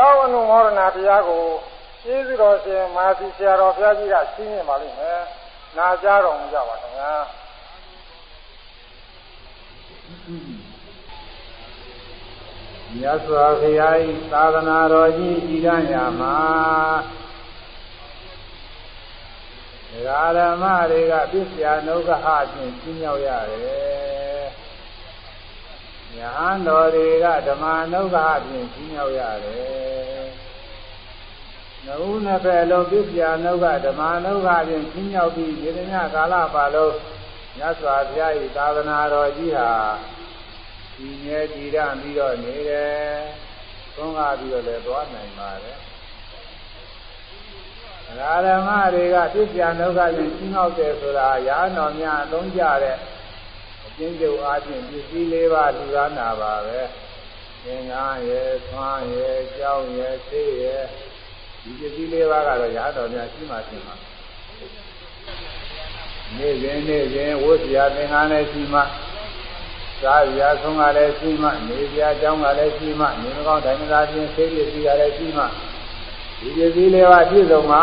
ကျောင်းအနုမောဒနာတရားကိုကျေးဇူးတော်ရှင်မာသီဆရာတော်ဘုရားကြီးကရှင်းပြပါလိမ့်မယ်။နာကြားတော်မူကြပါခင်ဗျာ။မြတ်စွာဘုရား၏သာသနာတော်ကြီးဤရညာမှာဒကာဓမ္မတွေကပြစ္ဆာနုဂဟအချင်းရှင်းရောက်ရတယ်။ညာဟန်တော်တွေကဓမ္မနုဂဟအချင်းရှင်းရောက်ရတယ်။ နှုတ်နှစ်ဖက်လုံးပြစ္ဆာနုဂဓမ္မနုဂအချင်းရှင်းရောက်ပြီးဒီညကာလပါလုံးမြတ်စွာဘုရား၏သာသနာတော်ကြီးဟာဒီမြဲကြည်ရပြီးတော့နေတယ်သုံးကားပြီးတော့လည်းသွားနိုင်ပါတယ်ရာဓမ္မတွေကပြည့်ပြနှုတ်ကချင်းရှင်းောက်တယ်ဆိုတာရာတော်များအသုံးကြတဲ့အကျဉ်းချုပ်အားဖြင့်ပစ္စည်းလေးပါးလူသားနာပါပဲသင်္ကန်းရဲ့သွမ်းရဲ့ကြောင်းရဲ့ဆေးရဲ့ ဒီပစ္စည်းလေးပါးကတော့ရာတော်များရှိမှရှိမှနေ့စဉ်နေ့စဉ်ဝိဇ္ဇာသင်္ကန်းနဲ့ရှိမှစားရဆုံးကလည်းရှိမှနေပြအကြောင်းကလည်းရှိမှနေမကောင်းတိုင်းသာချင်းဆေးရည်စီကလည်းရှိမှဒီပစ္စည်းလေးပါပြည့်စုံမှာ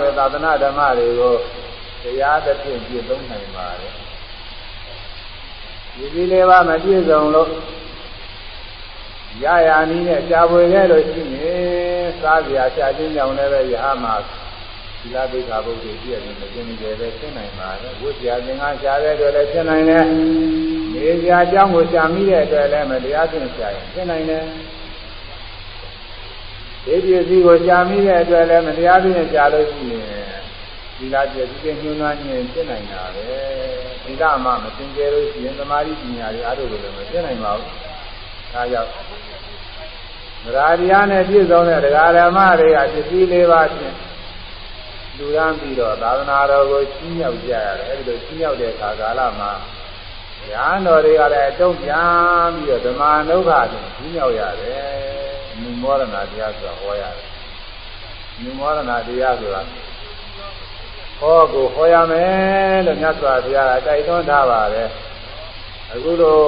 ပဲသာသနာဓမ္မတွေကိုတရားသဖြင့်ပြည့်စုံနိုင်ပါတယ်ဒီပစ္စည်းလေးပါမပြည့်စုံလို့ရရနည်းနဲ့ကြာပွေခဲ့လို့ရှိရင် စားစရာရှာခြင်းကြောင့်လည်းပဲရဟမှာသီလပိဋကဘုရားပြည့်နေတယ်ကျင်းနေတယ်ပဲသိနိုင်ပါတယ်ဝိဇ္ဇာသင်္ကန်းရှာတဲ့အတွက်လည်းဖြစ်နိုင်တယ်နေစရာအကြောင်းကိုရှာမိတဲ့အတွက်လည်းမတရားသင်ရှာရင်ဖြစ်နိုင်တယ်ဒီပစ္စည်းကိုရှာမိတဲ့အတွက်လည်းမတရားသင်ရှာလို့ရှိရင်သီလပြည့်စုံညှိုးနှွမ်းခြင်းဖြစ်နိုင်တာပဲသီလမှမသင်ကြလို့ရှိရင်သမာဓိပညာတွေအားထုတ်လို့လည်းမဖြစ်နိုင်ပါဘူးဒါကြောင့် ဗราတရားနဲ့ပြည့်စုံတဲ့တရားဓမ္မတွေကပစ္စည်းလေးပါးဖြင့်လူရမ်းပြီးတော့သာသနာတော်ကိုချင်းမြောက်ကြရတယ်အဲဒီလိုချင်းမြောက်တဲ့အခါကာလမှာဉာဏ်တော်တွေကလည်းအတုံးပြန်ပြီးတော့ဓမ္မနုခါကိုချင်းမြောက်ရတယ်မြင်မောရဏတရားဆိုတာဟောရတယ်မြင်မောရဏတရားဆိုတာဟောကိုဟောရမယ်လို့မြတ်စွာဘုရားကတိုက်တွန်းထားပါတယ်အခုလို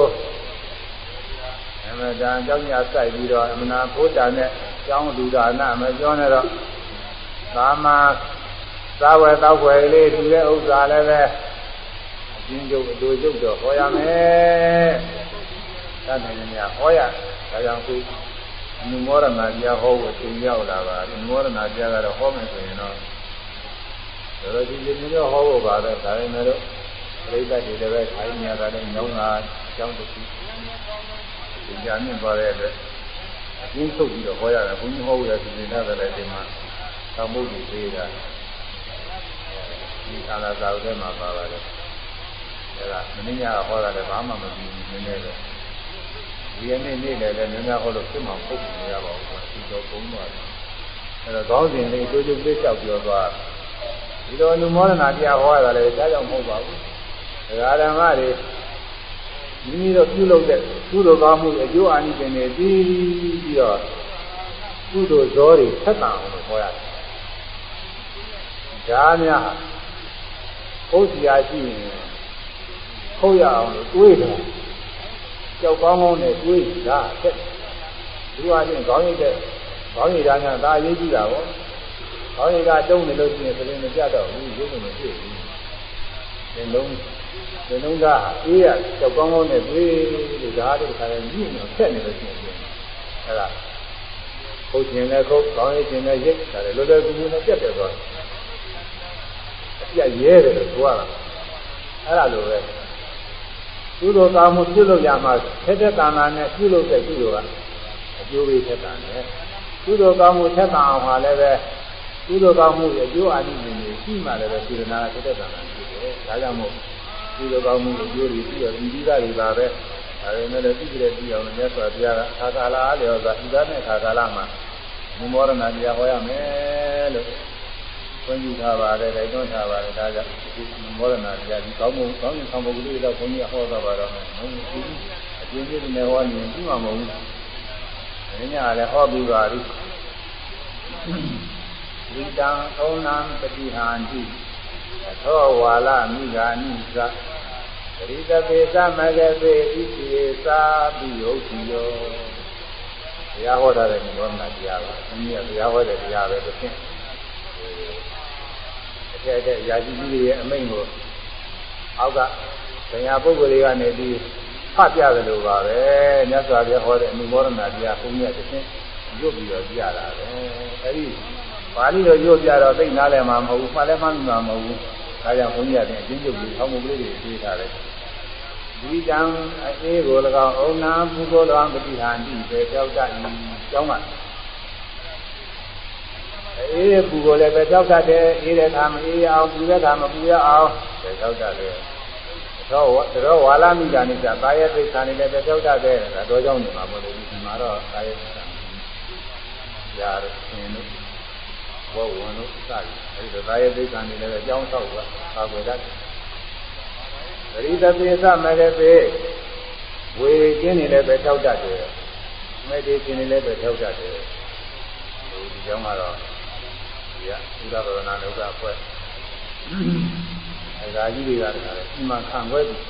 အမတန်ကြောင့်ညာစိုက်ပြီးတော့အမနာဘုဒ္ဓနဲ့ကျောင်းလူဒါနမပြောနဲ့တော့သာမသာဝယ်တောက်ွယ်လေးတူတဲ့ဥစ္စာလည်းပဲအချင်းကျုပ်အတူကျုပ်တော့ဟောရမယ်။တတ်နိုင်နေရဟောရဒါကြောင့်ခုနုမောရဏတရားဟောဖို့သင်ရောက်လာပါနုမောရဏတရားကတော့ဟောမယ်ဆိုရင်တော့တော်တော်ကြီးကြီးမျိုးဟောဖို့ပါပဲဒါပေမဲ့လို့ပြိဿတွေလည်းပဲခိုင်းနေရတာလည်းညောင်းတာကြောင်းတစ်ခု သင်ကြားမြင့်သွားတဲ့အတွက်အချင်းထုတ်ပြီးတော့ဟောရတယ်ဘုန်းကြီးဟောဖို့ရသင်နေတာလည်းဒီမှာသံမှုတွေသေးတာဒီအာနာသာဝထဲမှာပါပါတယ်အဲဒါမင်းညာဟောတာလည်းဘာမှမပြီးဘူးနည်းနည်းတော့ဒီနေ့နေ့လည်းလည်းနည်းနည်းဟောလို့ဖြစ်မှာပုတ်နေရပါဘူးဒီတော့ဘုံသွားတယ်အဲတော့ကောင်းစဉ်လေးတိုးတိုးလေးလျှောက်ပြောသွားဒီလိုအနုမောဒနာတရားဟောရတာလည်းဒါကြောင့်မဟုတ်ပါဘူးဒကာဓမ္မတွေ မိမိတို့ပြုလုပ်တဲ့ကုသိုလ်ကောင်းမှုအကျိုးအာနိသင်တွေပြီးပြီးတော့ကုသိုလ်ဇောတွေဆက်တန်အောင်လို့ဟောရတယ်။ဒါများဟုတ်စီယာရှိရင်ဟုတ်ရအောင်လို့တွေးတယ်။ကြောက်ကောင်းကောင်းနဲ့တွေးတာဆက်ဒီဟာချင်းခေါင်းရိပ်တဲ့ခေါင်းရိပ်သားများဒါအရေးကြီးတာပေါ့။ခေါင်းရိပ်ကတုံးနေလို့ရှိရင်ပြင်မပြတ်တော့ဘူးရုပ်မဖြစ်ဘူး။ဒီလုံး ဒီလုံးကအေးရကြောက်ကောင်းကောင်းနဲ့တွေးလို့ဒါတို့ခါရင်ညှိနေဆက်နေလို့ရှိရင်အဲ့ဒါဟုတ်ခြင်းနဲ့ခုတ်ခေါင်းရိပ်ခြင်းနဲ့ရိပ်ဒါလည်းလောလောကူကူနဲ့ပြတ်တယ်သွားတယ်။ပြရဲတယ်လို့ပြောတာအဲ့ဒါလိုပဲကုသိုလ်ကောင်းမှုပြုလုပ်ရမှာထက်တဲ့ကာလနဲ့ပြုလုပ်တဲ့ကုသိုလ်ကအကျိုးပေးထက်တာနဲ့ကုသိုလ်ကောင်းမှုထက်တာအောင်ဟာလည်းပဲကုသိုလ်ကောင်းမှုရဲ့အကျိုးအာနိသင်တွေရှိမှလည်းပဲစေတနာထက်တဲ့ကာလရှိတယ်ဒါကြောင့်မို့ ကုသိုလ်ကောင်းမှုအကျိုးတွေပြီးတော့ဒီပြီးသားတွေပါပဲဒါပေမဲ့လည်းသိကြတဲ့ပြီးအောင်မြတ်စွာဘုရားကအခါကာလအားလျော်စွာဤသားနဲ့အခါကာလမှာမောရဏတရားဟောရမယ်လို့ခွင့်ပြုထားပါတယ်တိုက်တွန်းထားပါတယ်ဒါကြောင့်ဒီမောရဏတရားဒီကောင်းမှုကောင်းရင်ဆောင်မှုကလေးတော့ဘုန်းကြီးဟောတာပါတော့မယ်ဟုတ်ပြီအကျဉ်းချင်းနဲ့ဟောရင်ပြီးမှာမဟုတ်ဘူး။ဒီညလည်းဟောပြီးပါပြီ။ဝိတံဩနံပတိဟန္တိ သောဝါလမိဂာနိသပရိသပေသမဂပေဣတိသာပိယုတ်တိယောတရားဟောတာတဲ့နိရောဓတရားပါ။အင်းကြီးကတရားဟောတဲ့တရားပဲတစ်ဆင့်အထက်ထက်ရာဇီကြီးတွေရဲ့အမိန့်ကိုအောက်ကတရားပုဂ္ဂိုလ်တွေကနေပြီးဖတ်ပြတယ်လို့ပါပဲ။မြတ်စွာဘုရားဟောတဲ့နိရောဓတရားဘုန်းကြီးကတစ်ဆင့်ရုပ်ပြီးတော့ကြတာပဲ။အဲဒီ ပါဠိလိုရုပ်ပြတော့သိနားလည်မှာမဟုတ်ဘူး။မှတ်လည်းမှတ်မှာမဟုတ်ဘူး။ဒါကြောင့်ဘုန်းကြီးကအချင်းချုပ်ပြီးအောက်မကလေးတွေပြေးထားတယ်။ဒီတံအေးကို၎င်းအုံနာပုဂ္ဂိုလ်တော်ပฏิဟာတိပဲကြောက်တတ်၏ကျောင်းကအေးပူကိုလည်းပဲကြောက်တတ်တယ်အေးတဲ့ခါမအေးအောင်ပူတဲ့ခါမပူရအောင်ပဲကြောက်တတ်တယ်တော့တော့ဝါလာမိတာနိစ္စကာယသိက္ခာနေလည်းပဲကြောက်တတ်တယ်ဒါတော့ကြောင့်နေမှာမဟုတ်ဘူးဒီမှာတော့ကာယသိက္ခာရာရှင်တို့ ဘောဝင်တို့စသည်အဲဒီတော့ကာယသိက္ခာနေလည်းကြောင်းဆောက်ကပါွယ်တတ်တယ်ပရိသပိသမဂပေဝေကျင်းနေလည်းပဲထောက်တတ်တယ်မေတ္တေကျင်းနေလည်းပဲထောက်တတ်တယ်ဒီကြောင့်ကတော့ဒီကဥဒ္ဒရဏဒုက္ခဖွဲ့အဲဒါကြီးတွေကတည်းကဒီမှာခံခွဲပြီး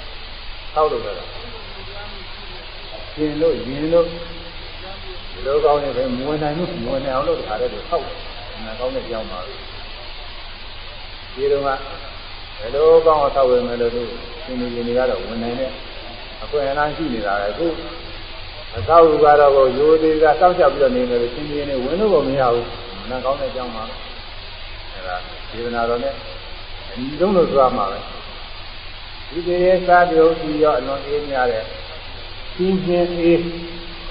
ထောက်လို့တော့ကျင်းလို့ရင်လို့ဒီလိုကောင်းနေပဲမဝင်နိုင်လို့မဝင်နိုင်အောင်လို့တခါတည်းထောက်တယ် နာကောင်းတဲ့ကြောင်းပါဒီတော့ကဘယ်လိုကောင်းအောင်ထောက်ဝယ်မယ်လို့သူရှင်နေရှင်တွေကတော့ဝင်နိုင်တဲ့အခွင့်အလမ်းရှိနေတာလေအခုအသောလူကတော့ကိုရိုးသေးကစောင့်ရှောက်ပြီးတော့နေတယ်လို့ရှင်နေနေဝင်လို့ကိုမရဘူး။နာကောင်းတဲ့အကြောင်းပါ။အဲဒါဒေသနာတော်နဲ့အညီဆုံးလို့ဆိုရမှာပဲ။ဒီတေသာပြုံးပြီးတော့အလွန်အေးများတဲ့ရှင်းရှင်းအေး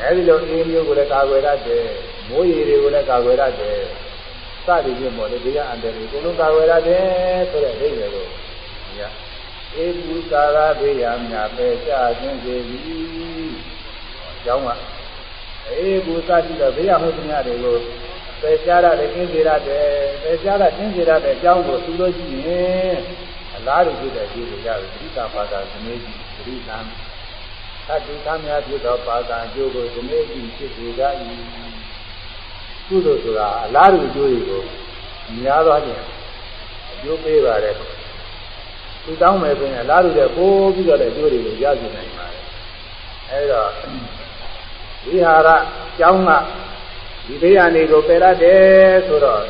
အဲဒီလိုအေးမျိုးကိုလည်းကာကွယ်တတ်တယ်။မိုးရေတွေကိုလည်းကာကွယ်တတ်တယ်။ စသည်ဖြင့်ပေါ့လေတရားအန္တရာယ်ကိုလုံးကာကွယ်ရတယ်ဆိုတဲ့အဓိပ္ပာယ်ကိုဒီကဧပုသာရဘေးရမြပဲကြခြင်းစေသည်အကြောင်းကဧပုသရှိတော့ဘေးရမှုတရားတွေကိုပယ်ရှားရတယ်ကျင်းစေရတယ်ပယ်ရှားတာကျင်းစေရတဲ့အကြောင်းကိုသူလို့ရှိရင်အလားတူဖြစ်တဲ့ဒီလိုရတယ်သတိတာပါတာသမီးကြီးသတိတံသတ္တိသမ ्या ဖြစ်သောပါတာအကျိုးကိုသမီးကြီးဖြစ်စေကြ၏ ကုသိုလ်ဆိုတာအလားတူအကျိုးတွေကိုများသောဖြင့်အကျိုးပေးပါတယ်သူတောင်းမယ်ဆိုရင်အလားတူတဲ့ပိုးပြီးတော့လည်းအကျိုးတွေကိုရရှိနိုင်ပါတယ်အဲဒါဝိဟာရကျောင်းကဒီတရားနေကိုပယ်ရတယ်ဆိုတော့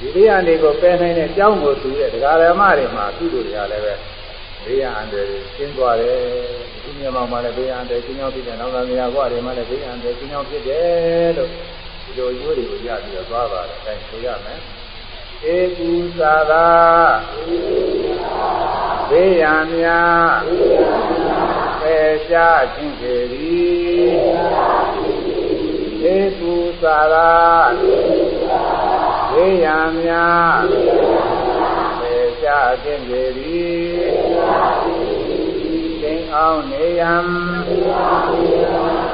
ဒီတရားနေကိုပယ်နိုင်တဲ့ကျောင်းကိုသူရဲ့ဒကာရမတွေမှာကုသိုလ်တွေကလည်းပဲဘေးရန်အန္တရာယ်ကျင်းသွားတယ်ဒီမြန်မာမှာလည်းဘေးရန်အန္တရာယ်ကျင်းရောက်ဖြစ်တယ်နောက်လာနေရာဘဝတွေမှာလည်းဘေးရန်အန္တရာယ်ကျင်းရောက်ဖြစ်တယ်လို့ ဒီလိုရိုးတွေကိုရပြီးတော့သွားပါတယ်အဲဒါဆိုရမယ်ဧကုသာသာဘေးရန်များပယ်ရှားခြင်းပေသည်ဧကုသာသာဘေးရန်များပယ်ရှားခြင်းပေသည်သိအောင်နေယံ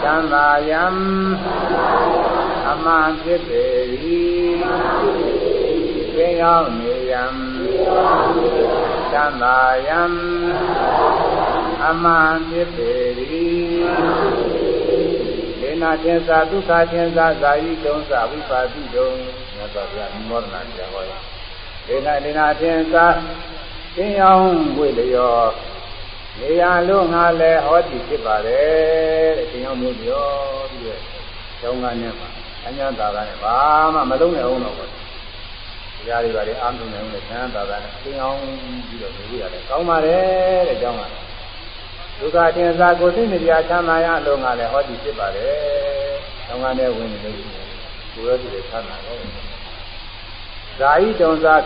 သံသာယံ အမှန်ဖြစ်ပေသည်သိအောင်နေယံသံသာယံအမှန်ဖြစ်ပေသည်ဒေနာသင်္သာဒုက္ခသင်္သာဇာယိတုံးသဝိပါတိတုံးမြတ်စွာဘုရားမောဒနာကြားဟောတယ်ဒေနာဒေနာသင်္သာသိအောင်ဝိလျောနေရလို့ငါလည်းဟောတိဖြစ်ပါတယ်တဲ့သိအောင်မျိုးပြောပြီးတော့ကျောင်းကနေမှာ အညာသာကနဲ့ဘာမှမလုံးနိုင်အောင်တော့ပေါ့တရားတွေပါလေအာမုံနေအောင်နဲ့ဆန်းသာသာနဲ့သိအောင်ပြီးတော့နေရတယ်ကောင်းပါတယ်တဲ့ကျောင်းကဒုက္ခတင်စားကိုသိနေကြချမ်းသာရလို့ငါလည်းဟောတိဖြစ်ပါတယ်ကျောင်းကနေဝင်နေလို့ရှိရင်ကိုယ်ရည်ချမ်းသာတော့ဇာဤတုံစား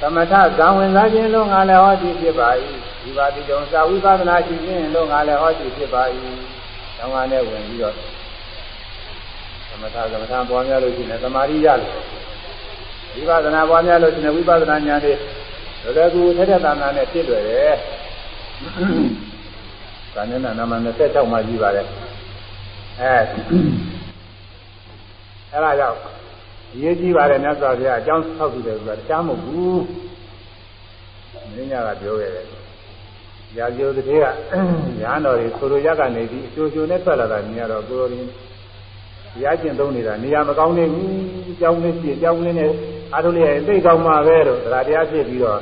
သမထဇံဝင်စားခြင်းလို့ငါလည်းဟောတိဖြစ်ပါ၏ဒီပါတိတုံစာဝိပဿနာရှိခြင်းလို့ငါလည်းဟောတိဖြစ်ပါ၏ကျောင်းကနေဝင်ပြီးတော့သ မထသမထပွားများလို့ရှိရင်သမာဓိရလို့ဝိပဿနာပွားများလို့ရှိရင်ဝိပဿနာဉာဏ်တွေလောကကူထက်ထက်တန်တန်နဲ့ဖြစ်လွယ်တယ်။ဒါနဲ့နာမ26မှာကြီးပါတယ်။အဲအဲဒါကြောင့်အရေးကြီးပါတယ်မြတ်စွာဘုရားအကြောင်းဆောက်ပြီးတယ်ဆိုတာတရားမဟုတ်ဘူး။မင်းညာကပြောခဲ့တယ်။ရာဇိုတည်းကညာတော်တွေဆိုလိုရကနေပြီးအကျိုးကျိုးနဲ့ထွက်လာတာမြင်ရတော့ကိုယ်တော်ရား ရားကျင့်သုံးနေတာနေရာမကောင်းနေဘူးကြောင်းလေးပြည့်ကြောင်းလေးနဲ့အားထုတ်လိုက်ရင်သိကောင်းမှာပဲတော့သရတရားဖြစ်ပြီးတော့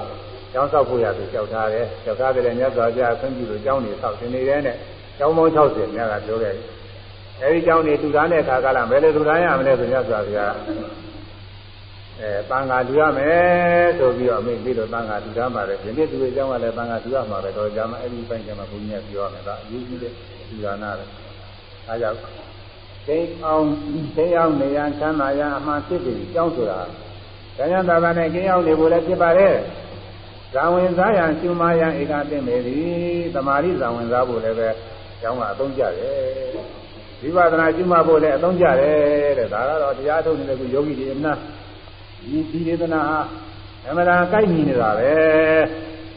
ကျောင်းဆောက်ဖို့ရသူကြောက်ထားတယ်ကြောက်ထားတယ်လည်းမြတ်စွာဘုရားဆင်းပြုလို့ကျောင်းနေဆောက်တင်နေတဲ့နဲ့ကျောင်းပေါင်း60မြတ်ကပြောခဲ့တယ်အဲဒီကျောင်းနေတူတာနဲ့ခါကလာဘယ်လိုတူတာရမလဲဆိုမြတ်စွာဘုရားအဲတန်ခါတူရမယ်ဆိုပြီးတော့အမိပြီးတော့တန်ခါတူတာမှာပဲဒီနေ့သူရဲ့ကျောင်းကလည်းတန်ခါတူရမှာပဲတော့ကြာမှအဲဒီပိုင်းကျမှဘုရားပြောရမယ်ဒါအရေးကြီးတဲ့တူတာနာပဲအားကြောင့် သိအောင်သိအောင်နေရန်ချမ်းသာရန်အမှန်ဖြစ်ပြီးကြောင်းဆိုတာဉာဏ်သာသာနဲ့ကျင်းရောက်နေဖို့လည်းဖြစ်ပါတယ်ဇာဝင်စားရန်ရှုမရန်ဧကသိမေသည်သမာဓိဇာဝင်စားဖို့လည်းပဲကျောင်းကအသုံးကျတယ်ဝိပဿနာရှုမှဖို့လည်းအသုံးကျတယ်တဲ့ဒါကတော့တရားထုတ်နေတဲ့ခုယောဂီတွေအမှန်ဒီဒီဒေသနာဟာအမှန်တရားကိုက်ညီနေတာပဲ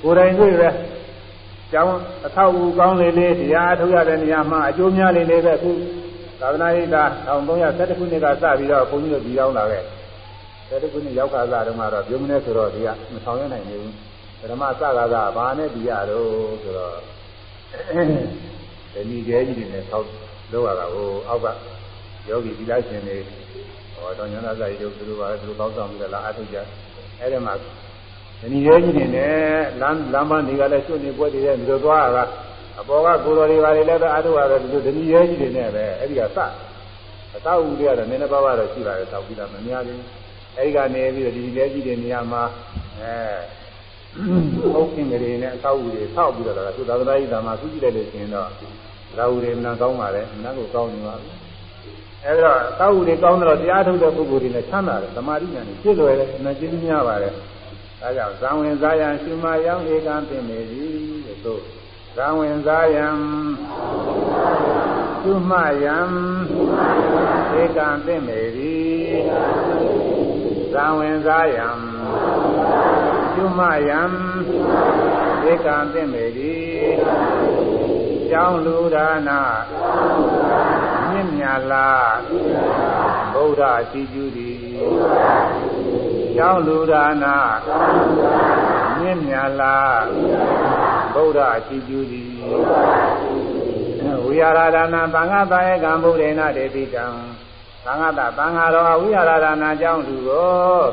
ကိုယ်တိုင်တွေ့ပဲကျောင်းအထောက်အကူကောင်းလေလေတရားထုတ်ရတဲ့နေရာမှာအကျိုးများလေလေပဲခု သာသနာ့ရေးတာ1312ခုနှစ်ကစပြီးတော့ဘုန်းကြီးတို့ဒီရောက်လာခဲ့12ခုနှစ်ရောက်ခါစားတုန်းကတော့ပြုံးနေဆိုတော့ဒီကမဆောင်ရနိုင်ဘူးဓမ္မစကားကဘာနဲ့ဒီရတော့ဆိုတော့ဒီနည်းကြီးတွေနဲ့ဆောက်လောက်ရတာဟိုအောက်ကယောဂီဒီလိုက်ရှင်တွေဟောတော်ညနာစာရီတို့သူတို့ပါသူတို့ကောင်းဆောင်ပြီးတော့လာအထုတ်ကြအဲ့ဒီမှာဒီနည်းကြီးတွေနဲ့လမ်းလမ်းပန်းတွေကလည်းကျွတ်နေပွဲတွေနဲ့ဒီလိုသွားတာ အပေါ်ကကိုယ်တော်တွေပါလေလည်းပဲအထုတ်ရတယ်ဒီလိုဒီနည်းကြီးတွေနဲ့ပဲအဲ့ဒီကစအသောဦးတွေကတော့နည်းနည်းပါးပါးတော့ရှိပါတယ်ဆောက်ပြီးတော့မများဘူးအဲ့ဒီကနေပြီးတော့ဒီနည်းကြီးတွေနေရာမှာအဲဟုတ်ကင်းတွေနဲ့အသောဦးတွေဆောက်ပြီးတော့လာသူသာသနာ့ဤဓမ္မသူကြည့်လိုက်လို့ရှိရင်တော့ရာဟုတွေမနာကောင်းပါလေမနာကိုကောင်းနေပါဘူးအဲဒါသောက်ဥတွေကောင်းတော့တရားထုတ်တဲ့ပုဂ္ဂိုလ်တွေနဲ့ချမ်းသာတယ်သမာဓိဉာဏ်ကြီးပြည့်လွယ်တယ်အမှန်ကျေးဇူးများပါတယ်ဒါကြောင့်ဇံဝင်စားယံရှင်မယံဧကံပင်နေသည်တဲ့ သို့ဇံဝင်စားယံရှင်မယံဧကံပင်နေသည်ဇံဝင်စားယံရှင်မယံဧကံပင်နေသည်ကြောင်းလူဒါနာမြင့်မြတ်လားဗုဒ္ဓရှိကျူသည်ကြောင်းလူဒါနာမြင့်မြတ်လား ဗုဒ္ဓရှိကျူသည်ဝိဟာရဒါနာသံဃာတာယကံဗုဒ္ဓေနတေတိတံသံဃာတသံဃာတော်ဝိဟာရဒါနာကြောင်းလူကို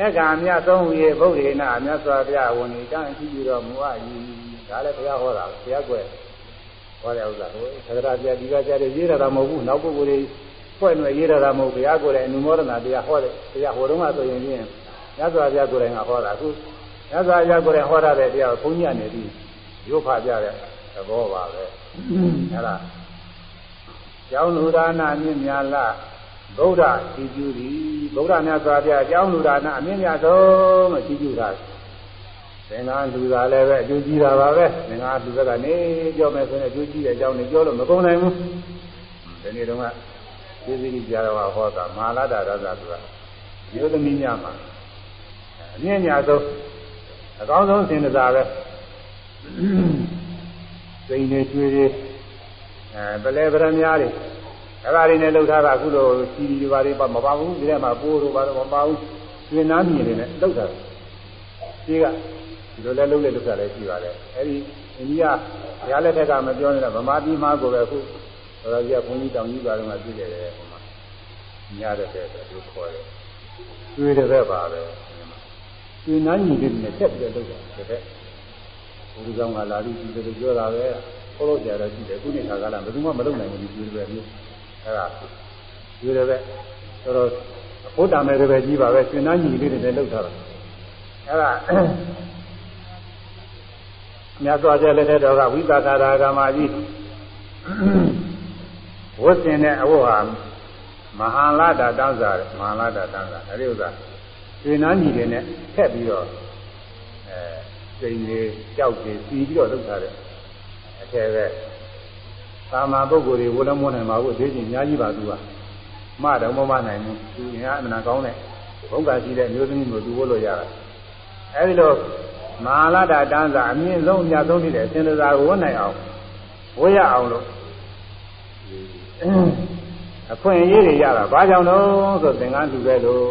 ဧကံမြတ်ဆုံးဝိဗုဒ္ဓေနမြတ်စွာဘုရားဝန်ဤတံရှိကျူတော်မူအပ်၏ဒါလည်းဘုရားဟောတာဘုရားကွယ်ဟောတဲ့ဥစ္စာဟိုသက္ကရာပြဒီကကြတဲ့ရေးရတာမဟုတ်ဘူးနောက်ပုဂ္ဂိုလ်တွေဖွဲ့နေရေးရတာမဟုတ်ဘုရားကိုယ်တိုင်အနုမောဒနာတရားဟောတဲ့တရားဟိုတုန်းကဆိုရင်ဖြင့်ညဇာပြကိုယ်တိုင်ကဟောတာအခုညဇာပြကိုယ်တိုင်ဟောတာတဲ့တရားကိုဘုန်းကြီးကနေပြီး ရုပ်ဖပြတဲ့သဘောပါပဲအဲဒါကျောင်းလူဒါနာမြင့်များလားဗုဒ္ဓရှိကျူသည်ဗုဒ္ဓမြတ်စွာဘုရားကျောင်းလူဒါနာအမြင့်မြတ်ဆုံးလို့ရှိကျူတာသင်္ဃာလူသာလည်းပဲအကျိုးကြီးတာပါပဲသင်္ဃာလူသက်ကနေပြောမယ်ဆိုရင်အကျိုးကြီးတဲ့အကြောင်းနဲ့ပြောလို့မကုန်နိုင်ဘူးဒီနေ့တုန်းကသိသိကြီးကြားတော်ဟောတာမာလာတာရသဆိုတာမျိုးသမီးများမှာအမြင့်ညာဆုံးအကောင်းဆုံးစင်စားပဲ စိန်နေကျွေးတွေအဲပလဲပရမများတွေအဲ့ဒါတွေနဲ့လှုပ်ထားတာအခုလိုစီဒီတွေပါတွေမပါဘူးဒီထဲမှာပိုးတို့ပါတော့မပါဘူးကျွေးနားမြင်နေနဲ့လှုပ်ထားတယ်ဒီကဒီလိုလဲလုံးလဲလုပ်တာလည်းရှိပါတယ်အဲဒီအိန္ဒိယဘုရားလက်ထက်ကမပြောနေတာဗမာပြည်မှာကိုပဲခုတော်ကြီးကဘုန်းကြီးတောင်ကြီးပါတော့မှပြည့်တယ်ဟိုမှာညတဲ့တဲ့သူခေါ်တယ်ကျွေးတဲ့ဘက်ပါပဲကျွေးနားညီတဲ့နဲ့ဆက်ပြီးလုပ်တာတဲ့ ဘုရားကြောင့်ကလာပြီးဒီလိုပြောတာပဲခေါ်လို့ကြတော့ရှိတယ်ခုနှစ်ခါကလာဘယ်သူမှမလုပ်နိုင်ဘူးဒီကျွေးတဲ့ဘက်မျိုးအဲဒါကျွေးတဲ့ဘက်တော်တော်ဘုဒ္ဓမယ်တဲ့ဘက်ကြီးပါပဲကျွေးနားညီလေးတွေနဲ့လုပ်ထားတာအဲဒါမြတ်စွာဘုရားလက်ထက်တော်ကဝိသကာရာဂမကြီးဝတ်ဆင်တဲ့အဝတ်ဟာမဟာလာတာတောင်းစားတယ်မဟာလာတာတောင်းစားအဲဒီဥစ္စာရှင်နာညီတွေနဲ့ထက်ပြီးတော့အဲ စိန်တွေကြောက်တွေစီပြီးတော့လုပ်ထားတယ်အထက်ပဲသာမန်ပုဂ္ဂိုလ်တွေဝလမွန်းနိုင်ပါဘူးအသေးချင်းအများကြီးပါသူကမတော်မမနိုင်ဘူးသူအများအမှန်ကောင်းတဲ့ဘုံကရှိတဲ့မျိုးသမီးမျိုးသူဝတ်လို့ရတာအဲဒီလိုမဟာလတာတန်းစာအမြင့်ဆုံးအများဆုံးဖြစ်တဲ့အရှင်သာကိုဝတ်နိုင်အောင်ဝတ်ရအောင်လို့အခွင့်အရေးတွေရတာဘာကြောင့်တော့ဆိုသင်္ကန်းလူပဲလို့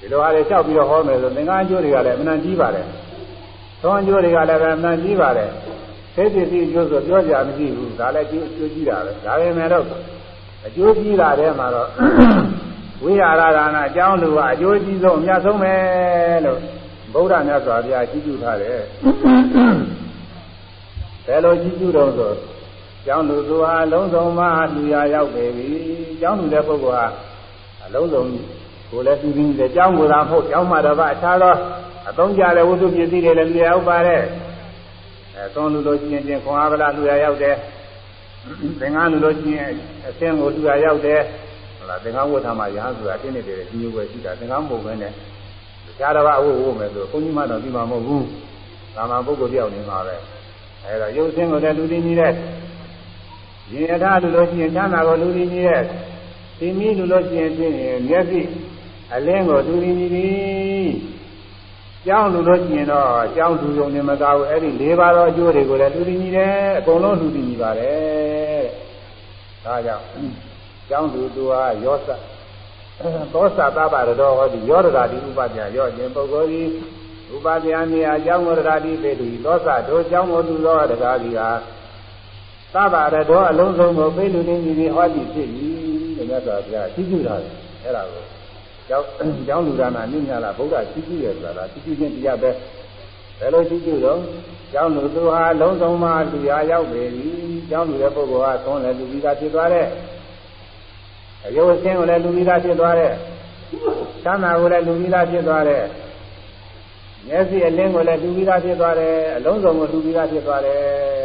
ဒီလိုဟာတွေလျှောက်ပြီးတော့ဟောမယ်ဆိုသင်္ကန်းအကျိုးတွေကလည်းအမှန်ကြီးပါတယ်။ သောအကျိုးတွေကလည်းပဲအမှန်ကြီးပါတယ်။သိသိသိအကျိုးဆိုပြောကြမရှိဘူး။ဒါလည်းအကျိုးအကျိုးကြီးတာပဲ။ဒါပေမဲ့တော့အကျိုးကြီးတာတဲ့မှာတော့ဝိဟာရဒါနာအကြောင်းလူကအကျိုးကြီးဆုံးအများဆုံးပဲလို့ဗုဒ္ဓမြတ်စွာဘုရားကြီးကျူထားတယ်ဘယ်လိုကြီးကျူတော့ဆိုဒကျောင်းလူသူဟာလုံးစုံမှလူရရောက်ပေပြီကျောင်းလူတဲ့ပုဂ္ဂိုလ်ဟာအလုံးစုံကိုလည်းသူပြီးတယ်ကျောင်းကိုယ်သာမဟုတ်ကျောင်းမှာတော့အခြားသော အသုံးကျတဲ့ဝိသုပစ္စည်းတွေလည်းလူရရောက်ပါတယ်အဲသွန်လူလို့ရှိရင်ချင်းခွန်အားဗလာလူရရောက်တယ်သင်္ကန်းလူလို့ရှိရင်အသင်းကိုလူရရောက်တယ်ဟုတ်လားသင်္ကန်းဝတ်ထားမှရဟန်းဆိုတာတင်းနေတယ်ဒီလိုပဲရှိတာသင်္ကန်းပုံပဲနဲ့တခြားတစ်ပါးအဝတ်ဝတ်မယ်ဆိုဘုန်းကြီးမတော်ဒီမှာမဟုတ်ဘူးသာမန်ပုဂ္ဂိုလ်တယောက်နေမှာပဲအဲဒါရုပ်ဆင်းကိုလည်းလူသိကြီးတဲ့ရင်အထားလူလို့ရှိရင်ချမ်းသာကိုလူသိကြီးတဲ့သိမီလူလို့ရှိရင်ဖြင့်မျက်စိအလင်းကိုလူသိကြီးသည် ကျောင်းလူလို့ရှိရင်တော့ကျောင်းသူယုံနေမကားဘူးအဲ့ဒီ၄ပါးသောအကျိုးတွေကိုလည်းလူသိကြီးတယ်အကုန်လုံးလူသိကြီးပါတယ်ဒါကြောင့်ကျောင်းသူသူဟာရောစသောစာသဗ္ဗရတော်ဟောဒီရောဒရာတိဥပဒ္ဒရာရောခြင်းပုဂ္ဂိုလ်သည်ဥပဒ္ဒရာနေအကြောင်းဝရဒရာတိပေတိသောစာတို့ကြောင်းကိုလူသောတရားကြီးဟာသဗ္ဗရတော်အလုံးစုံကိုပိလူနေပြီဟောဒီဖြစ်ပြီတဲ့မြတ်စွာဘုရားသိကျူတာအဲ့ဒါကို ကျောင်းကျောင်းလူဒါနာနိညာလာဗုဒ္ဓသိကျူရဆိုတာသိကျူခြင်းတရားပဲဘယ်လိုသိကျူတော့ကျောင်းလူသူဟာလုံးစုံမှလူရာရောက်ပေပြီကျောင်းလူရဲ့ပုဂ္ဂိုလ်ဟာသွန်းလည်းလူကြီးကဖြစ်သွားတဲ့အယုတ်အစင်းကိုလည်းလူကြီးသားဖြစ်သွားတဲ့သမ်းသာကိုလည်းလူကြီးသားဖြစ်သွားတဲ့မျက်စိအလင်းကိုလည်းလူကြီးသားဖြစ်သွားတယ်အလုံးစုံကိုလူကြီးသားဖြစ်သွားတယ်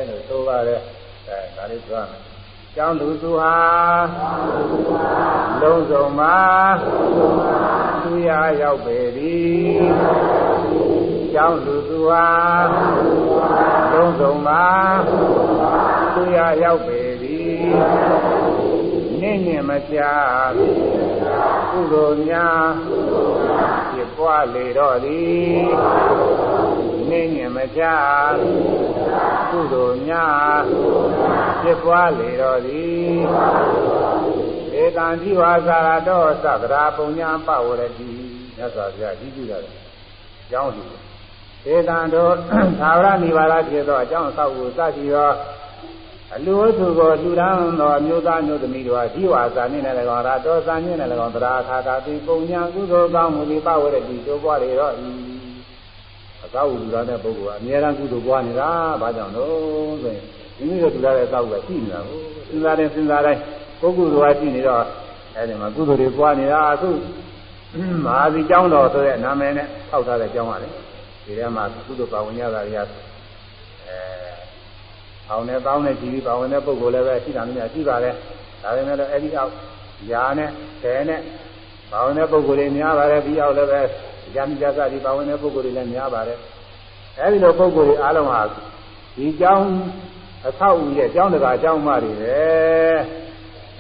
လို့ဆိုပါတယ်အဲဒါလေးပြောရမယ် ကျောင်းသူသူဟာလုံးစုံမှာသူရရောက်ပေသည်ကျောင်းသူသူဟာလုံးစုံမှာသူရရောက်ပေသည် နင့်ညင်မချကုသိုလ်များဖြစ်ပွားလေတော့သည်နင့်ညင်မချကုသိုလ်များဖြစ်ပွားလေတော့သည်ဧတံဒီဝါစာရတော်သဗ္ဗရာပုံညာပဝရတိမြတ်စွာဘုရားကြီးကြည့်တယ်ကျောင်းသူဧတံတို့သာဝရနိဗ္ဗာန်ဖြစ်သောအကြောင်းအဆောက်ကိုစရှိသော အလူဝတ္ထုကိုလှူဒါန်းသောမျိုးသားမျိုးသမီးတို့ဟာဒီဝါစာနှင့်လည်း၎င်းရာတော်စာနှင့်လည်း၎င်းသရာခါတာတိပုံညာကုသိုလ်ကောင်းမှုဒီပဝရတိတို့ပွားလေတော့ဤအသောလူသားတဲ့ပုဂ္ဂိုလ်ကအများအားကုသိုလ်ပွားနေတာဘာကြောင့်လို့ဆိုရင်မိမိတို့လူသားတဲ့အသောကရှိနေတာကိုစဉ်းစားတယ်စဉ်းစားတိုင်းပုဂ္ဂိုလ်တော်ရှိနေတော့အဲဒီမှာကုသိုလ်တွေပွားနေတာအခုမဟာစီကျောင်းတော်ဆိုတဲ့နာမည်နဲ့ထောက်ထားတဲ့ကျောင်းရတယ်ဒီထဲမှာကုသိုလ်ပါဝင်ရတာတွေကအဲ အောင်နဲ့ပေါင်းနဲ့ကြည်ပြီးပါဝင်တဲ့ပုဂ္ဂိုလ်လည်းပဲရှိတာမျိုးရှိပါတယ်ဒါပေမဲ့လည်းအဲ့ဒီအောက်ယာနဲ့ဆယ်နဲ့ပါဝင်တဲ့ပုဂ္ဂိုလ်တွေများပါတယ်ဒီအောက်လည်းပဲဇာတိဇာတိပါဝင်တဲ့ပုဂ္ဂိုလ်တွေလည်းများပါတယ်အဲ့ဒီလိုပုဂ္ဂိုလ်တွေအားလုံးဟာဒီကြောင်းအဆောက်အဦရဲ့ကျောင်းတကာကျောင်းမတွေပဲ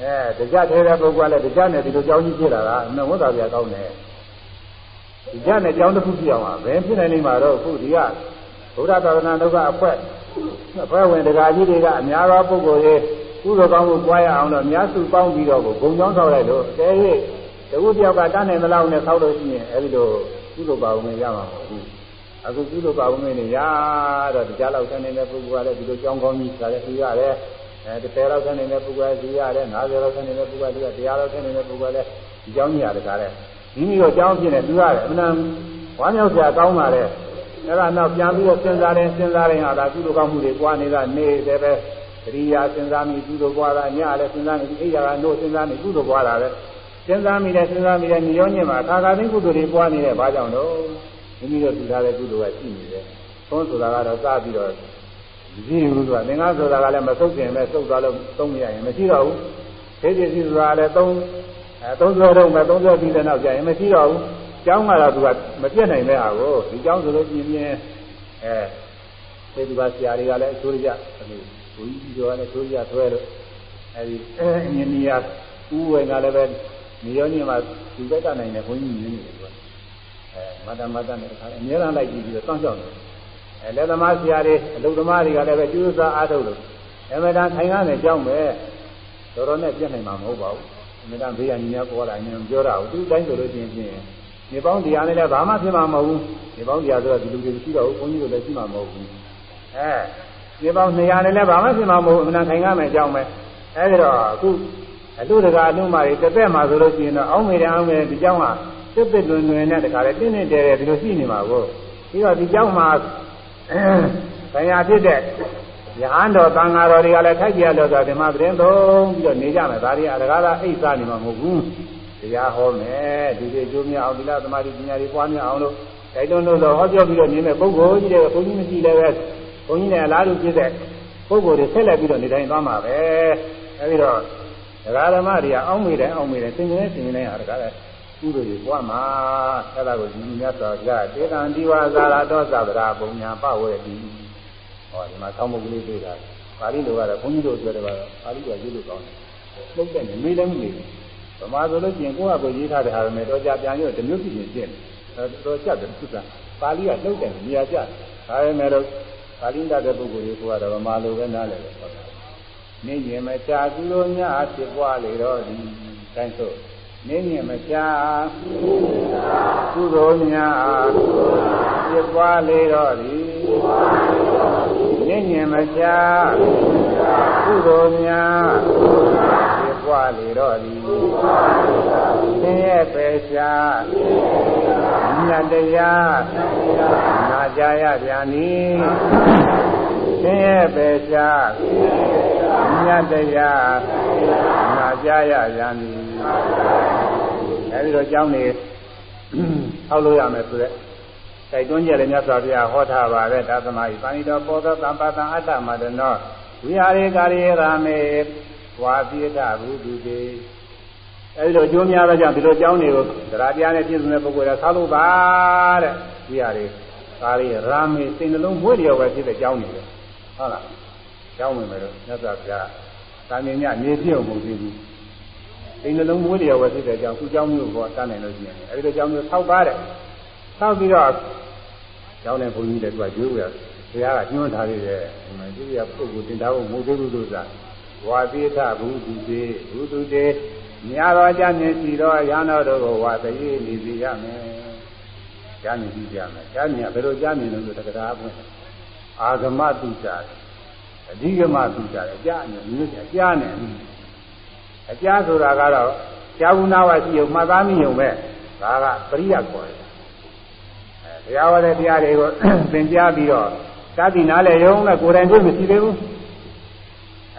အဲတရားထဲတဲ့ပုဂ္ဂိုလ်ကလည်းတရားနဲ့ဒီလိုကျောင်းကြီးဖြစ်လာတာနှဝတ်တော်ပြကောင်းတယ်ဒီကြနဲ့ကျောင်းတစ်ခုပြအောင်ပါဘယ်ဖြစ်နိုင်လိမ့်မှာတော့အခုဒီကဘုရားသာသနာတော်ကအဖွဲ အဖွဲ့ဝင်တရားကြီးတွေကအများသောပုဂ္ဂိုလ်တွေကုသိုလ်ကောင်းမှုပွားရအောင်တော့အများစုပေါင်းပြီးတော့ကိုဂုံကြောင်းဆောက်လိုက်လို့တဲ၍တခုတယောက်ကတန်းနိုင်မလောက်နဲ့ဆောက်လို့ရှိရင်အဲဒီလိုကုသိုလ်ပါဝင်ရမှာမဟုတ်ဘူးအခုကုသိုလ်ပါဝင်နေရတော့တရားလောက်ဆန်းနေတဲ့ပုဂ္ဂိုလ်ကလည်းဒီလိုကြောင်းကောင်းကြီးစားတယ်သိရတယ်အဲ30လောက်ဆန်းနေတဲ့ပုဂ္ဂိုလ်ကသိရတယ်50လောက်ဆန်းနေတဲ့ပုဂ္ဂိုလ်ကတရားလောက်ဆန်းနေတဲ့ပုဂ္ဂိုလ်ကလည်းဒီကြောင်းကြီးရတယ်ကားတဲ့မိမိတို့ကြောင်းဖြစ်နေသိရတယ်အမှန်ဝမ်းမြောက်စရာကောင်းပါလေ အဲ့ဒါနောက်ပြန်ပြီးတော့စဉ်းစားတယ်စဉ်းစားရင်ဟာဒါကုသိုလ်ကောင်းမှုတွေပွားနေတာနေတယ်ပဲတရိယာစဉ်းစားမိကုသိုလ်ပွားတာညလည်းစဉ်းစားမိအိယာကနို့စဉ်းစားမိကုသိုလ်ပွားတာပဲစဉ်းစားမိတယ်စဉ်းစားမိတယ်ညရောညင်မှာအခါခါသိကုသိုလ်တွေပွားနေတယ်ဘာကြောင့်လို့မိမိတို့ထူထားတဲ့ကုသိုလ်ကရှိနေတယ်သုံးဆိုတာကတော့စပြီးတော့ဒီလိုဆိုတာသင်္ကားဆိုတာကလည်းမဆုပ်ခင်ပဲစုပ်သွားလို့သုံးမရရင်မရှိတော့ဘူးသေစီစီဆိုတာလည်းသုံးအဲသုံးစောတော့မှသုံးစောပြီးတဲ့နောက်ကျရင်မရှိတော့ဘူး ကျောင်းကတော့သူကမပြတ်နိုင်တဲ့ဟာကိုဒီကျောင်းဆိုလို့ပြင်းပြင်းအဲသေသူပါဆရာတွေကလည်းအချိုးကြအဲဒီဘုန်းကြီးကျော်ကလည်းအချိုးကြဆွဲလို့အဲဒီအင်းနီယာဥဝေကလည်းပဲနေရောညမှာဒီဘက်ကနိုင်တဲ့ဘုန်းကြီးမျိုးတွေပေါ့အဲမတ္တမတ္တနဲ့တခါအများအားလိုက်ကြည့်ပြီးတော့စောင့်ရှောက်နေအဲလက်သမားဆရာတွေအလုပ်သမားတွေကလည်းပဲကျူးစားအားထုတ်လို့အမတန်ခိုင်ကားနဲ့ကြောင်းပဲတော်တော်နဲ့ပြတ်နိုင်မှာမဟုတ်ပါဘူးအမတန်ဘေးကညီများပေါ်လာရင်ပြောတာဘူးသူတိုင်းဆိုလို့ရှိရင် ဒီပေါင်းတရားနဲ့လည်းဘာမှဖြစ်မှာမဟုတ်ဘူးဒီပေါင်းတရားဆိုတော့ဒီလူတွေရှိတော့ဘုန်းကြီးတို့လည်းရှိမှာမဟုတ်ဘူးအဲဒီပေါင်း200နဲ့လည်းဘာမှဖြစ်မှာမဟုတ်ဘူးအမှန်ခိုင်ကားမယ်အကြောင်းပဲအဲဒီတော့အခုအတုတကာအတုမာတွေတစ်သက်မှာဆိုလို့ရှိရင်တော့အောင်းမေတယ်အောင်းမေတယ်ဒီကြောင်းကတစ်သက်လွင်လွင်နဲ့တခါလေတင်းတင်းတဲတဲဒီလိုရှိနေမှာကိုပြီးတော့ဒီကြောင်းမှာဆံရဖြစ်တဲ့ရဟန်းတော်သံဃာတော်တွေကလည်းထိုက်ကြလို့ဆိုဒီမှာသတင်းသုံးပြီးတော့နေကြမယ်ဒါတွေအရကားသာအိတ်စားနေမှာမဟုတ်ဘူး တရားဟောမယ်ဒီတွေကျိုးမြအောင်ဒီလားသမာဓိပညာတွေပွားများအောင်လို့တိုက်တွန်းလို့တော့ဟောပြောပြီးတော့နေမယ်ပုဂ္ဂိုလ်ကြီးတွေဘုန်းကြီးမရှိလည်းပဲဘုန်းကြီးနဲ့အလားတူဖြစ်တဲ့ပုဂ္ဂိုလ်တွေဆက်လက်ပြီးတော့နေတိုင်းသွားမှာပဲအဲဒီတော့ဒကာဓမ္မတွေကအောင်းမိတယ်အောင်းမိတယ်သင်္ကြန်သင်္ကြန်ဟာဒကာလည်းကုသိုလ်တွေပွားမှာအဲ့ဒါကိုဒီမြတ်စွာဘုရားတေတံဒီဝါဇာရတော်သဗ္ဗရာပုံညာပဝေတိဟောဒီမှာဆောင်းမုတ်ကလေးတွေ့တာပါဠိလိုကတော့ဘုန်းကြီးတို့ပြောတယ်ပါတော့ပါဠိကရေးလို့ကောင်းတယ်ပုတ်တဲ့နေမေးလည်းမနေဘူး ဗမာဆိုလို့ကျင်ကိုယ့်ဟာကိုယ်ရေးထားတဲ့ဟာနဲ့တော့ကြာပြန်ရတော့ဓမျိုးဖြစ်ရင်ကျင့်တယ်တော့ကြတယ်သုတ္တပါဠိကနှုတ်တယ်နေရာကျဒါပေမဲ့တော့ပါဠိတတ်တဲ့ပုဂ္ဂိုလ်ကြီးကတော့ဗမာလိုပဲနားလည်တယ်ဟုတ်တယ်နေရင်မချာကုလိုများဖြစ်ပွားလေတော့ဒီတိုင်းဆိုနေရင်မချာကုလိုများဖြစ်ပွားလေတော့ဒီနေရင်မချာကုလိုများဖြစ် ပွားလေတော့ဒီသင်ရဲ့ပေရှာမြတ်တရားနာကြရပြန်သည်သင်ရဲ့ပေရှာမြတ်တရားနာကြရပြန်သည်အဲဒီတော့ကျောင်းနေအောက်လို့ရမယ်ဆိုတဲ့တိုက်တွန်းကြတယ်မြတ်စွာဘုရားဟောထားပါတယ်သာသမာ့ဤပါဏိတော်ပောသောတံပါတံအတ္တမတနောဝိဟာရေကာရေရာမေ ဝါပိတဘုဒ္ဓေအဲဒီတော့ကျိုးများတော့ကြောင့်ဒီလိုကျောင်းတွေကိုသရတရားနဲ့ပြည့်စုံတဲ့ပုဂ္ဂိုလ်ကသာလို့ပါတဲ့ဝိဟာရေကာရေရာမေစိတ်နှလုံးမွေးလျော်ပဲဖြစ်တဲ့ကျောင်းတွေဟုတ်လားကျောင်းဝင်မယ်လို့မြတ်စွာဘုရားတာမင်ညနေပြုံမဟုတ်သေးဘူးစိတ်နှလုံးမွေးလျော်ပဲဖြစ်တဲ့ကျောင်းသူကျောင်းမျိုးကိုတတ်နိုင်လို့ရှိရင်အဲဒီလိုကျောင်းမျိုးဆောက်ပါတဲ့ဆောက်ပြီးတော့ကျောင်းနဲ့ဘုန်းကြီးတွေသူကကျွေးရဘုရားကညွှန်ထားသေးတယ်ဒီမှာကျွေးရပုဂ္ဂိုလ်တင်သားဖို့မဟုတ်သေးဘူးလို့ဆိုတာ ဝါပိထဘုသူတေဘုသူတေမြာတော်ကြမြင်စီတော်ရဟန်းတော်တို့ကိုဝါသိနေစီရမယ်ကြားမြင်စီရမယ်ကြားမြင်ဘယ်လိုကြားမြင်လို့ဆိုတက္ကရာပွင့်အာဂမတုကြတယ်အဓိကမတုကြတယ်ကြားမြင်မျိုးအကြားနဲ့အကြားဆိုတာကတော့ကြားဘူးနာဝရှိုံမှတ်သားမိုံပဲဒါကပရိယခေါ်တယ်အဲတရားဝတဲ့တရားတွေကိုသင်ကြားပြီးတော့သာတိနားလဲရုံနဲ့ကိုယ်တိုင်တွေ့မရှိသေးဘူး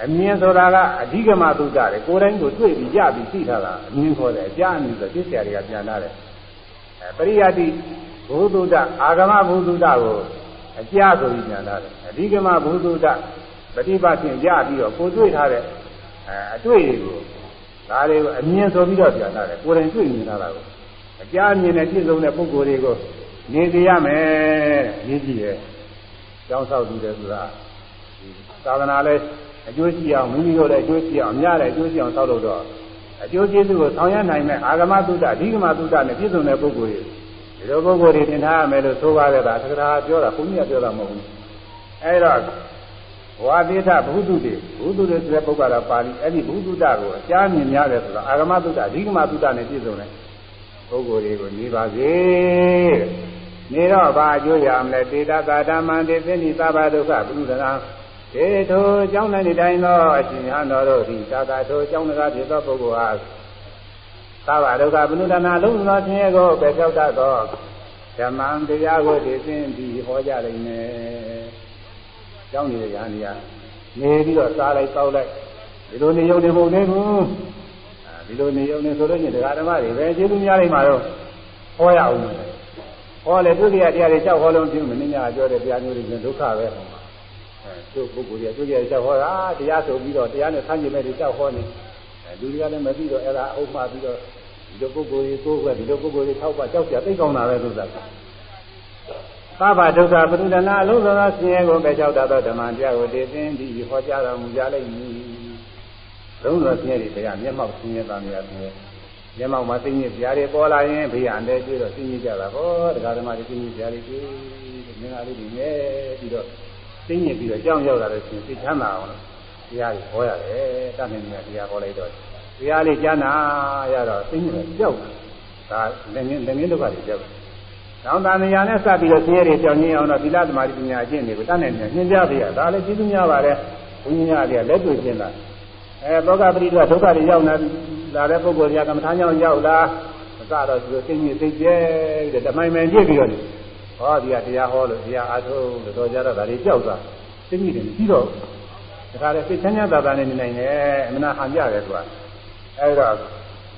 အမြင်ဆိုတာကအဓိကမသုဒ္ဓတယ်ကိုယ်တိုင်ကိုတွေ့ပြီးကြပြီးသိထားတာအမြင်ခေါ်တယ်အကြအမြင်ဆိုသိစရာတွေကပြန်လာတယ်အဲပရိယတိဘုသုဒ္ဓအာဂမဘုသုဒ္ဓကိုအကြဆိုပြီးပြန်လာတယ်အဓိကမဘုသုဒ္ဓပฏิပတ်ဖြင့်ကြပြီးတော့ကိုတွေ့ထားတဲ့အဲအတွေ့တွေကိုဒါတွေကိုအမြင်ဆိုပြီးတော့ပြန်လာတယ်ကိုယ်တိုင်တွေ့မြင်ထားတာကိုအကြအမြင်နဲ့ပြည့်စုံတဲ့ပုဂ္ဂိုလ်တွေကိုနေကြရမယ်ရည်ကြည့်ရဲ့ကျောင်းဆောက်သူတယ်ဆိုတာသာသနာလဲ အကျိုးရှိအောင်မိမိတို့လည်းအကျိုးရှိအောင်များတဲ့အကျိုးရှိအောင်ဆောက်လို့တော့အကျိုးကျေးဇူးကိုဆောင်ရနိုင်မဲ့အာဂမသုဒ္ဓအဓိကမသုဒ္ဓနဲ့ပြည့်စုံတဲ့ပုဂ္ဂိုလ်တွေဒီလိုပုဂ္ဂိုလ်တွေသင်ထားရမယ်လို့ဆိုပါတယ်ဗျာသက္ကရာပြောတာဘုန်းကြီးကပြောတာမဟုတ်ဘူးအဲဒါဝါတိထဘုသူတေဘုသူတေဆိုတဲ့ပုဂ္ဂိုလ်ကပါဠိအဲ့ဒီဘုသူတကိုအကြားမြင်များတယ်ဆိုတော့အာဂမသုဒ္ဓအဓိကမသုဒ္ဓနဲ့ပြည့်စုံတဲ့ပုဂ္ဂိုလ်တွေကိုနေပါစေနေတော့ဘာအကျိုးရမလဲတေတသာဓမ္မံတေသနိသဗ္ဗဒုက္ခဘုဒ္ဓ နာေထိုအကြောင်းတိုင်းတိုင်းသောအရှင်ဟန်တော်တို့သည်သာသာထိုအကြောင်းတရားဖြစ်သောပုဂ္ဂိုလ်ဟာသာဝဒုက္ခဘုနုဒနာလုံးသောဆင်းရဲကိုပဲကြောက်တတ်သောဓမ္မံတရားကိုသိသိပြီးဟောကြလိမ့်မယ်။ကြောင်းနေတဲ့ညာနေရနေပြီးတော့စားလိုက်တောက်လိုက်ဒီလိုနေရုံနေပုံနေဘူး။ဒီလိုနေရုံနေဆိုလို့ရှိရင်ဒကာဓမ္မတွေပဲကျေးဇူးများလိမ့်မှာတော့ဟောရအောင်မယ်။ဟောလေသူတရားတရားတွေကြောက်ဟောလုံးပြုမင်းညာပြောတဲ့တရားမျိုးတွေဒုက္ခပဲဟောမှာ သူ့ပုဂ္ဂိုလ်ကြီးသူ့ရဲ့ကြောက်ဟောတာတရားဆိုပြီးတော့တရားနဲ့ဆန်းကျင်မဲ့တွေကြောက်ဟောနေလူတွေကလည်းမသိတော့အဲ့ဒါအုပ်မှပြီးတော့ဒီလိုပုဂ္ဂိုလ်ကြီးကိုယ်ကဒီလိုပုဂ္ဂိုလ်ကြီးထောက်ပါကြောက်ကြသိကောင်းတာပဲသူကသဗ္ဗဒုက္ခပရိဒနာအလုံးစုံသောဆင်းရဲကိုပဲကြောက်တတ်သောဓမ္မတရားကိုတည်သိပြီးဟောကြားတော်မူကြလိမ့်မည်။လုံးစုံဆင်းရဲတွေတရားမျက်မှောက်ဆင်းရဲတာများဆင်းရဲမျက်မှောက်မှာသိဉ္ဇပြားတွေပေါ်လာရင်ဘေးအန္တရာယ်တွေ့တော့သိဉ္ဇကြတာဟောတရားဓမ္မတွေသိဉ္ဇပြားတွေတွေ့မင်္ဂလာလေးတွေနဲ့ပြီးတော့ သိညစ်ပြီးတော့ကြောင်းရောက်လာလို့ရှိရင်သိချမ်းသာအောင်လို့တရားကြီးဟောရတယ်တတ်နိုင်တယ်တရားဟောလိုက်တော့တရားလေးကြားနာရတော့သိညစ်ကြောက်ဒါလည်းငင်းလည်းငင်းဒုက္ခတွေကြောက်နောက်တန်မြာနဲ့စပ်ပြီးတော့ဆင်းရဲတွေကြောင်းရင်းအောင်တော့သီလသမာဓိပညာအကျင့်တွေကိုတတ်နိုင်တယ်ညွှန်ကြားပေးရဒါလည်းကျေးဇူးများပါတယ်ဘုန်းကြီးများတွေကလက်တွေ့ရှင်းတာအဲသောကပရိဒုဒုက္ခတွေရောက်လာလာတဲ့ပုဂ္ဂိုလ်တွေကကမ္မထာကြောင့်ရောက်လာအစတော့ဒီလိုသိညစ်သိကျဲတဲ့ဓမ္မိုင်မိုင်ပြည့်ပြီးတော့ ဟောဒီကတရားဟောလို့တရားအားထုတ်လို့တော့ကြတော့ဒါတွေကြောက်တာသိသိမိတယ်ပြီးတော့ဒါကြတဲ့စိတ်ချမ်းသာသာနဲ့နေနိုင်တယ်အမှန်ဟန်ကြတယ်သူကအဲဒါ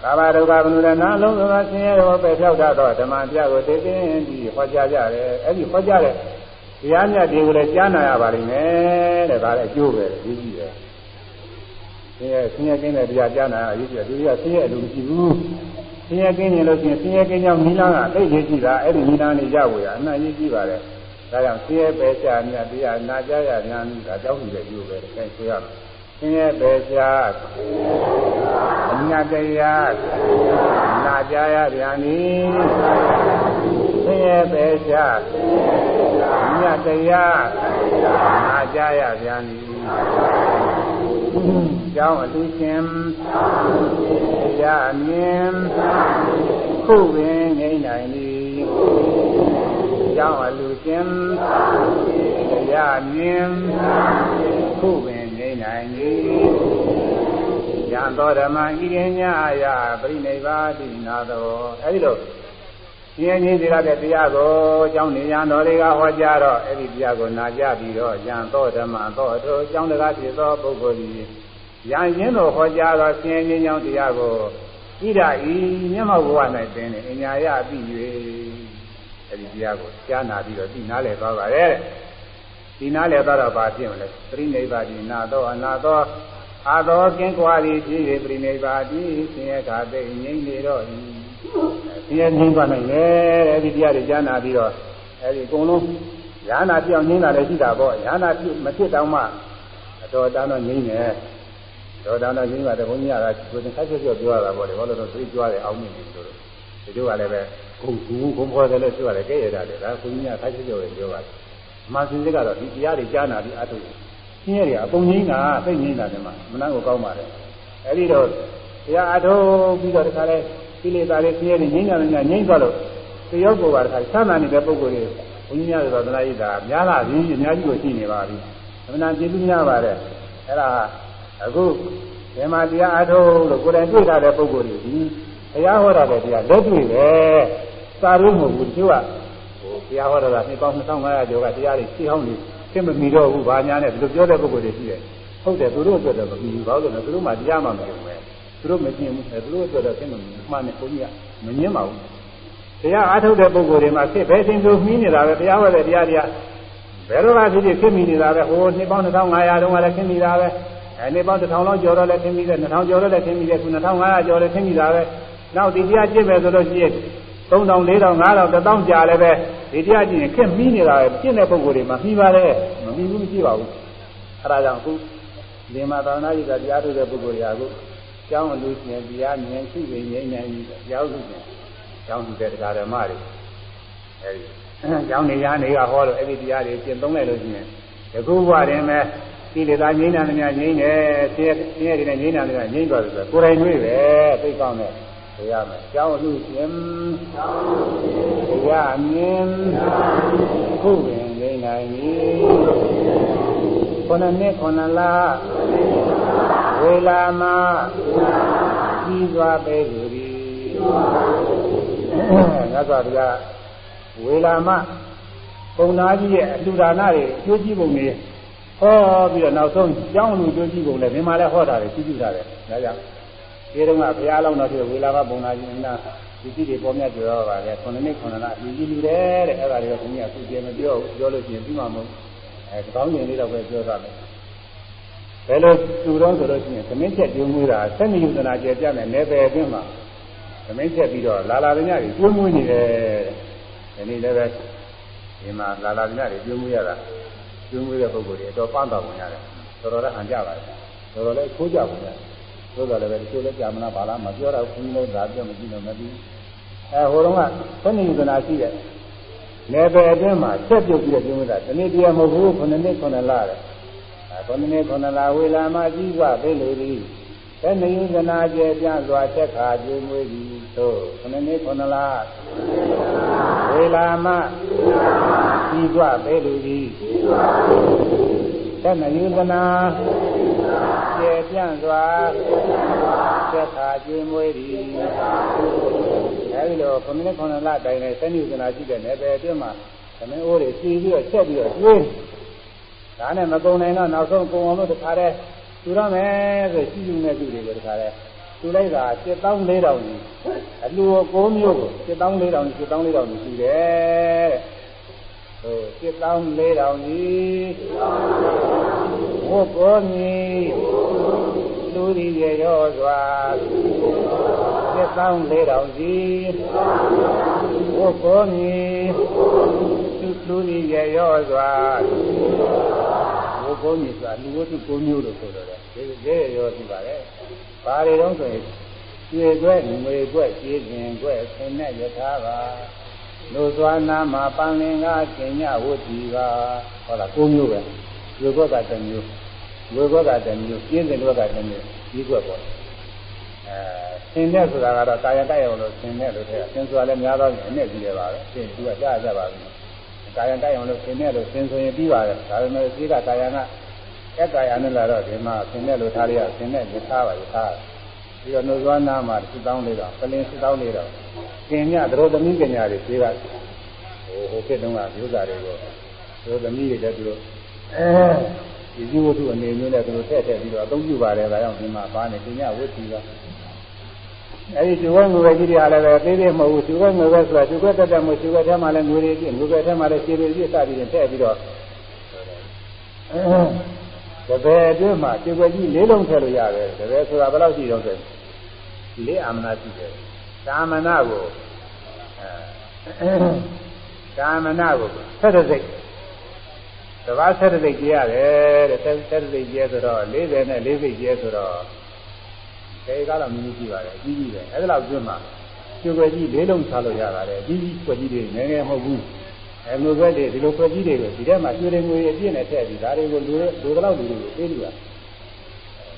ကာမဒုက္ခဘုနုရနာလုံးစုံသောဆင်းရဲတော်ပဲဖြောက်တတ်သောဓမ္မပြကိုသိသိပြီးဟောကြားကြတယ်အဲဒီဟောကြားတဲ့တရားမြတ်တွေကိုလည်းကြားနာရပါလိမ့်မယ်တဲ့ဒါလည်းအကျိုးပဲဒီကြီးတယ်ဆင်းရဲဆင်းရဲကင်းတဲ့တရားကြားနာရအရေးကြီးတယ်ဒီကဆင်းရဲအလိုမရှိဘူး ဆင်းရဲကင်းနေလို့ရှိရင်ဆင်းရဲကင်းကြောင့်မိလားကသိရေးကြည့်တာအဲ့ဒီမိလားနေရဖို့ရအမှန်ရေးကြည့်ပါလေဒါကြောင့်ဆင်းရဲပဲချာမြတ်တရားနာကြရညာမိတာကြောက်နေတဲ့အကျိုးပဲအဲဆိုရမယ်ဆင်းရဲပဲချာအမြတ်တရားနာကြရညာနိဆင်းရဲပဲချာအမြတ်တရားနာကြရညာနိ ကျောင်းအလူရှင်တရားမြင်ခုပင်ငိမ့်နိုင်သည်ကျောင်းအလူရှင်တရားမြင်ခုပင်ငိမ့်နိုင်သည်ယံသောဓမ္မဣရိညာယပရိနိဗ္ဗာတိနာသောအဲဒီလို ရှင်းရင်းသိရတဲ့တရားကိုအကြောင်းနေရန်တော်တွေကဟောကြားတော့အဲ့ဒီတရားကိုနာကြပြီးတော့ယံသောဓမ္မသောအထိုအကြောင်းတရားဖြစ်သောပုဂ္ဂိုလ်သည်ယံရင်းတော်ဟောကြားသောရှင်းရင်းကြောင်းတရားကိုဣဒဤမျက်မှောက်ဘဝ၌သင်နေအညာယအပြီး၍အဲ့ဒီတရားကိုကြားနာပြီးတော့သိနာလဲသွားပါရဲ့ဒီနာလဲသွားတော့ဘာဖြစ်မလဲပရိနိဗ္ဗာတိနာသောအနာသောအာသောကင်းကွာသည်ဖြစ်၍ပရိနိဗ္ဗာတိဆင်းရဲခါသိငြိမ့်နေတော့၏ ဆင်းရဲငြိမ်းသွားနိုင်တယ်အဲ့ဒီတရားတွေကြားနာပြီးတော့အဲ့ဒီအကုန်လုံးညာနာပြောင်းငြိမ်းတာလည်းရှိတာပေါ့ညာနာဖြစ်မဖြစ်တော့မှအတော်တန်းတော့ငြိမ်းတယ်တော်တန်းတော့ငြိမ်းပါတယ်ဘုန်းကြီးကကိုယ်သင်ခက်ချက်ချက်ပြောရတာပေါ့လေဘာလို့လဲဆိုသိကြွားတယ်အောင်းမြင်နေလို့ဒီလိုကလည်းပဲဂုံကူဂုံဖော်တယ်လို့ပြောရတယ်ကဲရတာလေဒါဘုန်းကြီးကခက်ချက်ချက်ပဲပြောပါတယ်အမှန်စင်စစ်ကတော့ဒီတရားတွေကြားနာပြီးအထုဆင်းရဲတွေအကုန်ငြိမ်းတာသိငြိမ်းတာဒီမှာမနှံ့ကိုကောင်းပါတယ်အဲ့ဒီတော့တရားအထုပြီးတော့ဒီခါလဲ ကိလေသာတွေဆင်းရဲတွေငြိမ်းကြတယ်ငြိမ်းသွားလို့တယောက်ကိုပါတခါဆန်းနာနေတဲ့ပုဂ္ဂိုလ်တွေဘုန်းကြီးများတော်သနာ့ဣဒါများလာပြီးအများကြီးကိုရှိနေပါပြီ။သမဏကျေးဇူးများပါတယ်။အဲ့ဒါအခုဓမ္မတရားအထုတ်လို့ကိုယ်တိုင်တွေ့တာတဲ့ပုဂ္ဂိုလ်တွေဒီတရားဟောတာတဲ့တရားလက်တွေ့ပဲ။စာရုံးမဟုတ်ဘူးသူကဟိုတရားဟောတာကနှစ်ပေါင်း2500ကျော်ကတရားတွေရှင်းအောင်နေသိမမီတော့ဘူး။ဘာညာနဲ့ဒီလိုပြောတဲ့ပုဂ္ဂိုလ်တွေရှိတယ်။ဟုတ်တယ်သူတို့အတွက်တော့မပြီးဘူး။ဘာလို့လဲသူတို့မှတရားမှမပြောဘူး။ သူတို့မကျင်ဘူး။သူတို့အတွက်တော့သိမမီမှန်တယ်ဘုန်းကြီးကမငင်းပါဘူး။တရားအားထုတ်တဲ့ပုဂ္ဂိုလ်တွေမှာဖြစ်ပဲရှင်သူမှီးနေတာပဲတရားဟောတဲ့တရားတရားဘယ်တော့မှဖြစ်ဖြစ်ဖြစ်မိနေတာပဲဟိုနှစ်ပေါင်း2500တုန်းကလည်းဖြစ်မိတာပဲအဲနှစ်ပေါင်း1000လောက်ကျော်တော့လည်းဖြစ်မိတယ်2000ကျော်တော့လည်းဖြစ်မိတယ်ခု2500ကျော်လည်းဖြစ်မိတာပဲနောက်ဒီတရားကျင့်မယ်ဆိုလို့ရှိရင်3000 4000 5000 1000ကြာလည်းပဲဒီတရားကျင့်ရင်ခက်မိနေတာပဲကျင့်တဲ့ပုဂ္ဂိုလ်တွေမှာမှီပါတယ်မမှီဘူးမရှိပါဘူးအဲဒါကြောင့်အခုလင်မာသာနာကြီးကတရားထုတ်တဲ့ပုဂ္ဂိုလ်တွေကအခု ကျောင်းအလူရှင်တရားမြင်ရှိနေငြိမ်းနိုင်ပြီးရောက်လို့ရှင်ကျောင်းသူတဲ့တရားဓမ္မတွေအဲဒီကျောင်းနေရနေကဟောလို့အဲ့ဒီတရားတွေကျင့်သုံးလိုက်လို့ရှိရင်ဒီခုဘဝတွင်ပဲကိလေသာငြိမ်းတာများငြိမ်းတယ်ဆင်းရဲဆင်းရဲတွေနဲ့ငြိမ်းတာများငြိမ်းသွားပြီဆိုကိုယ်တိုင်တွေ့ပဲသိကောင်းတယ်သိရမယ်ကျောင်းလူရှင်တရားမြင်ခုပင်ငြိမ်းနိုင်ပြီ ခொနနှစ်ခொနလဝေလာမကြီးစွာပဲလူသည်ငါစွာဘုရားဝေလာမပုံနာကြီးရဲ့အလှူဒါနတွေအကျိုးကြီးပုံတွေဟောပြီးတော့နောက်ဆုံးကျောင်းလူကျိုးကြီးပုံလည်းဒီမှာလည်းဟောတာတွေကြည့်ကြည့်တာလေဒါကြောင့်ဒီတုန်းကဘုရားလောင်းတော်ဖြစ်ဝေလာမပုံနာကြီးနာဒီကြည့်တွေပေါ်မြတ်ကြရောပါလေခုနှစ်နှစ်ခုနှစ်လအမြင်ကြီးလူတယ်တဲ့အဲ့ဒါတွေကဘုရားအခုကျေမပြောဘူးပြောလို့ရှိရင်ပြီးမှမဟုတ် အဲကောင်းကျင်လေးတော့ပဲပြောတာပဲဘယ်လိုသူတော်ဆိုလို့ရှိရင်သမင်းချက်ကျွေးမွေးတာဆက်နေယူသနာကျေပြမယ်နေပယ်အတွင်းမှာသမင်းချက်ပြီးတော့လာလာပညာတွေကျွေးမွေးနေတယ်ဒီနေ့လည်းပဲဒီမှာလာလာမြတ်တွေပြုံးမှုရတာပြုံးမှုတဲ့ပုဂ္ဂိုလ်တွေတော့ပန်းတော်ဝင်ရတယ်တော်တော်လည်းဟန်ကြပါတယ်တော်တော်လည်းခိုးကြပါနဲ့သို့တော်လည်းပဲဒီလိုလည်းကြာမလားဘာလားမပြောတော့ဘူးလို့ဒါပြောမကြည့်လို့မပြီးအဲဟိုတုန်းကသနိယနာရှိတဲ့ လေပယ်အတွင်းမှာဆက်ပြုတ်ပြီးတော့ပြုံးမှုတာဒီနေ့တရားမဟုတ်ဘူးခုနှစ်နှစ်ခုနှစ်လတဲ့အဲခုနှစ်နှစ်ခုနှစ်လဝေလာမကြီးကပဲလေသည်သနိယနာကျေပြစွာချက်ခါကျွေးမွေးသည်သို့ခုနှစ်နှစ်ခုနှစ်လဝေလာမဤကွပဲလူသည်သနယုဒနာကျေပြန့်စွာသက်သာကျွေးမွေးသည် အဲဒီလိုခုနှစ်ခုနှစ်လတိုင်နဲ့သနယုဒနာရှိတဲ့နယ်ပယ်အတွင်းမှာသမင်းအိုးတွေစီပြီးတော့ချက်ပြီးတော့ကျွေးဒါနဲ့မကုံနိုင်တော့နောက်ဆုံးကုံအောင်လို့တခါတည်းသူရမယ်ဆိုရှိယူနေသူတွေကိုတခါတည်းသူလိုက်တာ7400ကြီးအလူကိုမျိုးကို7400ကြီး7400ကြီးရှိတယ်တဲ့ဟို7400ကြီးဘုကောမီလူဒီရရောစွာ 7400ကြီးဘုကောမီလူဒီရရောစွာဘုကောမီဆိုတာလူဝတ္ထုကိုမျိုးလို့ဆိုတော့တယ်ဒီရောရှိပါတယ်ဘာတွေတော့ဆိုရင်ကျွေခွဲငွေခွဲကျေးဇင်ခွဲဆင်းနဲ့ယထာပါလူသွားနာမှာပန်းလင်ကကျင်ညဝတ္တိပါဟောတာကိုမျိုးပဲကျွေခွဲကတမျိုးဝေခွဲကတမျိုးကျေးဇင်ခွဲကတမျိုးဒီခွဲပေါ့အဲ ဆင်းနဲ့ဆိုတာကတော့ကာယကရောလို့ဆင်းနဲ့လို့ထည့်ဆင်းဆိုတာလည်းများတော့အနဲ့ပြီးတယ်ပါပဲဆင်းသူကကြားကြပါပြီကာယကရောလို့ဆင်းနဲ့လို့ဆင်းဆိုရင်ပြီးပါတယ်ဒါပေမဲ့ဒီကကာယကကက်ကာယနဲ့လာတော့ဒီမှာဆင်းနဲ့လို့ထားရဆင်းနဲ့ရထားပါရထားပြီးတော့နှုတ်သွားနာမှာစစ်တောင်းလေးတော့ကလင်းစစ်တောင်းလေးတော့ကျင်ညသရောသမီးကညာတွေသေးကဟိုဟိုဖြစ်တုန်းကမျိုးစားတွေကိုသရောသမီးတွေလည်းသူတို့အဲဒီဇီဝတ္ထုအနေမျိုးနဲ့သူတို့ထည့်ထည့်ပြီးတော့အသုံးပြုပါတယ်ဒါကြောင့်ဒီမှာပါနေကျင်ညဝိသီက အဲဒီကျုပ်ကငွေကြီးတွေအားလည်းပဲသေးသေးမဟုတ်ဘူးကျုပ်ကငွေပဲဆိုတာကျုပ်ကတက်တက်မဟုတ်ကျုပ်ကထဲမှာလည်းငွေတွေပြည့်ငွေပဲထဲမှာလည်းခြေတွေပြည့်စသည်ဖြင့်ထည့်ပြီးတော့တပည့်အတွင်းမှာခြေွယ်ကြီးလေးလုံးထည့်လို့ရတယ်တပည့်ဆိုတာဘယ်လောက်ရှိတော့ဆိုလေးအာမနာရှိတယ်ကာမနာကိုအဲကာမနာကိုဆက်တဲ့စိတ်တဘာဆက်တဲ့စိတ်ကြရတယ်တဲ့ဆက်တဲ့စိတ်ကြဆိုတော့40နဲ့40ကျဲဆိုတော့ ဒီကတော့မြင်ကြည့်ပါတယ်အကြီးကြီးပဲအဲ့ဒါလောက်အတွင်းမှာခြေွယ်ကြီးလေးလုံးချလို့ရတာလေအကြီးကြီးွယ်ကြီးတွေငယ်ငယ်မဟုတ်ဘူးအဲလိုပဲဒီလိုဖွဲ့ကြီးတွေကိုဒီထဲမှာကျွေးတွေငွေအပြည့်နဲ့ထည့်ပြီးဒါတွေကိုလူလူတော့လူတွေကိုပေးလို့ရ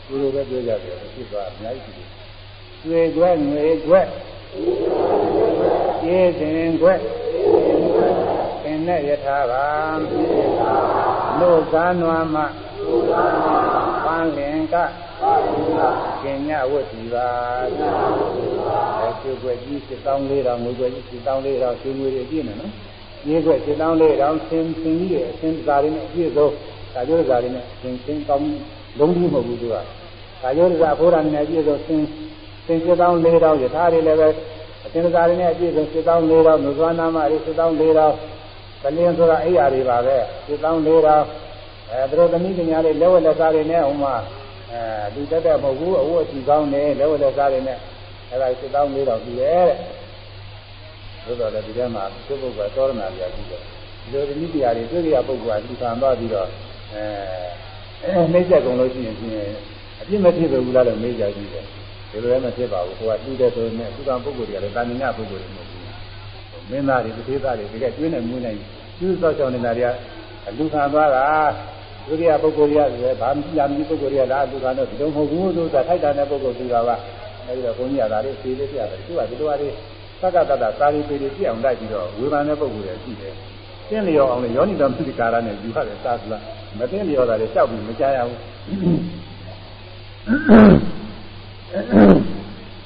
လူလိုပဲပြောကြတယ်ဖြစ်သွားအများကြီးရှိတယ်ကျွေးခွဲငွေခွဲကျေးဇင်ခွဲသင်နဲ့ယထာပါလို့သာနွားမှပန်းလင်က ကျင်ညဝတ်ဒီပါအဲကျွေးခွဲကြီး7400ငွေခွဲကြီး7400ကျွေးငွေတွေပြည့်နေနော်ရေးခွက်စစ်တောင်းလေးတောင်ဆင်းဆင်းကြီးတဲ့အဆင်းစာတွေနဲ့အပြည့်စုံဒါကြောစာတွေနဲ့ဆင်းဆင်းကောင်းလုံးကြီးမဟုတ်ဘူးသူကဒါကြောစာဘုရားနဲ့အပြည့်စုံဆင်းဆင်းစစ်တောင်းလေးတောင်ယထာတွေလည်းပဲအဆင်းစာတွေနဲ့အပြည့်စုံစစ်တောင်းလေးတောင်နုသွားနာမတွေစစ်တောင်းလေးတောင်ကလင်းဆိုတာအိယာတွေပါပဲစစ်တောင်းလေးတောင်အဲသူတို့သမီးကညာလေးလက်ဝက်လက်စားတွေနဲ့ဟိုမှာ အဲလူတက်တဲ့မဟုတ်ဘူးအဝတ်အထည်ကောင်းတယ်လက်ဝက်လက်စားတွေနဲ့အဲဒါစစ်တောင်းလေးတောင်ပြီးရဲ့တဲ့သို့တော်လည်းဒီထဲမှာသူ့ပုဂ္ဂိုလ်သောရဏပြာပြီးတော့ဒီလိုဒီနည်းတရားတွေတွေ့ရပုဂ္ဂိုလ်ကဒီခံသွားပြီးတော့အဲနှိမ့်ဆက်ကုန်လို့ရှိရင်ဖြင့်အပြစ်မဖြစ်ဘူးလားလို့မေးကြကြည့်တယ်ဒီလိုလည်းမဖြစ်ပါဘူးကိုကတူတဲ့ဆိုရင်သူကပုဂ္ဂိုလ်တွေကလည်းတာမညပုဂ္ဂိုလ်တွေမဟုတ်ဘူးမင်းသားတွေတစ်သေးသားတွေတကယ်ကျွေးနေမွေးနေကျူးစောက်ချောင်းနေတာတွေကလူခံသွားတာ ဒုတိယပုဂ္ဂိုလ်တွေကလည်းဘာမှမမြင်ပုဂ္ဂိုလ်တွေကလားလူခံတော့ဒီလိုမဟုတ်ဘူးလို့သာထိုက်တာတဲ့ပုဂ္ဂိုလ်တွေကပါအဲဒီတော့ဘုန်းကြီးကဒါလေးဖြေလေးပြတယ်သူကဒီလိုအရေးသက္ကတတသာရီပေတွေပြအောင်လိုက်ပြီးတော့ဝေဘာနဲ့ပုံကူတယ်ရှိတယ်။ကျင့်လျော်အောင်လေယောနိတံသုတိကာရနဲ့ယူရတယ်သာသလားမသိလျော်တာလေကြောက်ပြီးမကြားရဘူး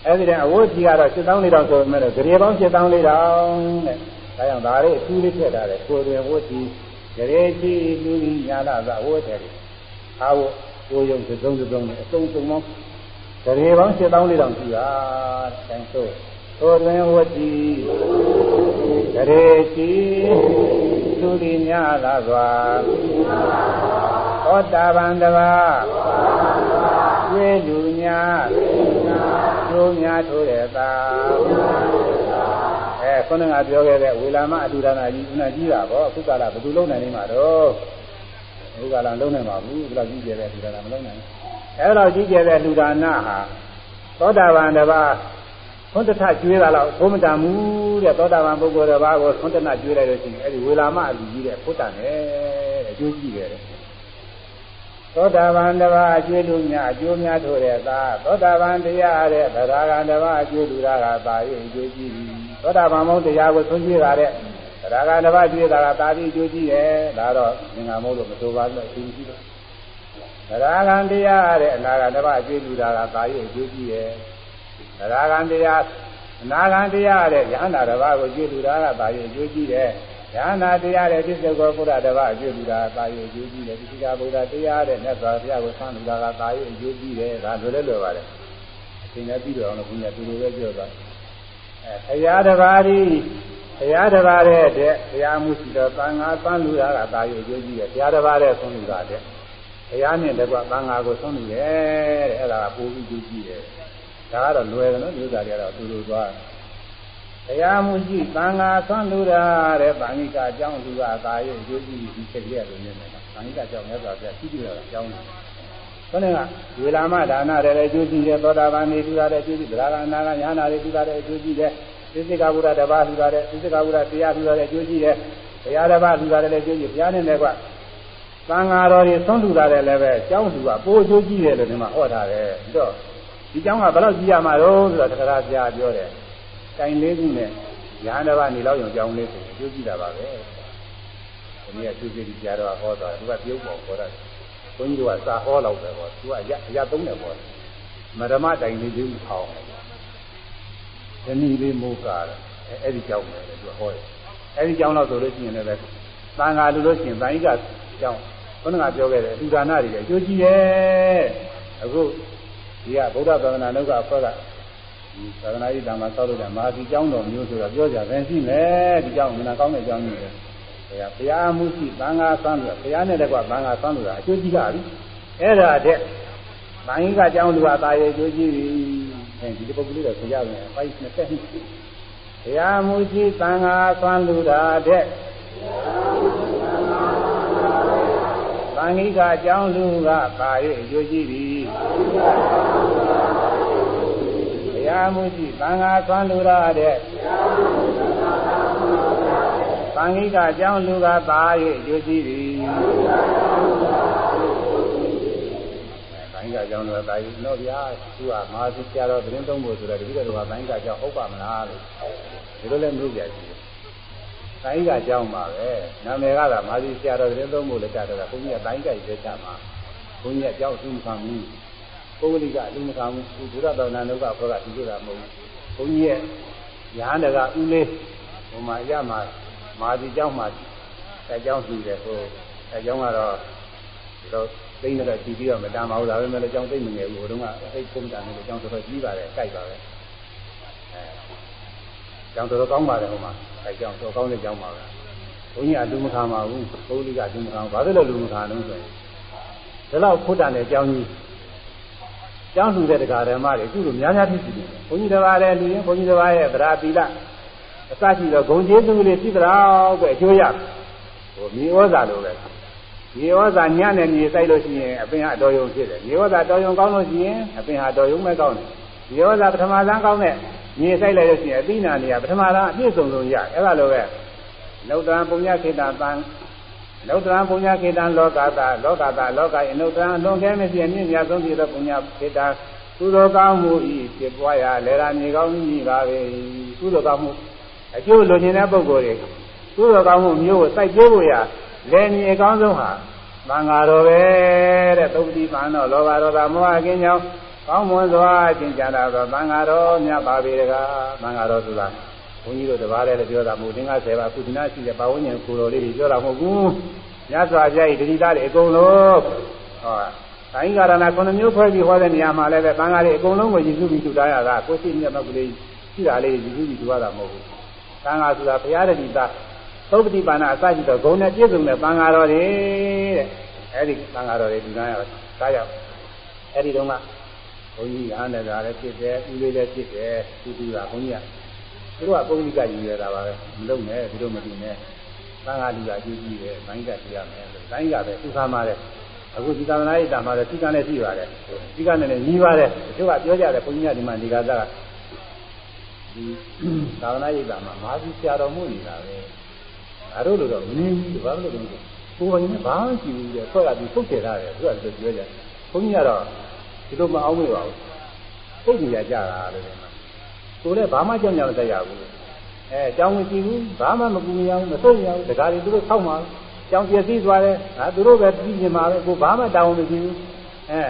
။အဲဒီတဲ့အဝတ်ကြီးကတော့7000လေးတောင်ဆိုပေမဲ့ဂရေပေါင်း7000လေးတောင်တဲ့။ဒါကြောင့်ဒါလေးအထူးလေးထည့်ထားတယ်ကိုယ်တွင်ဝတ်ကြီး ဂရေကြီးလူကြီးညာလာသာဝတ်တယ်။အာဝကိုယုံသုံးသုံးနဲ့အစုံစုံပေါင်းဂရေပေါင်း7000လေးတောင်ရှိတာ။တိုင်းဆိုသောတွင်ဝတိဂရေတိသူတိညာလာစွာသောတာပန်တပါဝေလူညာကျိုးများထိုးတဲ့သာအဲ ခုနကပြောခဲ့တဲ့ဝေလာမအတူဒါနာကြီးခုနကြီးတာပေါ့အခုကလာဘယ်သူလုံးနိုင်နေမှာတော့အခုကလာလုံးနိုင်မှာဘူးဘယ်လောက်ကြီးကျယ်တဲ့အတူဒါနာမလုံးနိုင်ဘူးအဲလောက်ကြီးကျယ်တဲ့လူဒါနာဟာသောတာပန်တပါသွန်တထကျွေးတာတော့ဘုမတန်မူတဲ့သောတာပန်ပုဂ္ဂိုလ်တစ်ပါးကိုသွန်တထကျွေးလိုက်လို့ရှိရင်အဲ့ဒီဝေလာမအလူကြီးတဲ့ဖုတ္တန်နဲ့အကျိုးကြည့်တယ်သောတာပန်တစ်ပါးအကျွေးလူများအကျိုးများထိုးတဲ့သာသောတာပန်တရားတဲ့ဗရာဂံတစ်ပါးအကျိုးလူတာကသာ၍အကျိုးကြည့်ပြီ သောတာပန်မုန်းတရားကိုသွန်ကြည့်တာတဲ့ဗရာဂံတစ်ပါးကျွေးတာကသာပြီးအကျိုးကြည့်တယ်ဒါတော့ငင်္ဂမို့လို့မဆိုပါဘူးအကျိုးကြည့်တော့ဗရာဂံတရားတဲ့အနာဂံတစ်ပါးအကျိုးလူတာကသာ၍အကျိုးကြည့်တယ်သရဂံတရားအနာဂံတရားတဲ့ယဟန္တာတစ်ပါးကိုကြည့်လူတာကပါရင်ကြိုးကြည့်တယ်ညာနာတရားတဲ့ပြစ္ဆုတ်ကိုဘုရားတပါးအကျိုးပြုတာသာယအကျိုးကြီးတယ်ဒီကဘုရားတရားတဲ့မြတ်စွာဘုရားကိုဆန်းလူတာကသာယအကျိုးကြီးတယ်ဒါလွယ်လဲလွယ်ပါတယ်အချိန်နဲ့ပြီးတော့အောင်လို့ဘုရားသူလိုပဲပြောတာ အဲဘုရားတပါးဒီဘုရားတပါးတဲ့တဲ့ဘုရားမှုရှိတော့သံဃာသံလူတာကသာယအကျိုးကြီးတယ်ဘုရားတပါးတဲ့ဆန်းလူတာတဲ့ဘုရားနဲ့တကွသံဃာကိုဆန်းလူတယ်တဲ့အဲ့ဒါကပိုပြီးကျိုးကြီးတယ်ဒါကတော့လွယ်တယ်နော်မျိုးသားတွေကတော့သူလိုသွားတရားမှုရှိသံဃာဆွမ်းလူတာတဲ့ဗာဏိကအကြောင်းလူကသာရဲ့အကျိုးကြီးဒီချက်ကြီးရတယ်နေမှာဗာဏိကအကြောင်းမြတ်စွာဘုရားကြည့်ကြရတာအကြောင်းတယ် ခဏကဝေလာမဒါနတွေလည်းကျူးစီတယ်သောတာပန်နေကျူတာတဲ့ကျူစီသရဂနာကညာနာတွေကျူတာတဲ့အကျိုးရှိတယ်သစ္စေကဘုရားတပါးလှူတာတဲ့သစ္စေကဘုရားတရားလှူတာတဲ့အကျိုးရှိတယ်ဘုရားတပါးလှူတာတဲ့လည်းကျိုးရှိဘုရားနဲ့လည်းကသံဃာတော်တွေဆုံးလှူတာတဲ့လည်းပဲအကြောင်းလှူတာပိုအကျိုးရှိတယ်လို့ဒီမှာဟောထားတယ်ပြီးတော့ဒီအကြောင်းကဘယ်လောက်ကြည့်ရမှာတော့ဆိုတော့တရားပြပြောတယ်တိုင်လေးခုနဲ့ညာတစ်ပါးနေလောက်ရုံကြောင်းလေးဆိုအကျိုးရှိတာပါပဲဒီနေ့ကသူစီကြီးကြတော့ဟောတာသူကပြုတ်ပေါ်ခေါ်တာ ဘုန်းကြီးတို့ကစာဟောလောက်ပဲပေါ့သူကအရအရသုံးတယ်ပေါ့။မဓမ္မတိုင်လေးကြီးထောင်းတယ်။ဒီနည်းလေးမိုးကားတယ်။အဲ့ဒီကြောင်းပဲသူကဟောတယ်။အဲ့ဒီကြောင်းတော့ဆိုလို့ရှိရင်လည်းသံဃာလူလို့ရှိရင်ဗန်ကြီးကကြောင်းဘုန်းကပြောခဲ့တယ်အလူဒါနတွေအကျိုးကြီးတယ်။အခုဒီကဗုဒ္ဓသာသနာ့လောကအဖွဲ့ကဒီသာသနာ့ရေးတံမှာစောက်လို့တဲ့မဟာဒီကျောင်းတော်မျိုးဆိုတော့ပြောကြတယ်ရှိမယ်ဒီကျောင်းကနာကောင်းတဲ့ကျောင်းကြီးပဲဘု ရားဘုရားမှုရှိသံဃာဆန်းလို့ဘုရားနဲ့တကွသံဃာဆန်းလို့တာအကျိုးကြီးတာပြီအဲ့ဒါတဲ့ဗန်ကြီးကကျောင်းလူကသာရဲ့အကျိုးကြီးပြီအဲဒီပုဂ္ဂိုလ်လေးတော့ဆရာပဲပိုက်20နှစ်ဘုရားမှုရှိသံဃာဆန်းလို့တာတဲ့သံဃိကအကြောင်းလူကပါရဲ့အကျိုးကြီးသည်ဘုရားမှုရှိသံဃာသွမ်းလူရတဲ့သံ ဃိကအကြောင်းလူကပါရဲ့အကျိုးကြီးသည်သံဃိကအကြောင်းလူကပါရဲ့တော့ဗျာသူကမဟာစီဆရာတော်သတင်းသုံးဖို့ဆိုတော့တပည့်တော်ကသံဃိကအကြောင်းဟုတ်ပါမလားလို့ဒီလိုလည်းမလို့ကြရှိတယ်တိုင်းကအကြောင်းပါပဲနာမည်ကတော့မာဇီဆရာတော်သတင်းသုံးဖို့လည်းကြတော့ဘုန်းကြီးကတိုင်းကရေးချမှာဘုန်းကြီးကအကြောင်းသူမခံဘူးပုဂ္ဂလိကအလူမခံဘူးသူဒုရတော်နာနုကဘုရားဒီလိုတာမဟုတ်ဘူးဘုန်းကြီးရဲ့ညာတကဥလေးဟိုမှာရမှာ မာဇီကျောင်းမှာအဲကျောင်းစီတယ်ဟိုအဲကျောင်းကတော့ဒီတော့သိနေတော့ကြည့်ပြီးတော့မတမ်းပါဘူးဒါပဲမဲ့လည်းကျောင်းသိမငယ်ဘူးဟိုတုန်းကသိပုံတန်နေကျောင်းတော်တော်ကြီးပါတယ်ကြိုက်ပါပဲအဲကျောင်းတော်တော်ကောင်းပါတယ်ဟိုမှာအဲကြောင့်တော်ကောင်းတဲ့ကြောင်းပါပဲဘုန်းကြီးအလူမခံပါဘူးဘုန်းကြီးကလူမခံဘာလို့လဲလူမခံလို့ဆိုရင်ဒီလောက်ဖုတ်တန်တဲ့ကြောင်းကြီးကျောင်းလူတဲ့တရားဓမ္မတွေအခုလိုများများဖြစ်နေတယ်ဘုန်းကြီးတစ်ပါးလည်းလူရင်ဘုန်းကြီးတစ်ပါးရဲ့ဗရာတိလ အစရှိတော့ဂုံကျေးဇူးလေးဖြစ်တော့ပဲအကျိုးရဟိုမြေဩဇာလိုပဲမြေဩဇာညံ့တဲ့မြေစိုက်လို့ရှိရင်အပင်ဟာတော်ယုံဖြစ်တယ်မြေဩဇာတော်ယုံကောင်းလို့ရှိရင်အပင်ဟာတော်ယုံမဲ့ကောင်းတယ်မြေဩဇာပထမဇန်းကောင်းတဲ့မြေဆိုင်လိုက်လို့ရှိရင်အသိနာနေရပထမလားအပြည့်စုံဆုံးရအဲ့ဒါလိုပဲလောကံပုညခေတ္တပံလောကံပုညခေတ္တလောကတာလောကတာလောကယနုတံလွန်ကဲမရှိအမြင့်မြတ်ဆုံးဖြစ်သောပုညခေတ္တကုသိုလ်ကောင်းမှုဤဖြစ်ပွားရလေရာမြေကောင်းကြီးပါပဲကုသိုလ်ကောင်းမှု အကျိုးလိုချင်တဲ့ပုဂ္ဂိုလ်တွေကုသိုလ်ကောင်းမှုမျိုးကိုစိုက်ကျိုးဖို့ရလေမြေအကောင်းဆုံးဟာသံဃာတော်ပဲတဲ့သုတိပန်တော့လောဘဒေါသမောဟကင်းကြောင်းကောင်းမွန်စွာကျင့်ကြတာတော့သံဃာတော်မြတ်ပါပေတကားသံဃာတော်ဆိုတာဘုန်းကြီးတို့တပါးလည်းပြောတာမဟုတ်သင်္က10ပါးကုသနာရှိတဲ့ပါဝိညာဉ်ကိုယ်တော်လေးတွေပြောတာမဟုတ်ဘူးမြတ်စွာဘုရားဤတတိသားတွေအကုန်လုံးဟောတိုင်းကာရဏခုနှစ်မျိုးဖွဲ့ပြီးဟောတဲ့နေရာမှာလည်းပဲသံဃာတွေအကုန်လုံးကိုရည်စုပြီးထူထားရတာကိုရှိမြတ်မကလေးရှိတာလေးရည်စုပြီးထူရတာမဟုတ်ဘူး သံဃာဆိုတာဘုရားတတိသားသုပတိပါဏအစရှိသောဂုဏ်နဲ့ပြည့်စုံတဲ့သံဃာတော်တွေတဲ့အဲဒီသံဃာတော်တွေဒီနားရောက်ဒါရောက်အဲဒီတုန်းကဘုန်းကြီးအားနဲ့ဒါလည်းဖြစ်တယ်ဥလေးလည်းဖြစ်တယ်သူသူကဘုန်းကြီးကသူတို့ကပုဂ္ဂလိကယူရတာပါပဲမလုပ်နဲ့သူတို့မလုပ်နဲ့သံဃာလူကအကျိုးကြီးတယ်ဘိုင်းကကြည့်ရမယ်လို့ဘိုင်းကပဲသူခါမှာတဲ့အခုဒီသာသနာ့ရေးတာမှာလည်းဒီကနဲ့ရှိပါတယ်ဒီကနဲ့လည်းညီးပါတယ်တချို့ကပြောကြတယ်ဘုန်းကြီးကဒီမှာဒီကသာ ဒီသာသနာ့ရေးတာမှာမာသီဆရာတော်မှုနေတာပဲအဲတို့လိုတော့မင်းကြီးဘာလို့လဲကိုယ်ပိုင်နဲ့ဘာမှကြည့်ဘူးလေဆွဲလာပြီးပုတ်တယ်ထားတယ်သူကလည်းပြောကြတယ်ဘုန်းကြီးကတော့ဒီလိုမအောင်မေ့ပါဘူးပုတ်နေရကြတာလို့ကိုယ်လည်းဘာမှကြောက်ကြမသက်ရဘူးအဲအကြောင်းမကြည့်ဘူးဘာမှမကူမရဘူးမဆုံးရဘူးတကားတွေသူတို့ဆောက်မှာကြောင်ပြည့်စည်သွားတယ်ဟာသူတို့ပဲပြီးနေမှာပဲကိုဘာမှတောင်းမကြည့်ဘူးအဲ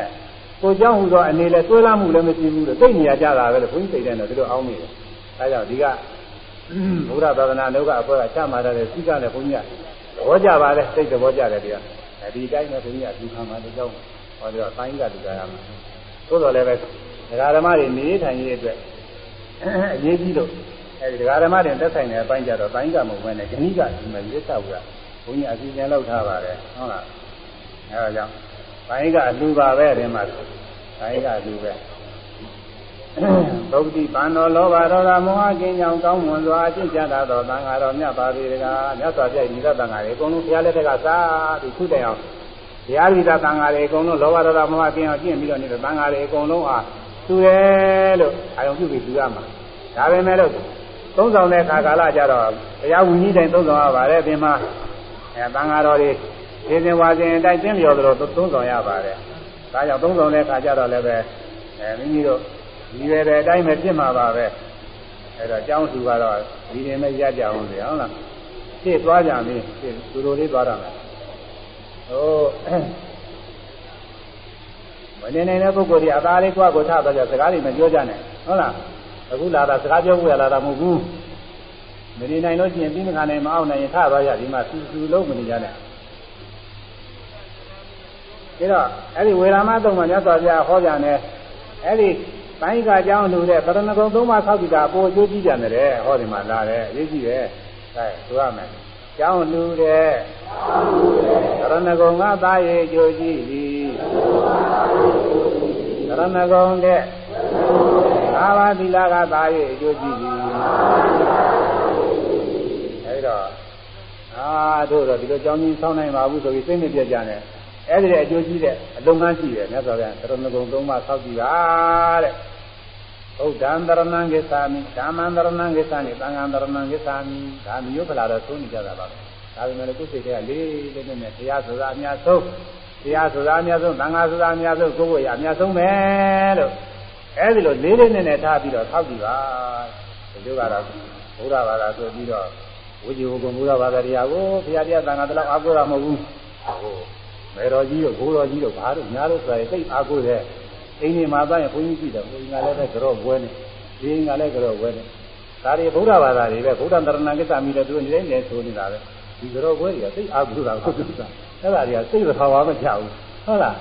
ကိုเจ้าဟူသောအနေနဲ့သွေးလာမှုလည်းမရှိဘူးလို့သိနေရကြတာပဲလို့ဘုန်းကြီးသိတယ်တော့ဒီလိုအောင်းမိတယ် အဲကြောင့်ဒီကဘုရားသာသနာလောကအဖွဲကချမှတ်တဲ့စိကနဲ့ဘုန်းကြီးကသဘောကြပါလေစိတ်သဘောကြတယ်တရားအဲဒီတိုင်းနဲ့ဘုန်းကြီးကဒီခံမှာဒီကြောင့်ဟောပြောတိုင်းကလူကြရမှာသို့တော်လည်းပဲဒကာဓမ္မတွေနေထိုင်ရေးအတွက်အရေးကြီးလို့အဲဒီဒကာဓမ္မတွေတက်ဆိုင်တဲ့အပိုင်းကြတော့တိုင်းကမဟုတ်ဘဲနဲ့ဂဏိကဒီမှာရေးဆောက်ကဘုန်းကြီးအစီအစဉ်လုပ်ထားပါတယ်ဟုတ်လားအဲဒါကြောင့်တိုင်းကအလူပါပဲဒီမှာတိုင်းကအလူပဲ ဗုဒ္ဓိပန္နောလောဘဒေါသမောဟကင်းကြောင့်ကောင်းမွန်စွာအကျင့်ကြတတ်သောသံဃာတော်မြတ်ပါပေတကားမြတ်စွာဘုရားဤသတ္တန်ဃာတွေအကုန်လုံးဘုရားလက်ထက်ကစားပြီးခုတိုင်အောင်ဘုရားဤသတ္တန်ဃာတွေအကုန်လုံးလောဘဒေါသမောဟကင်းအောင်ကျင့်ပြီးတော့နေတဲ့သံဃာတွေအကုန်လုံးအားသူတယ်လို့အာယုံပြုပြီးသူရမှာဒါပဲမဲ့လို့သုံးဆောင်တဲ့ခါကာလကြတော့ဘုရားဝိနည်းတိုင်းသုံးဆောင်ရပါတယ်ဒီမှာအဲသံဃာတော်တွေဒီစဉ်ဝါစဉ်အတိုင်းကျင့်လျော်သလိုသုံးဆောင်ရပါတယ်ဒါကြောင့်သုံးဆောင်တဲ့ခါကြတော့လည်းပဲအဲမိမိတို့ ဒီရတဲ့အတိုင်းပဲဖြစ်မှာပါပဲအဲ့တော့ကျောင်းသူကတော့ဒီရင်မဲ့ရကြအောင်လေဟုတ်လားဖြည့်သွားကြပြီဖြည့်သူတို့လေးသွားတာမယ်ဟိုမနေနိုင်တဲ့ပုဂ္ဂိုလ်တွေအသားလေးကွာကိုထားတော့ကြစကားတွေမပြောကြနဲ့ဟုတ်လားအခုလာတာစကားပြောဖို့ရလာတာမဟုတ်ဘူးမနေနိုင်လို့ရှိရင်ပြီးမခံနိုင်မအောင်နိုင်ရင်ထားသွားရဒီမှာစူစူလုံးမနေကြနဲ့ဒါတော့အဲ့ဒီဝေရာမသုံးမှာမြတ်စွာဘုရားဟောပြန်တယ်အဲ့ဒီ တိုင်းကအကြောင်းလူတဲ့ပရဏဂုံသုံးပါးဆောက်တည်တာပိုအကျိုးကြီးကြတယ်ဟောဒီမှာလာတယ်အရေးကြီးတယ်အဲဆိုရမယ်ကျောင်းလူတဲ့ပရဏဂုံကသားရဲ့အကျိုးကြီးသည်ပရဏဂုံတဲ့သာဝတိလာကသားရဲ့အကျိုးကြီးသည်အဲဒီတော့အာတို့တော့ဒီလိုကြောင်းကြီးဆောင်းနိုင်ပါဘူးဆိုပြီးစိတ်မပြတ်ကြနဲ့အဲ့ဒီအကျိုးကြီးတဲ့အလုံးကန်းရှိတယ်မြတ်စွာဘုရားသရဏဂုံသုံးပါးဆောက်ကြည့်ပါတဲ့ ဘုဒ္ဓံတရဏံဂစ္ဆာမိဓမ္မံတရဏံဂစ္ဆာမိသံဃံတရဏံဂစ္ဆာမိဒါမျိုးခလာတော့သုံးနေကြတာပါပဲဒါပေမဲ့ကိုယ်စိတ်ကလေးလေးနဲ့နဲ့တရားဆိုတာအများဆုံးတရားဆိုတာအများဆုံးသံဃာဆိုတာအများဆုံးကိုယ်ကိုယ်ရအများဆုံးပဲလို့အဲ့ဒီလိုလေးလေးနဲ့နဲ့ထားပြီးတော့ထောက်ကြည့်ပါဒီလိုကတော့ဘုရားဘာသာဆိုပြီးတော့ဝိဇ္ဇဝကုံဘုရားဘာသာတရားကိုဘုရားတရားသံဃာတလောက်အားကိုးတာမဟုတ်ဘူးဟုတ်မေတော်ကြီးတို့ဘိုးတော်ကြီးတို့ဘာတို့ညာတို့ဆိုရင်သိအားကိုးတဲ့ အိမ်နေမှာသားရင်ဘုန်းကြီးကြည့်တယ်ဘုန်းကြီးကလည်းပဲကြော့ပွဲနေဒီအိမ်ကလည်းကြော့ပွဲနေဒါတွေဗုဒ္ဓဘာသာတွေပဲဗုဒ္ဓတရဏကိစ္စမိတယ်သူနေနေနေဆိုနေတာပဲဒီကြော့ပွဲတွေကသိအားကိုးတာကိုသူကအဲ့ဒါတွေကသိသဘာဝမချဘူးဟုတ်လား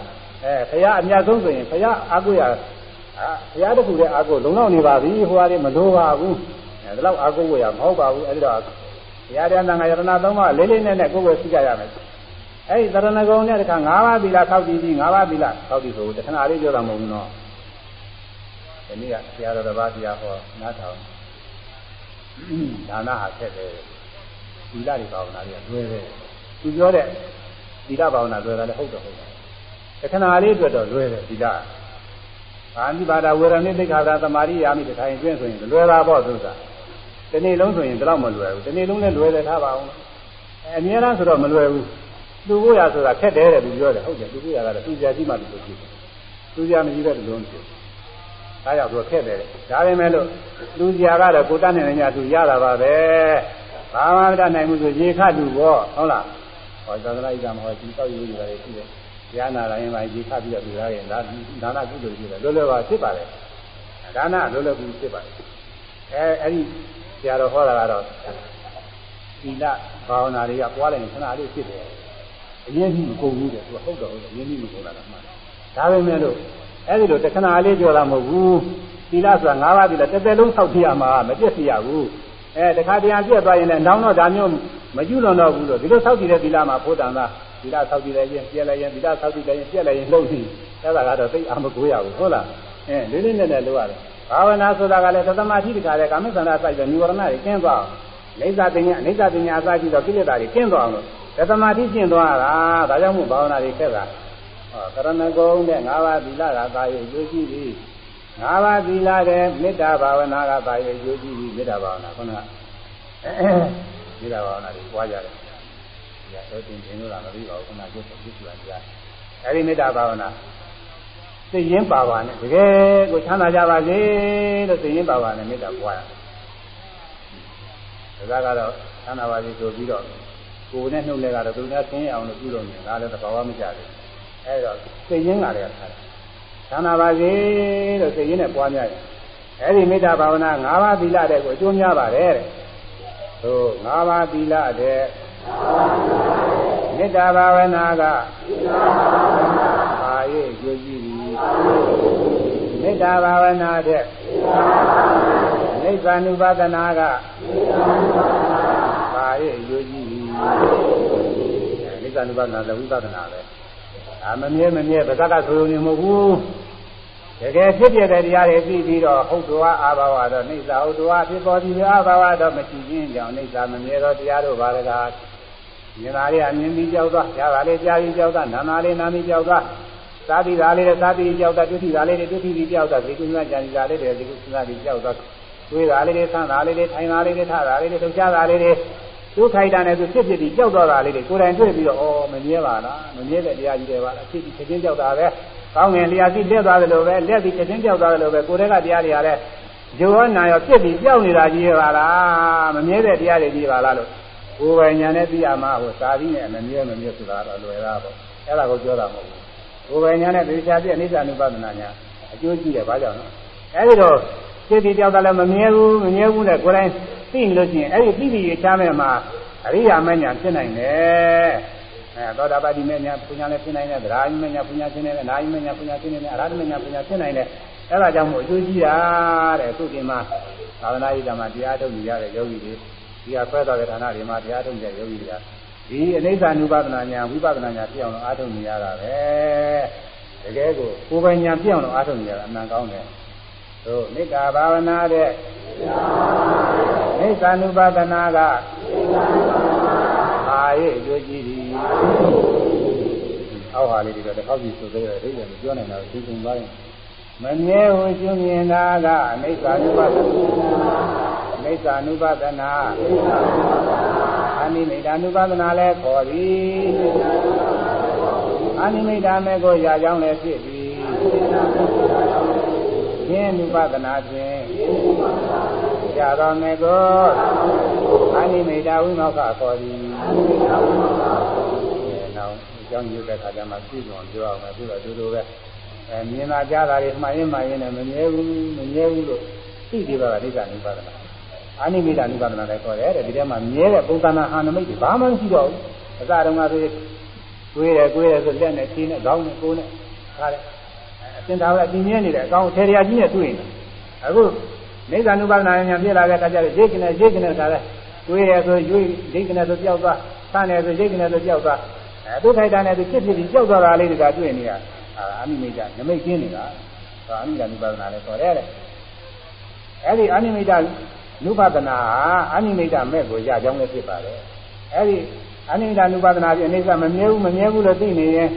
အဲဘုရားအများဆုံးဆိုရင်ဘုရားအားကိုးရအာဘုရားတခုတည်းအားကိုးလုံလောက်နေပါပြီဟိုဟာတွေမလိုပါဘူးအဲဒီလောက်အားကိုးရမဟုတ်ပါဘူးအဲဒီတော့ဘုရားတရားသံဃာယရဏသုံးပါးလေးလေးနဲ့နဲ့ကိုယ်ကိုယ်သိကြရမယ် အဲ့ဒီသရဏဂုံနဲ့တခါ၅ပါးသီလထောက်တည်ပြီး၅ပါးသီလထောက်တည်ဆိုတခဏလေးပြောတာမဟုတ်ဘူးနော်ဒီနေ့ကဆရာတော်တစ်ပါးတရားဟောနားထောင်ဒါနဟာဆက်တယ်သီလတွေဘာဝနာတွေကလွယ်တယ်သူပြောတဲ့သီလဘာဝနာလွယ်တာလည်းဟုတ်တော့ဟုတ်တယ်တခဏလေးအတွက်တော့လွယ်တယ်သီလဘာနိပါဒဝေရဏိသိက္ခာသမာရိယာမိတခိုင်ကျွင်းဆိုရင်လွယ်တာပေါ့သုသာဒီနေ့လုံးဆိုရင်ဒီလောက်မလွယ်ဘူးဒီနေ့လုံးလည်းလွယ်တယ်ထားပါအောင်အဲအများအားဆိုတော့မလွယ်ဘူး သူ့ကိုရဆိုတာခက်တယ်တဲ့သူပြောတယ်ဟုတ်တယ်သူ့ကိုရကတော့သူ့ကြာကြီးမှသူလို့ဖြစ်တယ်သူ့ကြာမရှိတဲ့လူလုံးဖြစ်ဒါကြောင့်သူခက်တယ်ဒါပေမဲ့လို့လူကြာကတော့ကိုတတ်နေနေကြသူရတာပါပဲဘာမှမတတ်နိုင်ဘူးဆိုရေခတ်လူပေါ့ဟုတ်လားဟောသာသနာ့ဣဒ္ဓမဟောဒီတောက်ယူနေတာလေရှိတယ်ရဟနာတိုင်းမှာရေခတ်ပြီးတော့လူသားရဲ့ဒါဒါနကုသိုလ်ရှိတယ်လွယ်လွယ်ပါဖြစ်ပါလေဒါနလွယ်လွယ်ကူဖြစ်ပါလေအဲအဲ့ဒီဆရာတော်ဟောတာကတော့သီလဘာဝနာတွေကပွားလိုက်ရင်ခဏလေးဖြစ်တယ် အရင်ကြီးမကုန်ဘူးတဲ့သူကဟုတ်တော့ဟုတ်တယ်အရင်ကြီးမကုန်တာကမှန်ဒါပေမဲ့လို့အဲ့ဒီလိုတခဏလေးပြောတာမဟုတ်ဘူးသီလဆိုတာ၅ပါးသီလတစ်သက်လုံးဆောက်ပြရမှာမပြည့်စရဘူးအဲတခါတရံပြည့်သွားရင်လည်းနောင်တော့ဒါမျိုးမကျွလွန်တော့ဘူးလို့ဒီလိုဆောက်တည်တဲ့သီလမှာဘုဒ္ဓံသာသီလဆောက်တည်လိုက်ရင်ပြည့်လိုက်ရင်သီလဆောက်တည်လိုက်ရင်ပြည့်လိုက်ရင်လှုပ်ပြီးအဲ့ဒါကတော့သိအာမကိုရဘူးဟုတ်လားအဲလေးလေးနက်နက်လုပ်ရတယ်ဘာဝနာဆိုတာကလည်းသတ္တမတိတခါလေကာမစန္ဒစိုက်တဲ့និဝရဏတွေကျင်းသွားအောင်အိဋ္ဌပညာအိဋ္ဌပညာအစရှိသောကိလေသာတွေကျင်းသွားအောင်လို့ သမာဓိကျင့်သွားတာဒါကြောင့်မို့ဘာဝနာတွေခက်တာဟောကရဏဂုံနဲ့၅ပါးသီလကသာရဲ့ကျိုးရှိပြီ၅ပါးသီလတဲ့မေတ္တာဘာဝနာကသာရဲ့ကျိုးရှိပြီမေတ္တာဘာဝနာခုနကမေတ္တာဘာဝနာတွေပွားကြတယ်ဒီကတော့တင်တင်လို့လားမသိပါဘူးခုနကကျုပ်ကျုပ်ပြန်ကြားအဲဒီမေတ္တာဘာဝနာသိရင်ပါပါနဲ့တကယ်ကိုချမ်းသာကြပါစေလို့သိရင်ပါပါနဲ့မေတ္တာပွားရတယ်ဒါကတော့ချမ်းသာပါစေဆိုပြီးတော့ ကိုယ်နဲ့နှုတ်လဲကတော့သူများဆင်းရအောင်လို့ပြုလုပ်နေတာလည်းသဘာဝမကျဘူးအဲဒါစိတ်ရင်းကလည်းထားတယ်သန္တာပါစေလို့စိတ်ရင်းနဲ့ပွားများရင်အဲဒီမေတ္တာဘာဝနာ၅ပါးသီလတဲ့ကိုအကျိုးများပါတယ်တဲ့သို့ငါးပါးသီလတဲ့မေတ္တာဘာဝနာကပါ၍ကြိုးကြည့်သည်မေတ္တာဘာဝနာတဲ့နိဗ္ဗာန်ဥပဒနာကပါ၍ကြိုးကြည့်သည် နိဗ္ဗာန်ဥပဒနာလည်းဝိပဿနာပဲအာမမြဲမမြဲဗဇက်ကဆိုရုံနဲ့မဟုတ်ဘူးတကယ်ဖြစ်ပြတဲ့တရားတွေသိပြီးတော့ဟုတ်တော်အာဘာဝတော့နေသာဟုတ်တော်ဖြစ်ပေါ်ပြီးအာဘာဝတော့မရှိခြင်းကြောင့်နေသာမမြဲတော့တရားတို့ဘာလဲကမြင်လာလေးအမြင်ပြီးကြောက်သွားကြားလာလေးကြားပြီးကြောက်သွားနာနာလေးနာပြီးကြောက်သွားသာတိသာလေးနဲ့သာတိကြောက်သွားဒုတိသာလေးတွေဒုတိပြီးကြောက်သွားဒီကုသကြံစီသာလေးတွေဒီကုသပြီးကြောက်သွားတွေးတာလေးတွေဆန်းတာလေးတွေထိုင်တာလေးတွေထတာလေးတွေလှုပ်ရှားတာလေးတွေ သူခိုက်တာနဲ့သူဖြစ်ဖြစ်ပြီးကြောက်သွားတာလေးတွေကိုယ်တိုင်တွေ့ပြီးတော့ဩမမြဲပါလားမမြဲတဲ့တရားကြီးတွေပါလားဖြစ်ပြီးချက်ချင်းကြောက်တာပဲကောင်းငင်လျာစီလက်သွားတယ်လို့ပဲလက်ပြီးချက်ချင်းကြောက်သွားတယ်လို့ပဲကိုယ်တည်းကတရားတွေကလည်းဂျိုဟောနာရောဖြစ်ပြီးကြောက်နေတာကြီးပါလားမမြဲတဲ့တရားတွေကြီးပါလားလို့ကိုယ်ပိုင်ညာနဲ့သိရမှာဟိုသာပြီးနဲ့မမြဲမမြဲဆိုတာတော့လွယ်တာပေါ့အဲ့ဒါကိုပြောတာမဟုတ်ဘူးကိုယ်ပိုင်ညာနဲ့သေချာပြည့်အိဋ္ဌာနုပဒနာညာအကျိုးကြည့်တယ်ဘာကြောင့်လဲအဲ့ဒီတော့ ဖြစ်ပြီးကြောက်တာလည်းမမြဲဘူးမမြဲဘူးနဲ့ကိုယ်တိုင်သိလို့ရှိရင်အဲ့ဒီသိပြီးချမ်းမဲ့မှာအရိယာမညာဖြစ်နိုင်တယ်အဲသောတာပတိမညာပူညာလည်းဖြစ်နိုင်တယ်ဗရာယမညာပူညာဖြစ်နိုင်တယ်နာယမညာပူညာဖြစ်နိုင်တယ်အရဟတမညာပူညာဖြစ်နိုင်တယ်အဲဒါကြောင့်မို့အကျိုးကြီးတာတဲ့အခုဒီမှာသာသနာ့ရေးဓမ္မတရားထုတ်နေရတဲ့ယောဂီတွေဒီဟာဆွဲတော်တဲ့ဌာနတွေမှာတရားထုတ်တဲ့ယောဂီတွေကဒီအနိစ္စ ानु ပဒနာညာဝိပဿနာညာပြအောင်လို့အားထုတ်နေရတာပဲတကယ်ကိုကိုယ်ပိုင်ညာပြအောင်လို့အားထုတ်နေရတာအမှန်ကောင်းတယ် သို့နိက္ခာဘာဝနာတဲ့နိက္ခာနုပါဒနာကအာရေအကျိုးကြီးသည်အောက်ဟာလေးတွေကတစ်ခေါက်ကြီးဆိုသေးတယ်အိဗယ်မပြောနိုင်တာသိကုန်သွားရင်မမြဲဟုရှုမြင်တာကအိဋ္ဌာနုပါဒနာအိဋ္ဌာနုပါဒနာအနိမိတ်ာနုပါဒနာလည်းခေါ်သည်အနိမိတ်ာမဲ့ကိုရာကြောင်းလည်းဖြစ်သည် ရှင်း ानु ပဒနာဖြင့်ရတော်မေကိုအနိမိတ်ဝိမောက္ခခေါ်သည်နောက်ကြောင်းယူတဲ့ခါကျမှပြည့်စုံပြောအောင်မယ်ပြီးတော့ဒီလိုပဲအဲမြင်လာကြတာတွေမှန်ရင်မှန်ရင်လည်းမမြဲဘူးမမြဲဘူးလို့သိကြပါကဒိဋ္ဌာနိပါဒနာအာနိမိတ်နိပါဒနာလည်းခေါ်တယ်တဲ့ဒီထဲမှာမြဲတဲ့ပုံသဏ္ဍာန်ဟာနမိတ်တွေဘာမှမရှိတော့ဘူးအစတုန်းကဆိုတွေးတယ်တွေးတယ်ဆိုလက်နဲ့ခြေနဲ့ခေါင်းနဲ့ကိုယ်နဲ့ခါတယ် အစင်သာကအပြင်းမြဲနေတယ်အကောင်ထေရယာကြီးနဲ့တွေ့နေအခုနိစ္စ ानु ပါဒနာဉာဏ်ပြလာတဲ့အခါကျတော့ရိတ်ကနေရိတ်ကနေခါတယ်တွေးတယ်ဆိုရွေးရိတ်ကနေဆိုကြောက်သွားဆန်းတယ်ဆိုရိတ်ကနေဆိုကြောက်သွားအဲသူခိုက်တာနဲ့သူဖြစ်ဖြစ်ပြီးကြောက်သွားတာလေးတွေကတွေ့နေရအာအနိမိတ်နမိတ်ကျင်းနေတာဒါအနိမိတ် ानु ပါဒနာလည်းခေါ်တယ်တဲ့အဲ့ဒီအနိမိတ်နုပါဒနာဟာအနိမိတ်မဲ့ကိုရကြောင်းလည်းဖြစ်ပါတယ်အဲ့ဒီအနိမိတ်နုပါဒနာပြအိဋ္ဌမမြဲဘူးမမြဲဘူးလို့သိနေရင်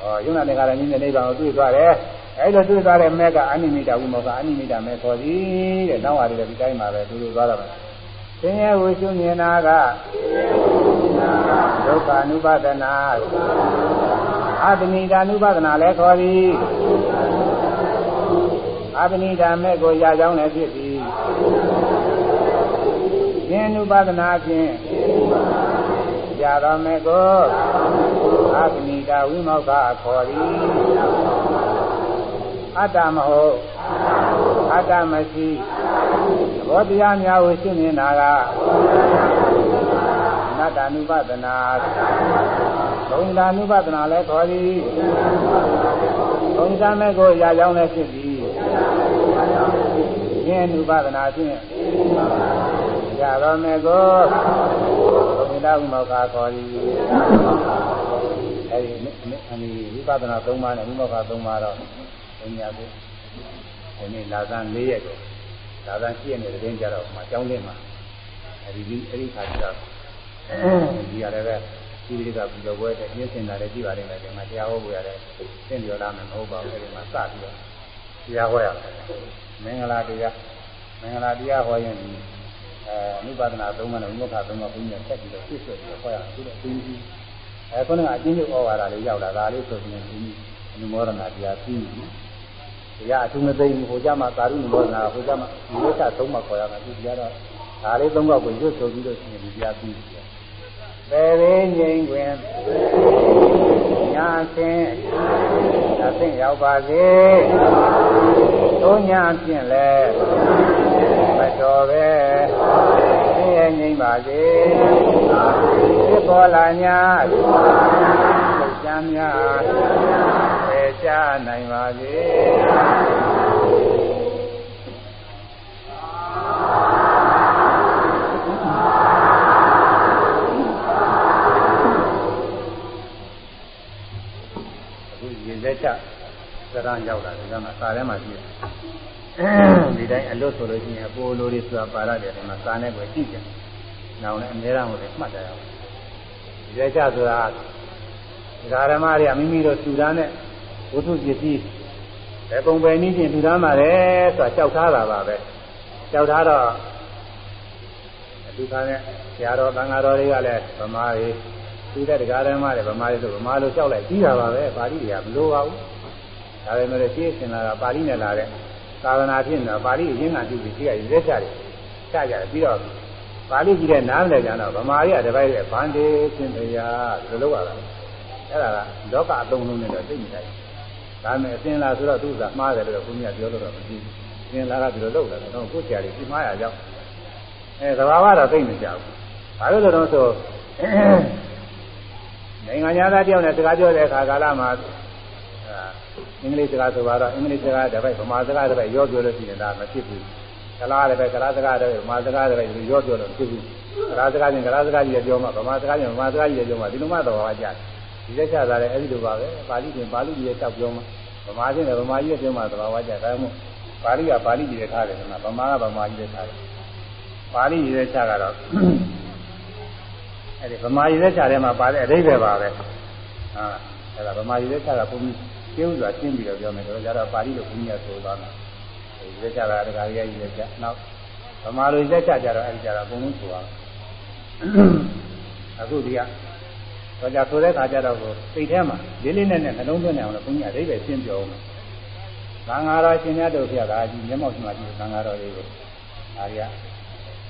ဟောယုံနာတဲ့ကလည်းနည်းနည်းနိဗ္ဗာန်ကိုတွေ့သွားတယ် အဲ့လိုတွေ့သွားတဲ့မဲ့ကအနိမိတ်ဝိမောကအနိမိတ်မဲ့ခေါ်သည်တဲ့နောက်ဟာတွေဒီတိုင်းမှာပဲသူတို့သွားတာပဲသင်ရဲ့ဝိရှုမြင်နာကဒုက္ခ ानु ပါဒနာအတ္တနိဒာ ानु ပါဒနာလည်းခေါ်သည်အတ္တနိဒာမဲ့ကိုရကြောင်းလည်းဖြစ်သည်သင် ानु ပါဒနာဖြင့်ရတော်မဲ့ကိုအတ္တနိဒာဝိမောကခေါ်သည် အတ္တမဟုတ်အတ္တမရှိဘောတရားများကိုရှင်းနေတာကအနတ္တ ानु ပဒနာဘုံဒါ ानु ပဒနာလည်းခေါ်သည်ဘုံဓမဲ့ကိုရာကြောင်းလည်းဖြစ်သည်ဉာဏ် ानु ပဒနာဖြင့်ရတော်မဲ့ကိုဘုံဒါဥမောကခေါ်သည်အဲဒီအမိဝိပဒနာ၃ပါးနဲ့ဥမောက၃ပါးတော့ ဘုညာကိုဒီနေ့လာသန်း၄ရက်ကိုလာသန်းရှိရနေတဲ့တင်းကြတော့မှအကြောင်းလေးမှာအဲဒီအဲ့ဒီခါကျတော့ဒီရတယ်ပဲဒီလေးကပြီးတော့ဘွဲတဲ့ညှင်းစင်တာလည်းကြည့်ပါလိမ့်မယ်ဒီမှာတရားဟောဖို့ရတယ်သင်ပြောလာမယ်မဟုတ်ပါဘူးအဲဒီမှာစပြီးတော့တရားဟောရမယ်မင်္ဂလာတရားမင်္ဂလာတရားဟောရင်ဒီအဲအနုပါဒနာသုံးပါးနဲ့ဝိမုခသုံးပါးဘုညာဆက်ပြီးတော့ပြည့်စုံပြီးတော့ဟောရအောင်ပြီးတော့အင်းကြီးအဲခုနကအချင်းချုပ်ဩဝါဒလေးရောက်လာဒါလေးဆိုရင်ဒီအနုမောဒနာတရားပြီးပြီ တရားအထူးမသိဘူးဟိုကြမှာသာရုဏမောဒနာဟိုကြမှာဒီဝိသသုံးပါးခေါ်ရမှာဒီတရားတော့ဒါလေးသုံးပါးကိုရွတ်ဆိုပြီးတော့ရှင်ဒီတရားပြီးပြီပေရင်းငိမ့်တွင်ညာဆင်းအဆင့်ရောက်ပါစေသုံးညာဖြင့်လဲမတော်ပဲဆင်းရဲငိမ့်ပါစေဖြစ်ပေါ်လာညာလှုပ်ရှားများပေချ နိုင်ပါစေအခုရေသက်ချသရံရောက်လာတယ်ကမှစာထဲမှာကြည့်ဒီတိုင်းအလွတ်ဆိုလို့ရှိရင်အပိုလိုတွေဆိုတာပါရတယ်ဒီမှာစာနဲ့ပဲကြည့်ကြ။နောက်လည်းအများအားကိုလည်းမှတ်ကြရအောင်။ဒီလက်ချဆိုတာဓမ္မတွေကမိမိတို့သူသားနဲ့ ဝိသုပစ္စည်းဘယ်ပုံပဲနည်းချင်းသူသားမှာလဲဆိုတာကြောက်ထားတာပါပဲ။ကြောက်ထားတော့သူသားနဲ့ဆရာတော်သံဃာတော်တွေကလည်းဗမာတွေသူတဲ့တရားဓမ္မတွေဗမာတွေဆိုဗမာလိုကြောက်လိုက်ပြီးတာပါပဲပါဠိတွေကမလိုပါဘူး။ဒါပေမဲ့ရှင်းစင်လာတာပါဠိနဲ့လာတဲ့သာသနာဖြစ်နေတာပါဠိအရင်းခံပြုပြီးရှိရရွေးချတယ်ချကြတယ်ပြီးတော့ပါဠိကြီးတဲ့နားမလဲကြတော့ဗမာရီကတပိုက်တဲ့ဗန္ဒေသင်တရားဒီလိုလုပ်ရတာအဲ့ဒါကလောကအသုံးလုံးနဲ့တော့သိနေတယ် ဒါမဲ့အစင်လာဆိုတော့သူကမှားတယ်လို့ဘုရားပြောလို့တော့မကြည့်အစင်လာကဒီလိုလုပ်လာတယ်တော့ကိုယ်ဆရာကြီးဒီမှားရကြောင်းအဲသဘာဝတော့သိနေကြဘူးဘာလို့လဲတော့ဆိုနိုင်ငံသားတယောက်နဲ့စကားပြောတဲ့အခါကာလမှာအင်္ဂလိပ်စကားဆိုတော့အင်္ဂလိပ်စကားတစ်ပိုက်ဗမာစကားတစ်ပိုက်ရောပြောလို့ရှိရင်ဒါမဖြစ်ဘူးကလားတစ်ပိုက်ကလားစကားတစ်ပိုက်ဗမာစကားတစ်ပိုက်ဒီရောပြောလို့မဖြစ်ဘူးကလားစကားချင်းကလားစကားကြီးပြောမှဗမာစကားချင်းဗမာစကားကြီးပြောမှဒီလိုမှတော့ဟာကြ ဒီလက်ချတာလည်းအဲ့ဒီလိုပါပဲပါဠိချင်းပါဠိကြီးရဲ့တောက်ပြောမှဗမာချင်းလည်းဗမာကြီးရဲ့ပြောမှသဘာဝကြဒါမှမဟုတ်ပါဠိကပါဠိကြီးရဲ့ထားတယ်ကဗမာကဗမာကြီးရဲ့ထားတယ်ပါဠိကြီးရဲ့ချကတော့အဲ့ဒီဗမာကြီးရဲ့ချထဲမှာပါတဲ့အဓိပ္ပာယ်ပါပဲဟာအဲ့ဒါဗမာကြီးရဲ့ချကဘုန်းကြီးကျင်းစွာရှင်းပြီးတော့ပြောမယ်တော့ကြတော့ပါဠိလိုဘုရားဆိုသွားတာဒီလက်ချတာတခါကြီးရဲ့လက်ချနောက်ဗမာလိုလက်ချကြတော့အဲဒီကြတော့အကုန်လုံးဆိုသွားအခုဒီက တော့ကြဆိုတဲ့ခါကျတော့ကိုစိတ်ထဲမှာလေးလေးနက်နက်နှလုံးသွင်းနေအောင်လို့ဘုရားအဓိပ္ပာယ်ရှင်းပြောအောင်သံဃာတော်ရှင်မြတ်တို့ဖျက်ကဒီမျက်မှောက်ရှိမှဒီသံဃာတော်တွေကိုဒါတွေက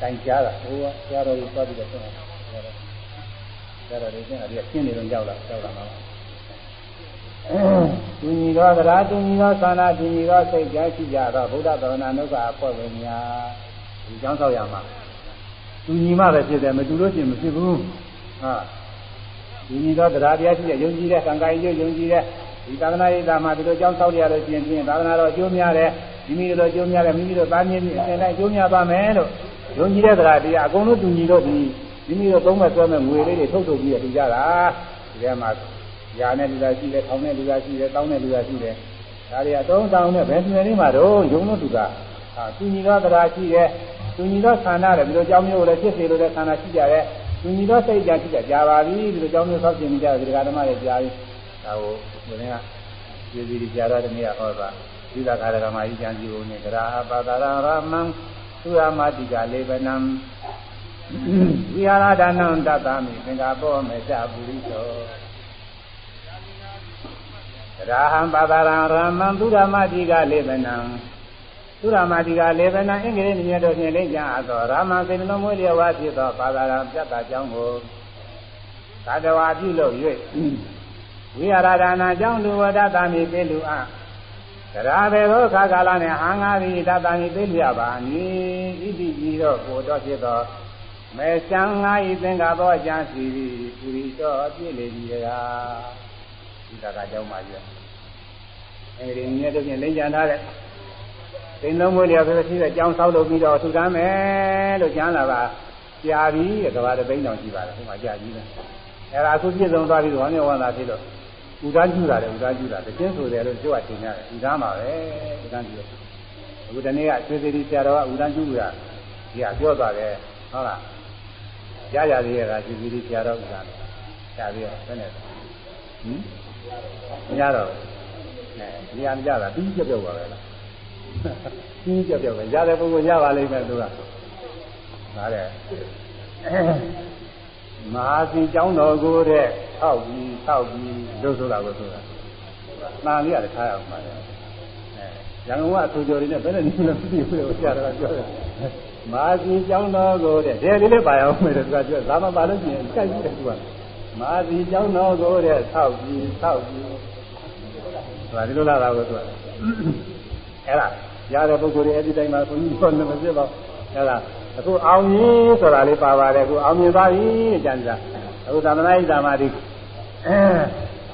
တိုင်ကြားတာဟိုကဆရာတော်ကြီးသွားပြီးတော့ဆရာတော်တွေရှင်းတာဒီကရှင်းနေတော့ကြောက်လာကြောက်လာမှာသူညီသောသရာသူညီသောသာနာသူညီသောစိတ်ကြားရှိကြတော့ဗုဒ္ဓသာသနာနုကအဖွဲ့ဝင်များဒီကြောင်းဆောက်ရမှာသူညီမှပဲဖြစ်တယ်မတူလို့ရှိရင်မဖြစ်ဘူးဟာ သူညီသောသရာတရားရှိတဲ့ယုံကြည်တဲ့ကံကံယုံယုံကြည်တဲ့ဒီသာသနာ့ရေးတာမှာဒီလိုကြောင်းဆောက်ရလို့ရှိရင်ဖြင့်သာသနာတော်အကျိုးများတယ်မိမိတို့အကျိုးများတယ်မိမိတို့သားမြင့်မြင့်အစဉ်တိုင်းအကျိုးများပါမယ်လို့ယုံကြည်တဲ့သရာတရားအကုန်လုံးသူညီတို့ဒီမိမိတို့သုံးမဲ့ဆွဲမဲ့ငွေလေးတွေထုတ်ထုတ်ပြီးရကြတာဒီထဲမှာရာနဲ့လူသားရှိတယ်ထောင်နဲ့လူသားရှိတယ်တောင်းနဲ့လူသားရှိတယ်ဒါတွေအတုံးတောင်းနဲ့ဘယ်သူတွေမှာတော့ယုံလို့သူကဟာသူညီသောတရားရှိတယ်သူညီသောခန္ဓာတယ်ဒီလိုကြောင်းမျိုးလည်းဖြစ်စေလို့လည်းခန္ဓာရှိကြတယ် သူညီသောစိတ်ကြရှိကြကြပါပြီဒီလိုကြောင်းမျိုးဆောက်ကျင်နေကြတယ်ဒီကဓမ္မရဲ့ကြားပြီးဒါကိုဒီနေ့ကပြည်စီကြားတော်တနေ့ဟောတာသီလခါရကမကြီးကျမ်းစီကိုနေကြရာပါတာရမံသုရမတိကလေဗနံဝိဟာရဒါနံတတမိသင်္ဃဘောမေချပုရိသောရာဟံပါဒရံရမံသုရမတိကလေဗနံ သုရမတိကလေဗနံအင်္ဂလိပ်မြတ်တို့ဖြင့်လိမ့်ကြအပ်သောရာမံစေတလုံးမွေးလျဝါဖြစ်သောပါဒရံပြတ်တာကြောင့်ကိုသာတဝါပြုလို့၍ဝိဟာရဒါနာကြောင့်လူဝဒတာမိပိလူအကရာဘေသောခါကာလနှင့်အာငါသည်တတမိပိလူရပါနိဣတိဤသောကိုတော်ဖြစ်သောမေရှံငါဤသင်္ကာသောအကျမ်းစီပူရိတော်ပြည့်လေပြီတကားဒီကကကြောင်းပါကြအဲဒီမြတ်တို့ဖြင့်လိမ့်ကြံထားတဲ့ သိန်းလုံးမွေးလျော်ဆိုရှိတဲ့အကြောင်းဆောက်လုပ်ပြီးတော့ထူတမ်းမယ်လို့ကျမ်းလာပါကြာပြီကဘာတသိန်းတောင်ရှိပါတယ်ဟိုမှာကြာကြီးတယ်အဲဒါအခုပြည့်စုံသွားပြီးတော့ဝမ်းမြောက်ဝမ်းသာဖြစ်လို့ဥဒန်းကျူတာတယ်ဥဒန်းကျူတာတခြင်းဆိုတယ်လို့ပြောအထင်ရတယ်ဥဒန်းပါပဲဥဒန်းကျူတယ်အခုတနေ့ကရွှေသီရီဆရာတော်ကဥဒန်းကျူတာဒီကပြောသွားတယ်ဟုတ်လားရရသေးရတာရွှေသီရီဆရာတော်ဥဒန်းကြာပြီးတော့ဘယ်နဲ့ဟင်မရတော့အဲနေရာမကြတာပြီးပြပြောက်ပါပဲလား ပြီးပြပြောက်ပဲရတဲ့ပုဂ္ဂိုလ်ရပါလိမ့်မယ်သူကဒါတဲ့မဟာစီကျောင်းတော်ကိုတဲ့ထောက်ပြီးထောက်ပြီးလို့ဆိုတာကိုဆိုတာ။နာလေးရတယ်ထားရအောင်ပါလေ။အဲရန်ကုန်ကအထူကျော်တွေနဲ့ဘယ်နဲ့နေလို့ပြည့်ပြည့်ကိုဆရာတော်ကပြောတယ်။မဟာစီကျောင်းတော်ကိုတဲ့ဒဲလေးလေးပါအောင်မယ်သူကပြော။ဒါမှပါလို့ရှိရင်ကြိုက်ပြီးတယ်သူက။မဟာစီကျောင်းတော်ကိုတဲ့ထောက်ပြီးထောက်ပြီးဒါဒီလိုလာတာကိုသူက။ အဲ့ဒါရတဲ့ပုဂ္ဂိုလ်တွေအဲ့ဒီတိုင်းမှာဘုန်းကြီးကလည်းမဖြစ်ပါဘူး။အဲ့ဒါအခုအောင်ရင်ဆိုတာလေးပါပါတယ်အခုအောင်မြင်သွားပြီကျန်ကြအခုသမဏိသမာဓိအဲ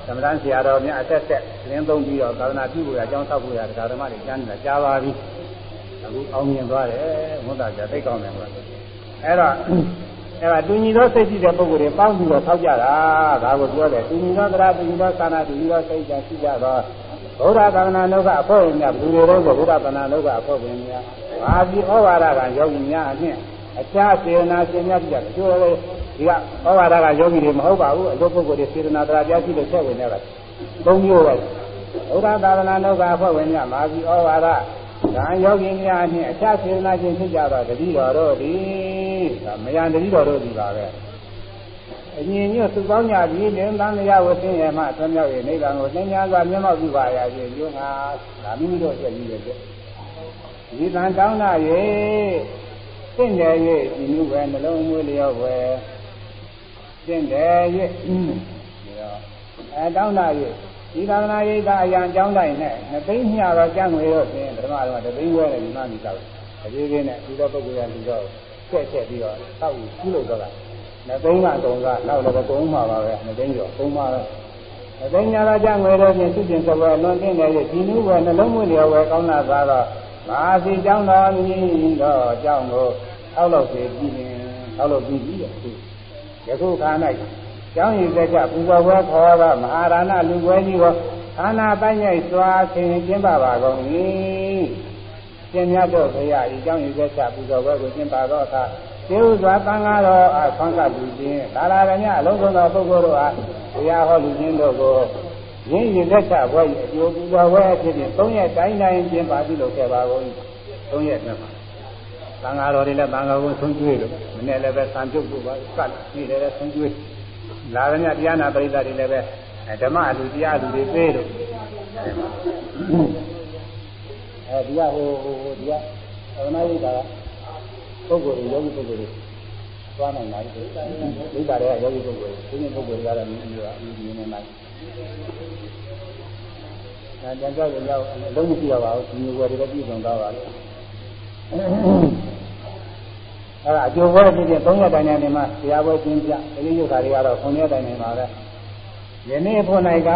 သမဏဆရာတော်များအဆက်ဆက်သင်သုံးပြီးတော့သာသနာပြုဖို့အကြောင်းဆောက်ဖို့ရတရားဓမ္မတွေကျမ်းနေတာကြားပါပြီအခုအောင်မြင်သွားတယ်ဘုရားကြာသိကောင်းတယ်ကွာအဲ့တော့အဲ့ဒါတူညီသောစိတ်ရှိတဲ့ပုဂ္ဂိုလ်တွေပေါင်းပြီးတော့ထောက်ကြတာဒါကိုပြောတယ်တူညီသောတရားတူညီသောသာနာတူညီသောစိတ်ကြရှိကြတော့ ဘုရားသာသနာလောကအဖို့ဝင်များဘယ်လိုလဲဆိုဘုရားသာသနာလောကအဖို့ဝင်များဘာပြီးဩဝါဒကယောဂီများအနှင့်အခြားစေနာရှင်များပြတယ်ကျိုးလေဒီကဩဝါဒကယောဂီတွေမဟုတ်ပါဘူးအလုပ်ပုဂ္ဂိုလ်တွေစေနာတရားကြားရှိလို့ဆက်ဝင်နေတာသုံးမျိုးပဲဘုရားသာသနာလောကအဖို့ဝင်များမာပြီးဩဝါဒဒါယောဂီများနှင့်အခြားစေနာရှင်ဖြစ်ကြတော့တတိတော်တို့သည်မယံတတိတော်တို့သည်ပါပဲ အညီညွတ်သူပေါင်းကြပြီးလင်းသံဃာဝဆင်းရမှဆွမ်းမြောက်ရဲ့နိဗ္ဗာန်ကိုသင်ညာစွာမျက်မှောက်ပြုပါရခြင်းကျိုးငါဒါမိမိတို့ချက်ကြီးရဲ့ဒီတန်တောင်းတာ၍တင့်တယ်၍ဒီနုပဲနှလုံးမွေးလျော့ပဲတင့်တယ်၍အဲတောင်းတာ၍ဒီသာသနာရေးကအရာအကြောင်းတိုင်းနဲ့နှစ်သိန်းမြာတော့ကြံ့ငွေတော့ဖြင့်ပထမတော့တသိန်းဝဲတယ်ဒီမှမိတော့အကြီးကြီးနဲ့ဒီတော့ပုဂ္ဂိုလ်ရလူတော့ဆက်ဆက်ပြီးတော့တောက်ပြီးပြုလုပ်တော့တာ နှစ်သိန်းကတုံကနောက်လည်းတုံးမှာပါပဲနှစ်သိန်းကျော်သုံးပါပဲနှစ်သိန်းညာတော့ကြံ့ငွေတော့ဖြင့်သူကျင်စပွဲလွန်တင်တယ်ရဲ့ဒီနုပဲနှလုံးမွေးလျော့ပဲကောင်းတာသာတော့မဟာစီကျောင်းတော်မြည်တော့အကြောင်းကိုအောက်လို့စီပြီးရင်အောက်လို့ပြီးပြီယခုခါ၌ကျောင်းရည်သက်ကြပူဇော်ပွဲခေါ်တော့မဟာရဏလူပွဲကြီးကိုအာနာပိုင်းရိုက်စွာဆင်ကျင်းပါပါကုန်၏ရှင်မြတ်တို့ဘုရားဤကျောင်းရည်သက်ကြပူဇော်ပွဲကိုကျင်းပါတော့အခါ ကျေဥစွာသံဃာတော်အားဆွမ်းကလူချင်းဒါလာရညအလုံးစုံသောပုဂ္ဂိုလ်တို့အားဘုရားဟောလူချင်းတို့ကိုရင်းရည်သက်ချဘွဲ့အကျိုးပူဇော်ပွဲအဖြစ်ဖြင့်၃ရက်တိုင်းတိုင်းကျင်းပါပြုလုပ်ခဲ့ပါကုန်၏၃ရက်နဲ့မှာသံဃာတော်တွေလည်းသံဃာကိုဆုံးကျွေးလို့မနေ့လည်းပဲသံကျုပ်ကိုပါကတ်ပြီးတယ်ဆုံးကျွေးလာရမြတရားနာပရိသတ်တွေလည်းပဲဓမ္မအလူတရားလူတွေပေးလို့အဲဒီကဟိုဟိုဒီကသရဏယိတာ ပုဂ္ဂိုလ်တွေယောဂီပုဂ္ဂိုလ်တွေသွားနိုင်ပါလိမ့်မယ်ဒိဋ္ဌာတွေကယောဂီပုဂ္ဂိုလ်တွေဒီနေ့ပုဂ္ဂိုလ်တွေကတော့မျိုးမျိုးအပြီးနေနိုင်အဲတန်ကြောက်ရောက်အလုံးမရှိတော့ပါဘူးဒီမျိုးဝယ်တွေလည်းပြည့်စုံသွားပါလိမ့်အဲ့ဒါအကျိုးပွဲဖြစ်ဖြစ်၃ရက်တိုင်တိုင်နေမှာတရားပွဲကျင်းပြဒီလိုရုပ်ခါတွေကတော့9ရက်တိုင်နေမှာပဲယနေ့ဖို့၌က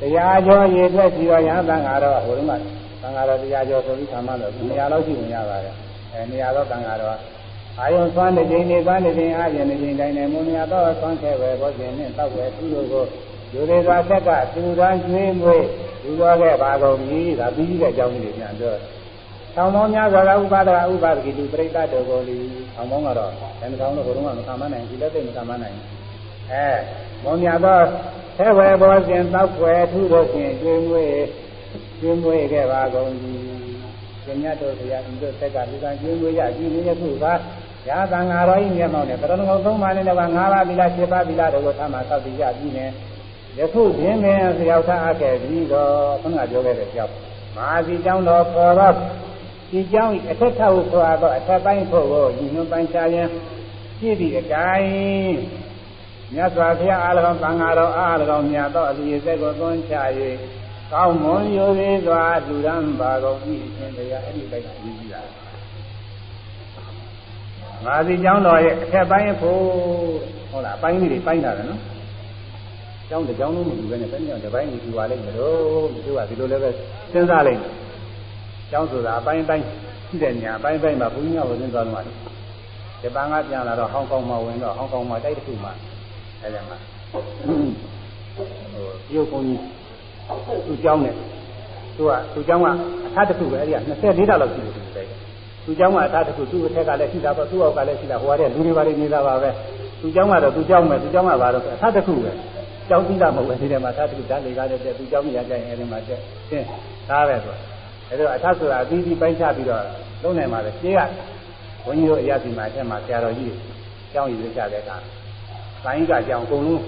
တရားကျော်ရည်အတွက်စီရောရသံဃာတော်ဟိုတုန်းကသံဃာတော်တရားကျော်ဆိုပြီးဆံမလို့နေရာလောက်ရှိဝင်ရပါတယ် အဲနေရာတော့သံဃာတော်အာယုံသွမ်းတဲ့ချိန်နေသွမ်းတဲ့ချိန်အားဖြင့်နေချိန်တိုင်းနဲ့မုံနေရာတော့သွမ်းခဲ့ပဲဘောခြင်းနဲ့တောက်ပဲသူတို့ကိုယူရသာဆက်ကသူရန်ကျွေးမွေးယူတော်ခဲ့ပါကုန်ပြီဒါပြီးပြီးတဲ့အကြောင်းကြီးပြန်ပြောဆောင်းပေါင်းများစွာကဥပါဒကဥပါဒကိတုပရိသတ်တော်ကိုလီဆောင်းပေါင်းကတော့ဘယ်နှကောင်တော့ဘုရုံးကမခံမနိုင်ဒီလက်သိမခံမနိုင်အဲမောမြတ်သောဆဲဝဲဘောစဉ်တောက်ွယ်ထုတို့ဖြင့်ကျွေးမွေးကျွေးမွေးခဲ့ပါကုန်ပြီ ရှင်မြတ်တို့ဘုရားဒီတို့ဆက်ကလူကကျွေးမွေးရကြည်နေခုကရာသံဃာတော်ဤမျက်မှောက်နဲ့ပရဏဂုံသုံးပါးနဲ့တော့၅ပါးသီလ၈ပါးသီလတို့ကိုထားမှာသောက်ပြီးရပြီးနေယခုပြင်းပင်ဆရာထားအပ်ခဲ့ပြီးတော့ဘုရားပြောခဲ့တဲ့ကြောင့်မဟာစီကျောင်းတော်ခေါ်တော့ဒီကြောင်းအထက်ထဟုဆိုအပ်တော့အထက်ပိုင်းဖို့ကိုညီညွတ်ပိုင်းချရင်ပြည့်ပြီးအတိုင်းမြတ်စွာဘုရားအား၎င်းသံဃာတော်အား၎င်းမြတ်သောအစီအစဉ်ကိုသွန်းချ၍ ကောင်းမွန်ရိုးသေးစွာလူရန်ပါကုန်ဤအရှင်တရားအဲ့ဒီပိုင်းကိုယူကြည့်တာငါစီကျောင်းတော်ရဲ့အထက်ပိုင်းဖို့ဟုတ်လားအပိုင်းလေးတွေပိုင်းတာတယ်နော်ကျောင်းတစ်ကျောင်းလုံးမတူဘဲနဲ့ဘယ်နည်းတစ်ပိုင်းကြီးယူပါလိမ့်မလို့သူကဒီလိုလည်းပဲစဉ်းစားလိုက်ကျောင်းဆိုတာအပိုင်းပိုင်းရှိတဲ့နေရာအပိုင်းပိုင်းမှာဘုန်းကြီးကဝင်သွားလို့ရတယ်ဂျပန်ကပြန်လာတော့ဟောင်ကောင်မှာဝင်တော့ဟောင်ကောင်မှာတိုက်တစ်ခုမှာအဲဒီမှာဟိုရုပ်ကုန်းကြီး သူ့ကျောင်းနဲ့သူကသူ့ကျောင်းကအထားတစ်ခုပဲအဲဒီက24တောက်လောက်ရှိတယ်သူတိုက်သူ့ကျောင်းကအထားတစ်ခုသူ့အထက်ကလည်းရှိတာပေါ့သူ့အောက်ကလည်းရှိတာဟိုကတည်းကလူတွေပါနေနေတာပါပဲသူ့ကျောင်းကတော့သူ့ကျောင်းမယ်သူ့ကျောင်းကပါတော့အထားတစ်ခုပဲကျောင်းပြီးတာမဟုတ်ဘူးဒီထဲမှာအထားတစ်ခုဓာတ်လေကားနဲ့တက်သူ့ကျောင်းကြီးရကြရင်အဲဒီမှာတက်သင်သားပဲဆိုအဲဒါအထက်ဆိုတာအသီးသီးပိုင်းခြားပြီးတော့လုံးနိုင်ပါလေရှင်းကဘုန်းကြီးတို့အရာစီမှာအထက်မှာဆရာတော်ကြီးကျောင်းရည်ကြတဲ့အခါတိုင်းကကျောင်းအကုန်လုံး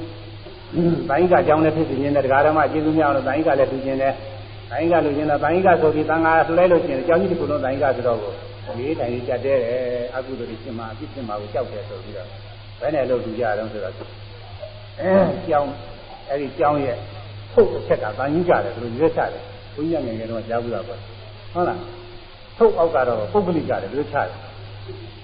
တိုင်းကကျောင်းနဲ့ဖြစ်နေတယ်တရားဓမ္မကျေးဇူးများအောင်တိုင်းကလည်းသူကျင်တယ်တိုင်းကလူကျင်တော့တိုင်းကဆိုပြီးသံဃာဆိုလိုက်လို့ကျင်ကျောင်းကြီးတစ်ခုလုံးတိုင်းကဆိုတော့ကိုဒီတိုင်းကြီးကြက်တဲ့တယ်အကုသိုလ်တွေရှင်းမှာအဖြစ်ရှင်းမှာကိုကြောက်တယ်ဆိုပြီးတော့ဘယ်နဲ့လို့လူကြတော့ဆိုတော့အဲကျောင်းအဲဒီကျောင်းရဲ့ထုတ်အချက်ကတန်ကြီးကြတယ်သူတို့ရွေးချတယ်ဘုန်းကြီးငယ်ငယ်တော့ကြားဘူးတာပေါ့ဟုတ်လားထုတ်အောက်ကတော့ပုဂ္ဂလိကတယ်လို့ချတယ်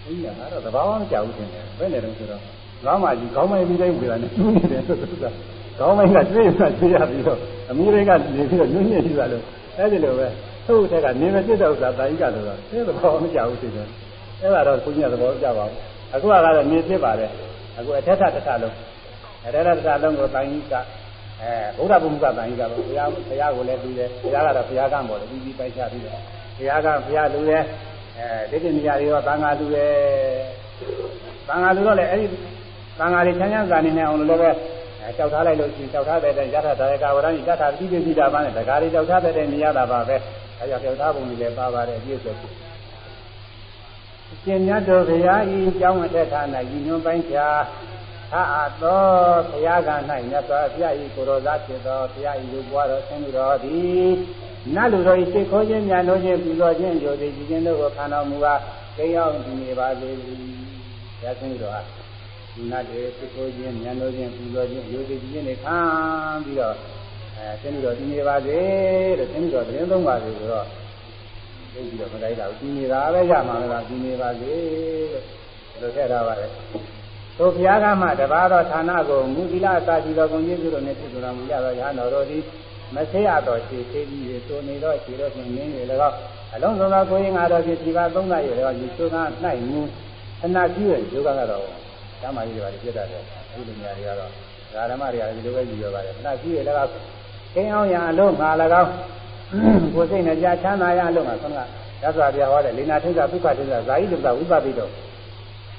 အဲ့ဒီကတော့သဘာဝမကြောက်ဘူးတင်တယ်ဘယ်နဲ့တော့ဆိုတော့ ကောင်းမှကြီးကောင်းမိုင်းပြီးတိုင်းဝေတာနဲ့ကျွေးနေတယ်ဆိုတော့ကောင်းမိုင်းကကျွေးမှကျွေးရပြီးတော့အမိတွေကနေပြီးတော့ညှိညှိပြီးပါလို့အဲ့ဒီလိုပဲသူ့ထက်ကနေမပြစ်တဲ့ဥစ္စာတာကြီးကလို့တော့အဲသဘောမကြောက်ဘူးတင်တယ်အဲ့ဒါတော့ဘုရားသဘောကြပါဘူးအခုကတော့နေဖြစ်ပါတယ်အခုအထက်ထတစ်ခါလုံးအထက်ထတစ်ခါလုံးကိုတာကြီးကအဲဘုရားဘုရားတာကြီးကဘုရားဘုရားကိုလည်းပြီးတယ်ဘုရားကတော့ဘုရားကံပေါ်တယ်ပြီးပြီးပိုက်ချပြီးတယ်ဘုရားကဘုရားလူရဲ့အဲဒီတိနေရာတွေရောသံဃာလူရဲ့သံဃာလူတော့လည်းအဲဒီ သံဃာတွေချမ်းချမ်းသာနေနေအောင်လို့လည်းပဲကြောက်ထားလိုက်လို့ရှိရင်ကြောက်ထားတဲ့တိုင်ရထဒါရကဝရဏိရထတိပိစိတာပါနဲ့ဒကာတွေကြောက်ထားတဲ့တိုင်နေရတာပါပဲအဲကြောင့်ကြောက်ထားပုံတွေလည်းပါပါတယ်အပြည့်စုံရှင်မြတ်တော်ဘုရားဤကြောင်းအထက်ဌာနဤညွန်ပိုင်းဖြာသာအပ်သောဘုရားက၌မြတ်စွာဘုရားဤကိုရောသားဖြစ်သောဘုရားဤလူဘွားတော်ဆင်းတော်သည်နတ်လူတို့ဤစိတ်ခေါ်ခြင်းညာလို့ခြင်းပူဇော်ခြင်းယုံကြည်ခြင်းတို့ကိုခံတော်မူကားကိရောက်ဒီနေပါစေ။ဘုရားဆင်းတော်ဟာ နတ်တွေစိတ်ခေါ်ခြင်းညာလို့ခြင်းပူဇော်ခြင်းယုံကြည်ခြင်းတွေခံပြီးတော့အဲဆင်းတော်ဒီနေပါစေတဲ့ဆင်းတော်သတင်းသုံးပါစေဆိုတော့သိပြီးတော့မလိုက်တာဘူးဒီနေတာပဲရမှာလားဒီနေပါစေလို့ထည့်ထားပါတယ်သို့ဘုရားကမှတပါးသောဌာနကိုမူသီလအစာရှိသောဂုဏ်ကျေးဇူးတို့နှင့်ဖြစ်တော်မူရသောရဟန်းတော်တို့သည်မဆေးရသောခြေသေးပြီးသို့နေသောခြေတော်ဖြင့်နင်းနေ၎င်းအလုံးစုံသောကိုယ်ရင်ငါတော်ဖြင့်ဒီပါသုံးနာရ၎င်းဒီသုခ၌မူအနာကြည့်ရဲ့ယောဂကတော့ ဓမ္မကြီးတွေပါပြတ်တတ်တယ်အခုလူများတွေကတော့ဓမ္မတွေကဒီလိုပဲကြည့်ရပါတယ်အနာကြည့်ရဲ့၎င်းကိန်းအောင်ရအလုံးငါ၎င်းကိုယ်စိတ်နဲ့ကြာချမ်းသာရအလုံးငါဆုံးကရသော်ပြဟောတဲ့လေနာထိစ္ဆာပုခ္ခထိစ္ဆာဇာယိလုပ္ပဝိပပိတော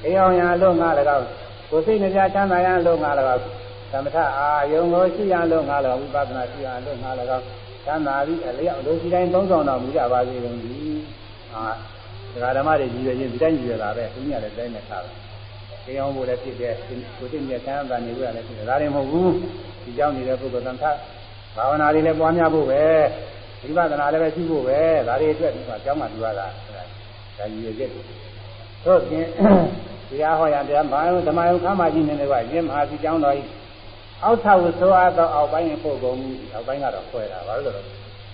ကိန်းအောင်ရအလုံးငါ၎င်းကိုယ်စိတ်နဲ့ကြာချမ်းသာရအလုံးငါ၎င်းသမထအာယုံကိုရှိရလို့ငါလောဝိပဿနာရှိရလို့ငါလောသံသာပြီးအလျောက်လူစီတိုင်းသုံးဆောင်တော်မူကြပါစေကုန်သည်ဟာဒကာဓမ္မတွေကြီးရချင်းဒီတိုင်းကြီးရတာပဲသူများလည်းတိုင်းနဲ့ထားတယ် တရားအောင်ဖို့လည်းဖြစ်တယ်ကိုသိမြတ်ဆန်းသာနေလို့လည်းဖြစ်တယ်ဒါရင်မဟုတ်ဘူးဒီကြောင့်နေတဲ့ပုဂ္ဂိုလ်သမထဘာဝနာတွေလည်းပွားများဖို့ပဲဝိပဿနာလည်းပဲရှိဖို့ပဲဒါတွေအတွက်ဒီမှာကျောင်းမှာပြောရတာဒါကြီးရချက်သို့ပြင်တရားဟောရတရားမဟာဓမ္မယုခမ်းမကြီးနေတယ်ကရင်းမဟာစီကျောင်းတော်ကြီးအောက်ထဝဆိုအပ်သောအောက်ပိုင်းပို့ကုန်မှုအောက်ပိုင်းကတော့ခွဲတာဘာလို့လဲ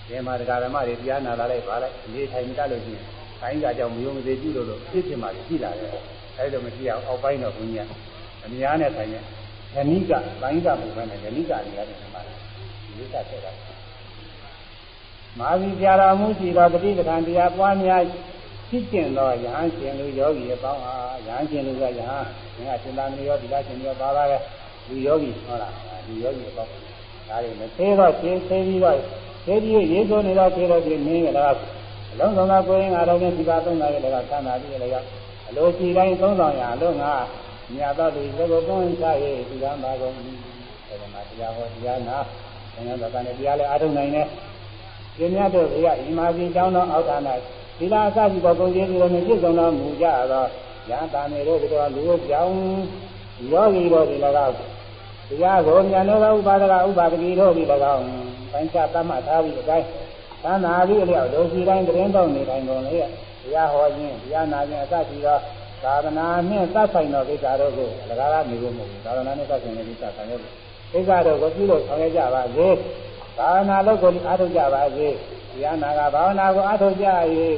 ဒီမှာတရားဓမ္မတွေတရားနာလာလိုက်ပါလိုက်နေထိုင်ကြလို့ရှိရင်တိုင်းကကြောင့်မယုံမသေးပြုလို့လို့ဖြစ်ဖြစ်မှရှိလာတယ် အဲဒါမရှိအောင်အောက်ပိုင်းတော့ဘုရားအများနဲ့ဆိုင်တဲ့ဓနိကတိုင်းကပုံပဲနဲ့ဓနိကနေရတယ်ဒီမှာဒီကဆက်တာမာဇီပြာတော်မူရှိသောတတိပဌံတရားပွားများဖြစ်ကျင်သောယဟန်ရှင်လူယောဂီအပေါင်းဟာယဟန်ရှင်လူကယဟန်ငါရှင်သာမဏေရောဒီလားရှင်ရောပါပါပဲလူယောဂီဟောတာလူယောဂီပေါ့ဒါတွေမသေးတော့ရှင်းသေးပြီးတော့သေးပြီးရေးဆိုနေတော့သေးတော့ဒီမင်းကလည်းအလုံးစုံသောကိုယ်ရင်အားလုံးနဲ့ဒီပါသုံးတာရဲ့လည်းသံသာပြီးလည်း အလိုရှိတိုင်းသုံးဆောင်ရအလုံးကမြတ်တော်ဒီသဘောကောင်းစားရဲ့ဒီကံပါကုန်ပြီအဲဒီမှာတရားဟောတရားနာဆင်းရဲတော့ကနေတရားလည်းအားထုတ်နိုင်တယ်ပြင်းများတို့ဘုရားဣမာစီကျောင်းတော်အောက်ဌာနသီလအစရှိသောကုန်ကျေးဇူးတွေနဲ့ပြည့်စုံတော်မူကြသောရဟန္တာနေတို့တို့လူကြောင့်ယောဂီတို့ဒီ၎င်းတရားကိုဉာဏ်တော်ဥပါဒကဥပါဒတိတို့ဒီ၎င်းပိုင်းခြားသတ်မှတ်ထားပြီးအတိုင်းသံသာပြီးအလျောက်ဒုစီတိုင်းသတင်းတော်နေတိုင်းကုန်လေ တရားဟောခြင်းတရားနာခြင်းအစရှိသောသာသနာနှင့်သတ်ဆိုင်သောကိစ္စတို့ကိုအလကားနေဖို့မဟုတ်ဘူးသာသနာနဲ့သတ်ဆိုင်တဲ့ကိစ္စဆောင်ရွက်ကိစ္စတို့ကိုပြုလို့ဆောင်ရွက်ကြပါစေဘာဝနာလုပ်ကိုအားထုတ်ကြပါစေတရားနာကဘာဝနာကိုအားထုတ်ကြ၍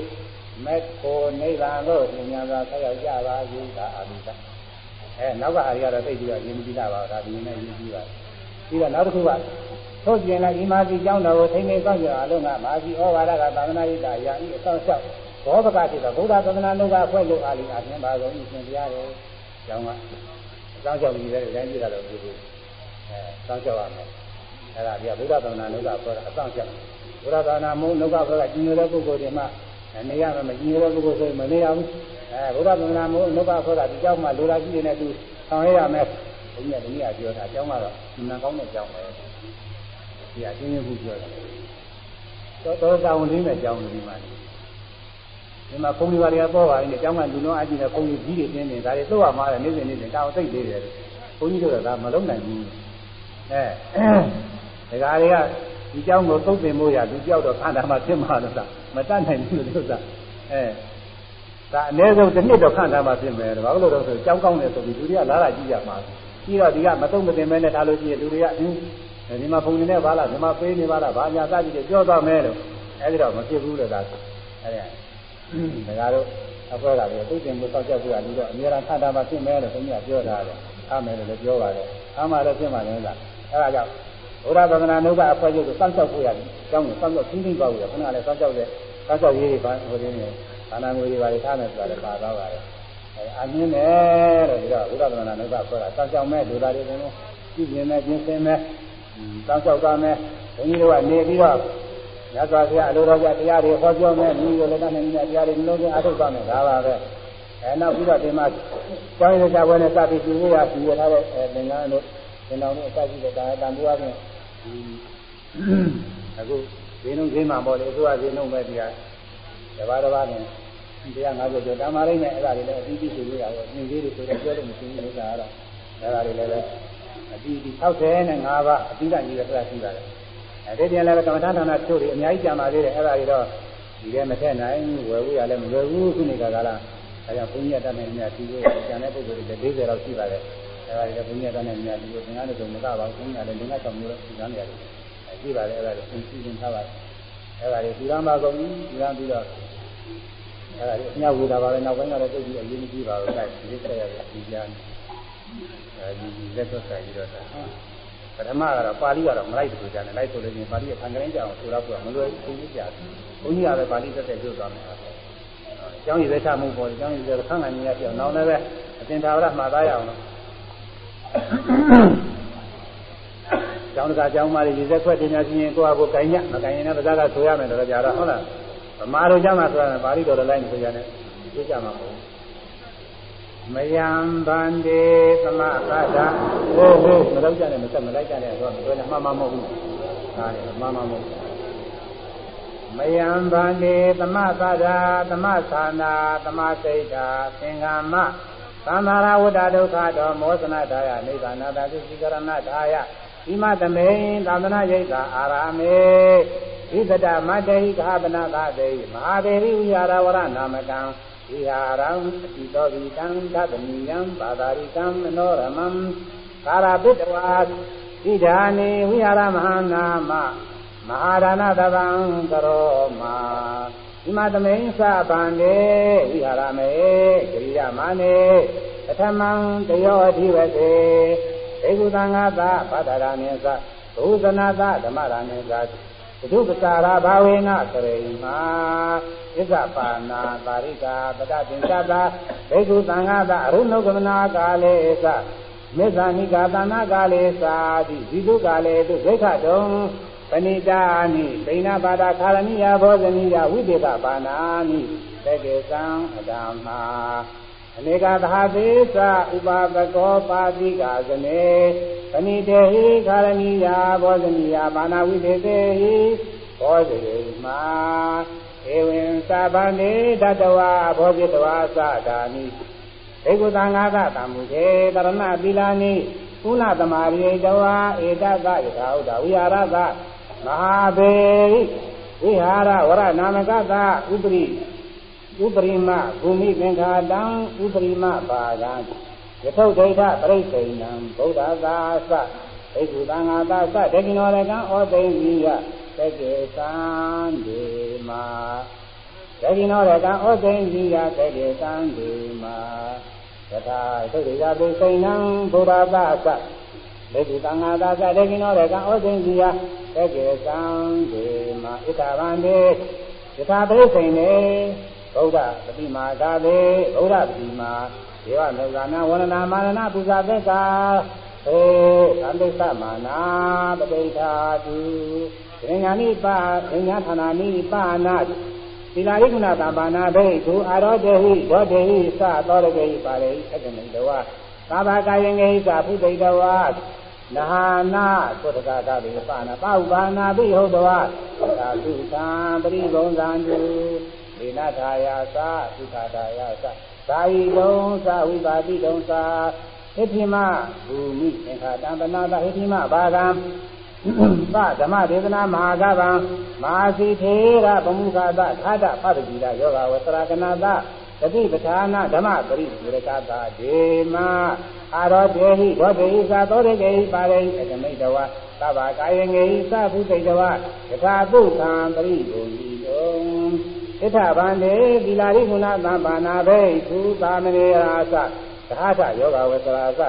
မေဖို့နိဗ္ဗာန်ကိုဉာဏ်သာဆက်ရောက်ကြပါစေဒါအာမိတအဲနောက်ကဟာတွေကတော့သိပြီးတော့ရင်းမကြည့်တာပါဒါဒီနေ့ရင်းကြည့်ပါပြီးတော့နောက်တစ်ခုကထို့ပြင်လည်းဒီမာစီကျောင်းတော်ကိုထိမ့်သိမ်းဆောင်ကြအလုံးကမာစီဩဝါဒကသာသနာ့ရေးတာရာဤအဆောင်လျှောက် ဘောပကဖြစ်တော့ဗုဒ္ဓသာသနာ့လောကဖွဲ့လို့အားလေးအပြင်ပါဆုံးဤသင်တရားတွေကျောင်းကအဆောင်လျှောက်ပြီးတဲ့တိုင်းပြတာတော့ဒီလိုအဲစောင့်လျှောက်ရမယ်အဲ့ဒါဒီကဗုဒ္ဓသာသနာ့လောကဖွဲ့တာအဆောင်လျှောက်ဗုဒ္ဓသာသနာ့မုန်းလောကဖွဲ့ကကျင်ရတဲ့ပုဂ္ဂိုလ်တွေမှနေရမယ်မကျင်ရတဲ့ပုဂ္ဂိုလ်ဆိုရင်မနေရဘူးအဲဘုရားသန္တာမို့လောကဆိုတာဒီကြောင့်မှလိုလားရှိနေတဲ့သူဆောင်ရရမယ်ဘုရားဒီနေ့ကပြောတာအကြောင်းကတော့နန်ကောင်းတဲ့အကြောင်းပဲဒီအချင်းချင်းခုပြောတာတော့တော့တောင်းရင်းတဲ့အကြောင်းဒီမှာ ဒီမှာဘုံတွေပါတွေကပေါ်ပါရင်ကျောင်းကလူလုံးအကြည့်နဲ့ဘုံကြီးကြီးတွေတင်းနေဒါတွေတော့မှားတယ်နေ့စဉ်နေ့စဉ်တောင်သိသေးတယ်ဘုံကြီးတို့ကဒါမလုံးနိုင်ဘူးအဲဒါကတွေကဒီကျောင်းကိုသုတ်သင်ဖို့ရလူကြောက်တော့ခန္ဓာမှာဖြစ်မှာလို့သာမတတ်နိုင်ဘူးလို့သာအဲဒါအနည်းဆုံးတစ်နှစ်တော့ခန္ဓာမှာဖြစ်မယ်ဘာလို့လဲဆိုတော့ကြောင်းကောင်းတယ်ဆိုပြီးလူတွေကလာလာကြည့်ရမှာပြီးတော့ဒီကမတုံမတင်မဲနဲ့ဒါလို့ကြည့်ရင်လူတွေကအင်းဒီမှာဘုံနေနဲ့ပါလားဒီမှာပေးနေပါလားဘာညာစကြည့်ပြောသွားမယ်လို့အဲဒီတော့မဖြစ်ဘူးလို့သာအဲဒီ ဒါကတော့အဖွဲ့ကလည်းသိကျင်ကိုတောက်ချက်ပြရပြီးတော့အများအားခန္ဓာမှာဖြစ်မယ်လို့ခင်ဗျာပြောထားတယ်အားမယ်လို့လည်းပြောပါတယ်အားမှလည်းဖြစ်မှလည်းလားအဲဒါကြောင့်ဘုရားဗန္ဒနာနုပအဖွဲ့ချုပ်ကိုစောင့်ရှောက်ဖို့ရတယ်အကြောင်းကိုစောင့်ရှောက်ချင်းချင်းပါဖို့ရခဏလည်းစောင့်ရှောက်တဲ့စောင့်ရှောက်ရေးတွေပါဟိုရင်းနေခန္ဓာငွေတွေပါထားမယ်ဆိုတာလည်းပါသွားပါတယ်အဲအမြင်တယ်လို့ပြီးတော့ဘုရားဗန္ဒနာနုပအဖွဲ့ကစောင့်ရှောက်မဲ့လူသားတွေကတော့ကြည့်မြင်မဲ့ကျင်းစင်မဲ့စောင့်ရှောက်သွားမဲ့ဘုန်းကြီးတို့ကနေပြီးတော့ ရသော်ဆရာအလိုတော်ကြတရားတွေဟောပြောမဲ့မိကိုလည်းတတ်နေတဲ့တရားတွေနှလုံးသွင်းအထုတ်သွားမယ်ဒါပါပဲအဲနောက်ပြီးတော့ဒီမှာကျောင်းရည်ကြပွဲနဲ့စပြီးသူရစီရထားတဲ့အဲသင်္ကန်းတို့သင်တော်တို့အစရှိတဲ့ဒါတန်ဖိုးအပြင်အခုဈေးနှုန်းဈေးမှာပေါ့လေအစိုးရဈေးနှုန်းပဲဒီကတပါးတပါးနဲ့150ကျော်တန်မာလိမ့်မယ်အဲ့ဒါတွေလည်းအပြီးပြီးဆိုရတာပေါ့သင်္ကေးတွေဆိုတော့ပြောလို့မရှိဘူးလို့ဆိုတာကတော့အဲ့ဒါတွေလည်းအပြီးပြီး65ပါးအပြီးတကြီးရဆိုတာရှိပါတယ် အဲဒီပြန်လည်းကမ္မထာဌာနချို့တွေအများကြီးကြာပါသေးတယ်အဲ့ဒါတွေတော့ဒီထဲမထက်နိုင်ဝယ်ဖို့ရလည်းမလွယ်ဘူးခုနေကကာလအဲကြောင့်ဘုန်းကြီးတတ်နေမြတ်ဒီလိုကျန်တဲ့ပုဂ္ဂိုလ်တွေ40လောက်ရှိပါတယ်အဲဒါတွေဘုန်းကြီးတတ်နေမြတ်ဒီလိုသင်္ကန်းတွေဆိုမကပါဘူးဘုန်းကြီးကလည်းငါးဆောင်မျိုးတော့ဒီကမ်းနေရတယ်အဲရှိပါတယ်အဲဒါတွေသင်စီစဉ်ထားပါတယ်အဲဒါတွေဒီရမကုန်ပြီဒီရမ်းပြီးတော့အဲဒါတွေအမြောက်ဝေတာပါပဲနောက်ပိုင်းကတော့သိပြီးအရေးမကြီးပါဘူးအဲဒီဆက်ရတဲ့ဒီကြားအဲဒီလက်သက်ဆိုင်ပြီးတော့ ပထမကတော့ပါဠိကတော့မလိုက်ဘူးကြတယ်လိုက်ဆိုလို့ချင်းပါဠိကခံကရင်းကြအောင်ဆိုတော့ကမလွယ်ဘူးသိကြတယ်ဘုန်းကြီးကလည်းပါဠိသက်သက်ပြုသွားမယ်အကြောင်းရည်သက်ချမှုပေါ်အကြောင်းရည်သက်ခန့်ခံနေရပြောင်းနောက်လည်းပဲအသင်္သာဝရမှာသားရအောင်လို့ကျောင်းတကာကျောင်းမလေးရည်သက်ခွက်တင်ညာချင်းကိုယ့်အကိုကိုင်ညမကိုင်ရင်လည်းပါးစားကဆိုရမယ်တော့ကြာတော့ဟုတ်လားဗမာတို့ကျောင်းမှာဆိုရင်ပါဠိတော်လည်းလိုက်နေဆိုရတယ်သိကြမှာမဟုတ် မယံဗန္တိသမသဒ္ဒဟိုးဟိုးမလောက်ကြနဲ့မဆက်မလိုက်ကြနဲ့တော့ပြောနေမှမမဟုတ်ဘူးဒါလည်းမှမမဟုတ်မယံဗန္တိသမသဒ္ဒသမသာနာသမစိတ်တာသင်္ကမသံဃာရဝတ္တဒုက္ခတော်မောသနာဒါယနိဗ္ဗာန်တာသုစိကရဏဒါယဣမသမေသာသနာယိတ်တာအာရမေဣသဒမတ္တိခာပနာသတေမဟာဒေဝိဝိဟာရဝရနာမကံဝိ ဟာရံအတိသောဝိတံသတ္တမိယံပါတာရိကံမနောရမံကာရပိတဝါဣဒာနိဝိဟာရမဟာနာမမဟာဒါနတဗံကရောမာဣမသမိန်သဗံနေဝိဟာရမေဂရိယမနေပထမံတယောအဓိဝတေဧကုသံဃာသဗဒရာမေသဘုဇနာသဓမ္မရာမေသ ဘုဒ္ဓစာရဘာဝေနသရိမာဣဇပါဏာပါရိကာပဒတင်္ချတာဘေကုသံဃာသအရုဏုကမနာကာလေသမေဇာနိကာသနာကာလေသာတိဇိတုကာလေတုဒိဋ္ဌတုံပဏိတာနိဒိဏဘာဒခာရဏိယဘောဇနိယဝိတေကပါဏာနိတေကေသံအတမ္မာ အနေကသဟာသေးသဥပါပကောပါတိကာဇနေပဏိတေဟိခာရဏိယဘောဇနိယပါဏဝိတေသေဟိဘောဇေမာဧဝံသဗ္ဗနေတတဝါဘောဇိတဝါသဒါနိဧကုသံဃာသတမှုေတရဏသီလာနိကုလသမารိတဝါဧတသယထာဥဒဝိဟာရသမဟာဘေဝိဟာရဝရနာမကသဥပရိ ဥပရိမဘူမိသင်္ခါတံဥပရိမပါဒံယထုဒိဋ္ဌပရိသေနံဗုဒ္ဓသာသဘိက္ခုသံဃာသာသဒေကိနောရကံဩသိဉ္စီယသကေသံဒေမာဒေကိနောရကံဩသိဉ္စီယသကေသံဒေမာယထာသုရိယပိစိဏံဗုဒ္ဓသာသဘိက္ခုသံဃာသာသဒေကိနောရကံဩသိဉ္စီယသကေသံဒေမာဣဒဗန္တေယထာပရိသေနေ ဗုဒ္ဓပတိမာသာလေဗုဒ္ဓပတိမာဒေဝမေဃနာဝရဏမာနနာပူဇာသက္ကာဟေသံသိသမနာပဋိဌာတုဉာဏိပါဉာဏဌာနာနိပါဏသီလာရိကုဏတပါဏဘိသူအာရောတေဟိဒောတေဟိသသောရကေဟိပါရိအတ္တမိတဝသာဘာကာယငေဟိသဖုတိတဝနဟာနာသုတကကပိပါဏပဥပါဏပိဟုတ်တဝသာသုသံပရိဘုံသံတု ဒေနထာယာသသုခတာယာသသာယိတုံသဝိပါတိတုံသာဟိတိမဘူမိသင်္ခာတံပနာတဟိတိမဘာကံသဓမ္မဒေသနာမဟာကဗံမဟာစီထေရဗမုခာသခါတပတ္တိရယောဂဝသရကနာသတတိပဋ္ဌာနာဓမ္မပရိသေရကတာဒေမအာရောဒေဟိဘောဓိသာသောရကေဟိပါရိအကမိတဝသဗ္ဗကာယငေဟိသဗုသိတဝယထာသုခံပရိဘုံဤတုံ ဣထဗန္တေသီလာရိကုဏသံပါဏဘိသုသာမဏေရာသသာထယောဂဝေသရာသ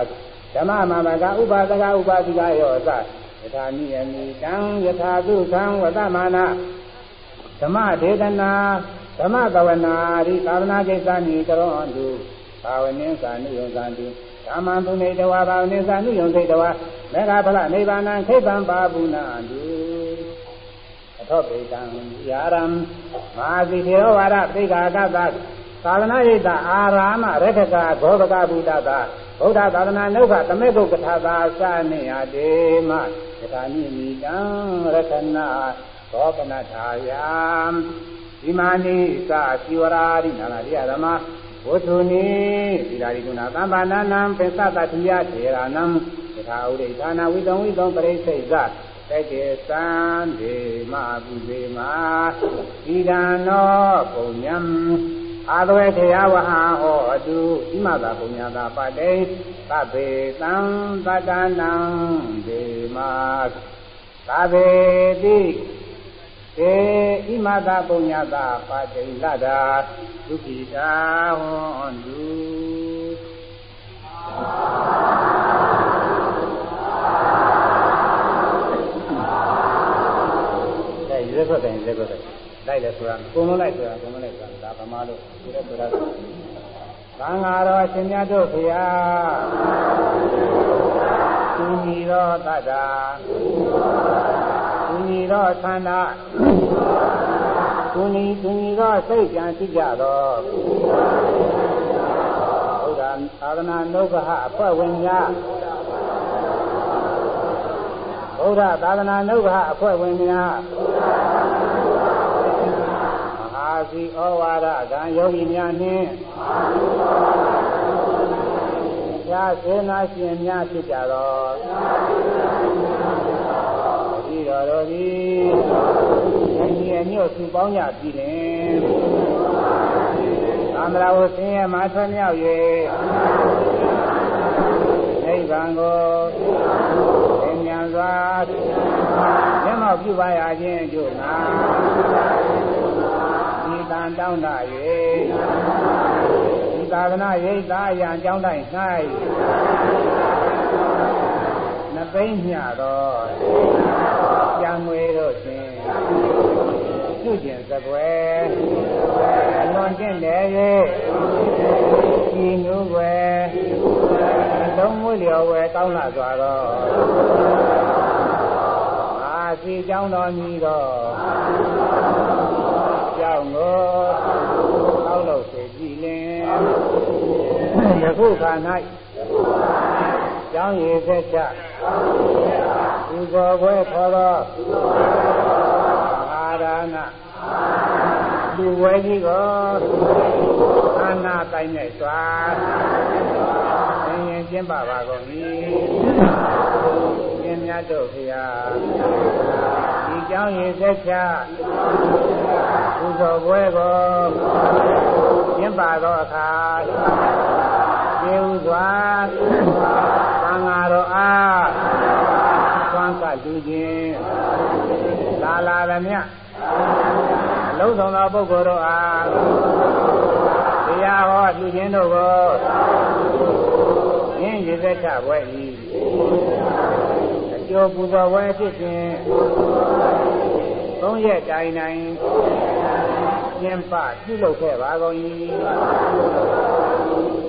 ဓမ္မမမကဥပါဒကဥပါတိကယောသယထာနိယမိတံယထာသုခံဝတမနာဓမ္မဒေသနာဓမ္မသဝနာရိသာသနာကိစ္စနိကရောတုဘာဝနိသနုယံသံတိဓမ္မပုနေတဝါဘာဝနိသနုယံစိတ်တဝါမေဃဖလနိဗ္ဗာနံခိဗ္ဗံပါပုဏ္ဏတုအ ထောပိတံယာရံမဟာစီသေရဝါဒပိက္ခာကသသာသနာ့ဣတအာရာမရက္ခကဂောဘကဗုဒ္ဓသာဗုဒ္ဓသာသနာနုခသမေကုတ်ကထာသာစနိယတေမယထာနိမိတံရခဏသောပနထာယံဒီမာနိသာစီဝရာရိနာနာရိယဓမ္မဝုထုနိသီလာရိကုဏသမ္ပါဏနံပိသတတိယထေရနံယထာဥဒိဌာနဝိတံဝိတံပရိစိတ်သ တကေသံဒေမပုဇေမာဣဒံနောပုံညံအာသဝေထေယဝဟံဟောတုဣမသာပုညတာပတေသဗ္ဗေတံသတ္တနံဒေမာသဗ္ဗေတိေဣမတာပုညတာပါတိလတာဒုက္ခိတာဟွန်တု အဲရွေးခွက်တယ်ရွေးခွက်တယ်လိုက်လဲဆိုတာအကုန်လုံးလိုက်ဆိုတာအကုန်လုံးလိုက်ဆိုတာဒါဗမာလို့ဒီလိုဆိုတာသံဃာတော်ရှင်မြတ်တို့ဖရာသူညီတော်တတ္တာသူညီတော်သန္တာသူညီသူညီတော်စိတ်ကြံရှိကြတော်ဘုရားသာသနာနုဂဟအဖွဲ့ဝင်များဘုရားသာသနာနုဂဟအဖွဲ့ဝင်များမဟာ စီဩဝါဒကံယောဂီများနှင့်ဖြာစေနာရှင်များဖြစ်ကြတော်ဒီတော်တော်သည်အညီအညွတ်သူပေါင်းကြပြီလင်သံဃာဝဆင်းရဲမှာထွမြောက်၍နိဗ္ဗာန်ကိုသင်ညာစွာမျက်မှောက်ပြုပါရခြင်းအကျိုးငါဒီ တန်တောင်းတ၍ဒီသာသနာရိပ်သာအရာအကြောင်းတိုင်း၌နှသိမ့်မြတော့ကြံငွေတို့ဖြင့်ပြုကျင်စကွယ်အလွန်ကျင့်တယ်၍ဤနုွယ်အလုံးမွေလျော်ဝဲကောင်းလာစွာတော့အာစီကြောင်းတော်မူတော့ ကြောင်းကိုအောက်လို့စေကြည်လင်ယခုခါ၌ကျောင်းရည်သက်ချပူဇော်ပွဲခေါ်သောအာရဏလူဝဲကြီးကိုအာနာတိုင်းနဲ့စွာသင်ရင်ကျင်းပပါကုန်၏ရှင်မြတ်တို့ဖျားဒီကျောင်းရည်သက်ချ ပူဇော်ပွဲကိုကျင်းပသောအခါကျေဥစွာသံဃာတော်အားသွမ်းကလူချင်းလာလာရမြအလုံးစုံသောပုဂ္ဂိုလ်တို့အားတရားဟောလူချင်းတို့ကိုရင်းရည်သက်ချပွဲဤအကျိုးပူဇော်ပွဲဖြစ်ခြင်းသုံးရက်တိုင်တိုင် ကျင်းပပြုလုပ်ခဲ့ပါကုန်၏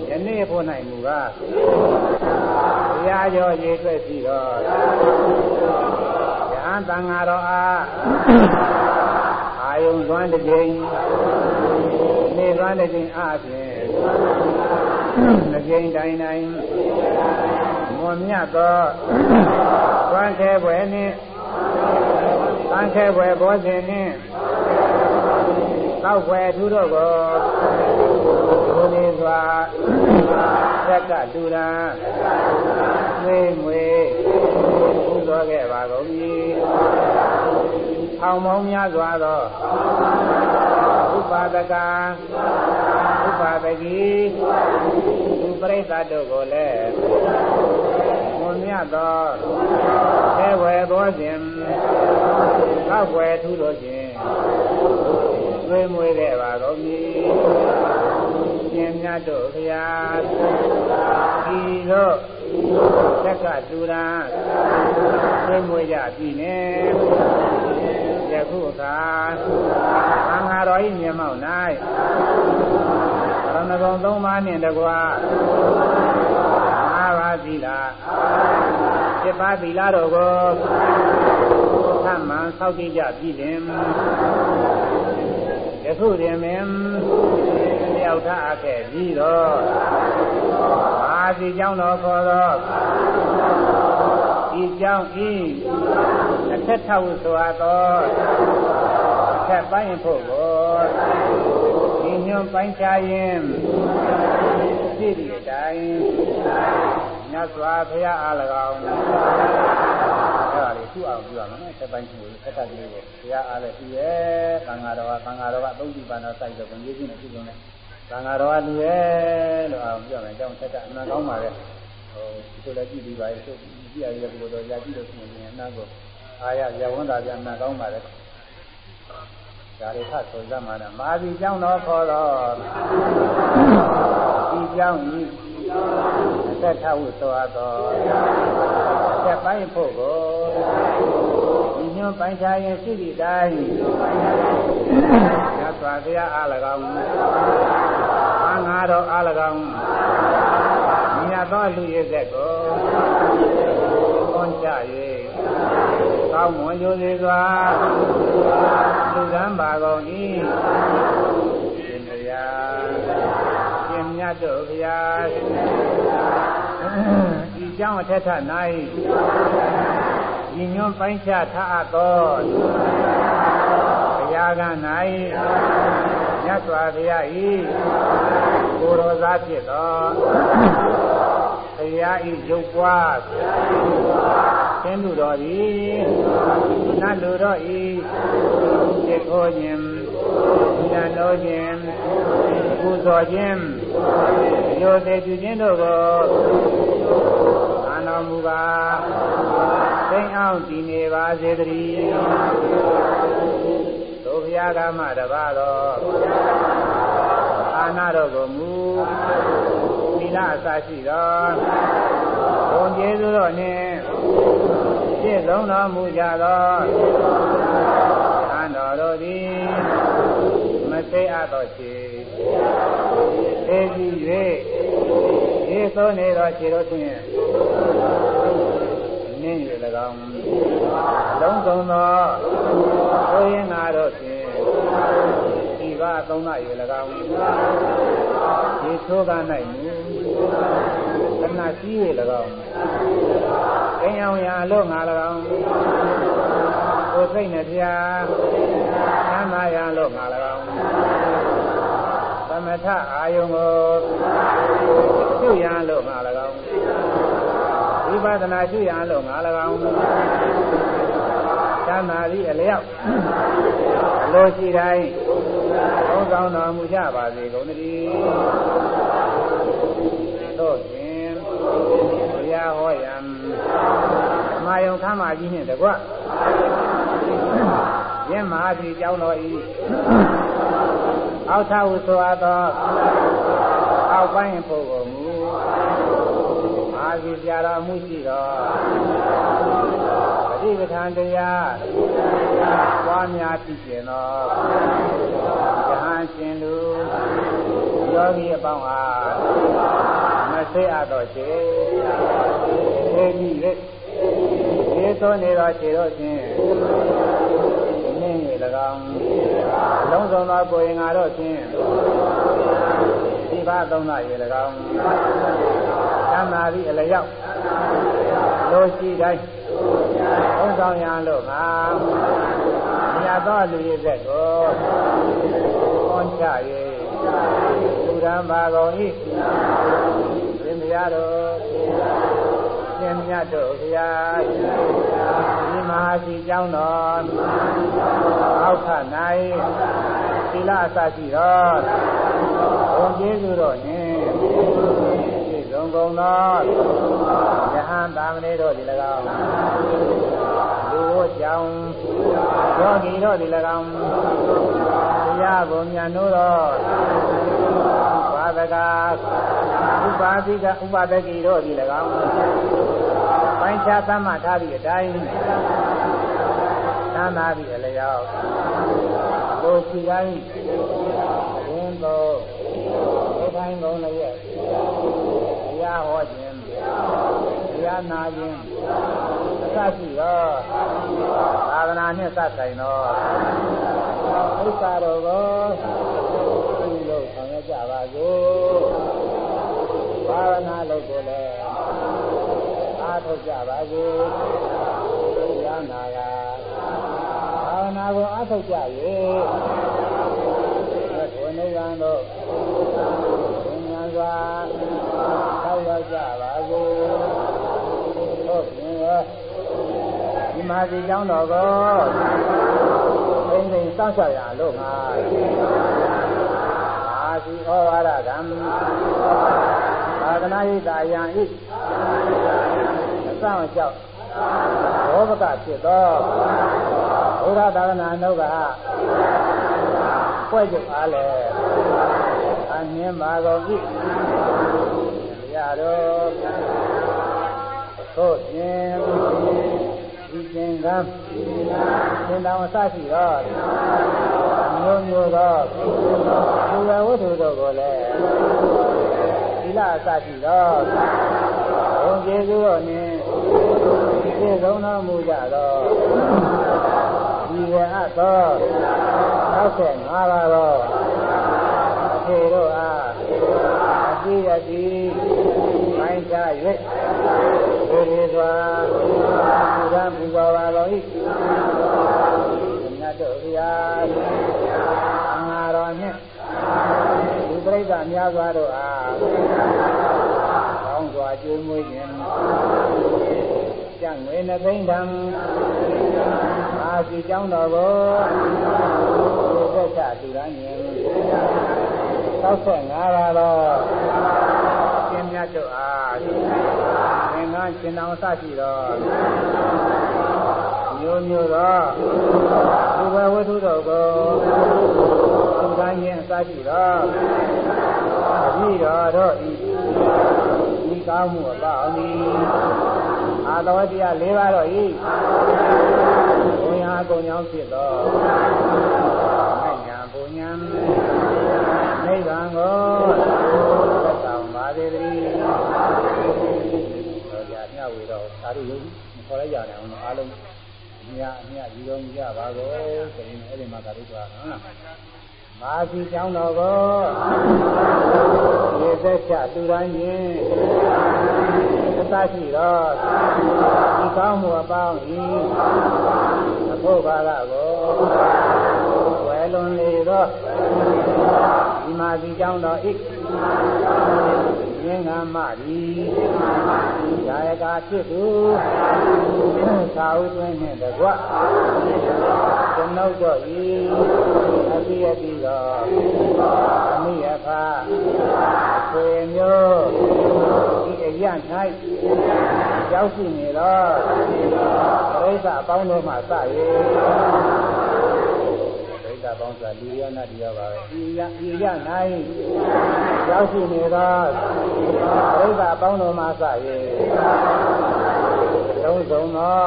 ယနေ့ဖို့၌မူကားတရားကျော်ရေးတွေ့ပြီးတော့ယဟန်တန်ဃာတော်အားအာယုံသွမ်းတစ်ကြိမ်နေသွမ်းတစ်ကြိမ်အားဖြင့်တစ်ကြိမ်တိုင်းတိုင်းမွန်မြတ်သောသွမ်းခဲပွဲနှင့်သွမ်းခဲပွဲဘောဇင်နှင့် သောက်ွယ်သူတို့ကိုဘုလေးစွာသက်ကတူရန်ငွေငွေပူဇော်ခဲ့ပါကုန်၏အောင်မောင်းများစွာသောဥပါဒကဥပါဒကီသူပရိသတ်တို့ကိုလည်းမွန်မြတ်သောသေဝေဘောဇင်သောက်ွယ်သူတို့ဖြင့် သွေးမွေးတဲ့ပါကုန်ပြီရှင်မြတ်တို့ဖျားဤတို့သက်ကတူရာသွေးမွေးကြပြီနဲ့ယခုအခါသံဃာတော်ဤမြေမောက်၌ရဏဂုံသုံးပါးနှင့်တကွာအာဘာသီလာ7ပါးသီလာတို့ကိုသမန်ဆောက်တည်ကြပြီလင်ယ ခုတွင်မင်းလျောက်ထားခဲ့ပြီးတော့အာဒီကြောင့်တော်ခေါ်သောဤကြောင့်ဤအထက်ထဝဆိုအပ်သောအထက်ပိုင်းဖို့ကိုဒီညွန်ပိုင်းချရင်ရှိသည့်အတိုင်းမြတ်စွာဘုရားအား၎င်း အဲ့ဒါလေးသူ့အောင်ပြရမယ်နော်ဆက်ပိုင်းသူ့ကိုဆက်တတ်ကလေးကိုဘုရားအားလည်းပြီးရဲ့သံဃာတော်ကသံဃာတော်ကသုံးကြည့်ပါတော့စိုက်တော့ဘုံကြီးချင်းနဲ့ပြုလုပ်နေသံဃာတော်ကလူရဲ့လို့အောင်ပြရမယ်အကြောင်းဆက်တတ်အမှန်ကောင်းပါလေဟိုဒီလိုလည်းကြည့်ပြီးပါရဲ့သူကြည့်ရတဲ့ပုဂ္ဂိုလ်တော်ကြာကြည့်လို့ရှိရင်အနာကိုအာရရဝန္တာပြန်အမှန်ကောင်းပါလေဒါလေးထဆိုကြမှာနဲ့မာဒီကြောင့်တော့ခေါ်တော့ဒီကြောင့်ဤအသက်ထဝသောအပ်သောဆက်ပိုင်းဖို့ကို ဒီညွန်ပိုင်းချရင်ရှိသည့်တိုင်းသတ်စွာဘုရားအား၎င်းအာငါတော်အား၎င်းမြတ်သောလူရည်သက်ကိုခွန်ချ၍ကောင်းမွန်ရိုသေစွာလူကံပါကုန်၏ရှင်ဘုရားရှင်မြတ်တို့ဘုရားဤကြောင့်အထက်ထ၌ ညီညွတ်ပိုင်းခြားထားအပ်သောဘုရားက၌မြတ်စွာဘုရား၏ကိုယ်တော်သားဖြစ်သောဘုရား၏ရုပ်ပွားသင်လူတော်သည်နတ်လူတော်ဤစေခိုးခြင်းဉာဏ်တော်ခြင်းပူဇော်ခြင်းရိုသေပြုခြင်းတို့ကိုအာနောမူကား သိအောင်တည်နေပါစေတည်းသို့ဘုရားကမှတပါတော်အာနာတော်ကိုမူသီလအစရှိတော်ဘုံကျေးဇူးတော်နှင့်ပြည့်စုံတော်မူကြသောသံတော်တို့သည်မသိအပ်သောခြေသိကြည့်၍ရေသောနေသောခြေတို့ဖြင့်န င်း၍၎င်းလုံးစုံသောကိုရင်နာတို့ဖြင့်ဒီပါသုံးနာ၍၎င်းဒီသောက၌မူခဏရှိ၍၎င်းအင်းအောင်ရာလို့ငါ၎င်းကိုစိတ်နဲ့တရားသမ်းသာရာလို့ငါ၎င်းသမထအာယုံကိုပြုရန်လို့ငါ၎င်းဝိ ပဿနာပြုရန်လို့ငါ၎င်းသမ်းသာသည်အလျောက်အလိုရှိတိုင်းဘုံဆောင်တော်မူကြပါစေကုန်သတည်းတို့ဖြင့်ဘုရားဟောရန်မာယုံခမ်းမကြီးနှင့်တကွယင်းမဟာဒီကျောင်းတော်ဤအောက်ထဟုဆိုအပ်သောအောက်ပိုင်းပုဂ္ဂိုလ်မူ အာဇီပြတော်မူရှိသောပฏิပဌာန်တရားပွားများဖြစ်ခြင်းသောယဟန်ရှင်လူယောဂီအပေါင်းအားမသိအပ်သောခြေသိပြီး၍ဒီသောနေသောခြေတို့ဖြင့်နင်း၍၎င်းလုံးစုံသောကိုယ်ရင်ငါတို့ဖြင့်ဒီပါသုံးနာ၍၎င်း သံသာပြီးအလျောက်လိုရှိတိုင်းဘုံဆောင်ရန်လို့ငါမြတ်သောလူရည်သက်ကိုဟောချ၍လူရန်ပါကုန်၏သင်္ဗျာတော်ရှင်မြတ်တို့ဘုရားဒီမဟာစီကျောင်းတော်အောက်ခ၌သီလအစရှိတော်ဘုံကျေးဇူးတော်နှင့်ပြည့်စုံ ကုန်သောယဟန်တာမဏေတို့ဒီ၎င်းလူတို့ကြောင့်ယောဂီတို့ဒီ၎င်းရားကိုမြတ်နိုးတော်ဘာဒကဥပါတိကဥပါဒကိတို့ဒီ၎င်းပိုင်းခြားသမထားသည့်အတိုင်းသမ်းသာသည့်အလျောက်ကိုယ်စီတိုင်းဝင်းသောဒီတိုင်းကုန်လည်းရဲ့ တရားဟောခြင်းတရားနာခြင်းအစရှိသောသာသနာနှင့်စဆိုင်သောဥစ္စာတော်ကိုပြုလို့ဆောင်ရွက်ကြပါစို့ဘာဝနာလုပ်ကိုလည်းအားထုတ်ကြပါစို့တရားနာကဘာဝနာကိုအားထုတ်ကြ၍ဘုနိဗ္ဗာန်တို့ မှာဒီကြောင်းတော်ကိုသိသိစောင့်ရှောက်ရလို့မှာအာစီဩဝါဒကံသာသနာ့ဣဒာယံဣအဆောင်လျှောက်ဘောပကဖြစ်သောဘုရားသာသနာနှုတ်ကဖွဲ့ကြပါလေအမြင်ပါကုန်၏ရတော်သို့ဖြင့် ဒီသင်္ကန်းသင်တော်အစရှိသောမျိုးမျိုးသောဘုရားဝတ္ထုတို့ကိုလည်းသီလအစရှိသောဘုံကျေးဇူးတော်နှင့်ပြည့်စုံတော်မူကြသောဒီဝအပ်သော65ပါးသောထေတို့အားအကြည့်ရသည်ပိုင်းခြား၍ဘုရေစွာ ဘုရားပူဇော်ပါတော်၏မြတ်တို့ဗျာအငါတော်နှင့်ဒီပြိဿများစွာတို့အားကောင်းစွာကျွေးမွေးခြင်းကျင့်ငွေနှသိမ့်တံအာစီကြောင်းတော်ကိုဒီသက်ချတူရန်ခြင်း65ပါးသောရှင်မြတ်တို့အားသင်္က န်းရှင်တော်စရှိသောမျိုးမျိုးသောဘုရားဝတ္ထုတော်ကိုသင်္ကန်းခြင်းစရှိသောအပြီးတော်တို့ဤဒီကောင်းမှုအပေါင်းဤအာတော်တရား၄ပါးတော့ဤဘုရားကုံကြောင်းဖြစ်သောအညာဘုညာနိဗ္ဗာန်ကိုသက်ဆောင်ပါစေတည်းတော်ကြညဝေ တော့သာရုပ်ခေါ်လိုက်ကြတယ်အောင်အားလုံးအမြအမြယူတော်မူကြပါကုန်ဆိုရင်အဲ့ဒီမှာသာရုပ်ကနော်မာစီကျောင်းတော်ကိုရေသက်ချသူတိုင်းချင်းသတ္တရှိတော့ဒီကောင်းမှုအပေါင်းဤအဖို့ပါကကိုဝယ်လွန်လေတော့ဒီမာစီကျောင်းတော်ဤ ငင်းငါမဒီဇာယကာဖြစ်သူသာဝတွင်နှင့်တကွကျွန်ုပ်တို့ဤအတိအတိသောအမိယဖာဆွေမျိုးဒီအရ၌ရောက်ရှိနေသောပရိသတ်အပေါင်းတို့မှစ၍ တာပေါင်းစွာလူရနာတရားပါပဲဤရဤရ၌ရောက်ရှိနေသောပရိသတ်အပေါင်းတို့မှစ၍လုံးစုံသော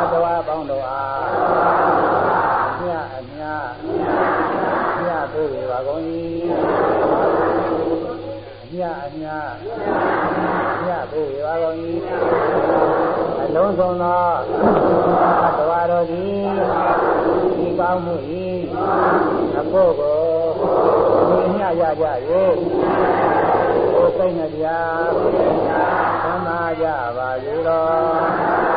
အတဝါပေါင်းတို့အားမြတ်အမြတ်မြတ်ဖို့ရပါကုန်၏အမြတ်အမြတ်မြတ်ဖို့ရပါကုန်၏အလုံးစုံသောအတဝါတို့သည် ပေါင်းမှု၏အဖို့ကိုဒီညရကြ၍ကိုယ်စိတ်နှပြသမ္မာကြပါစေတော်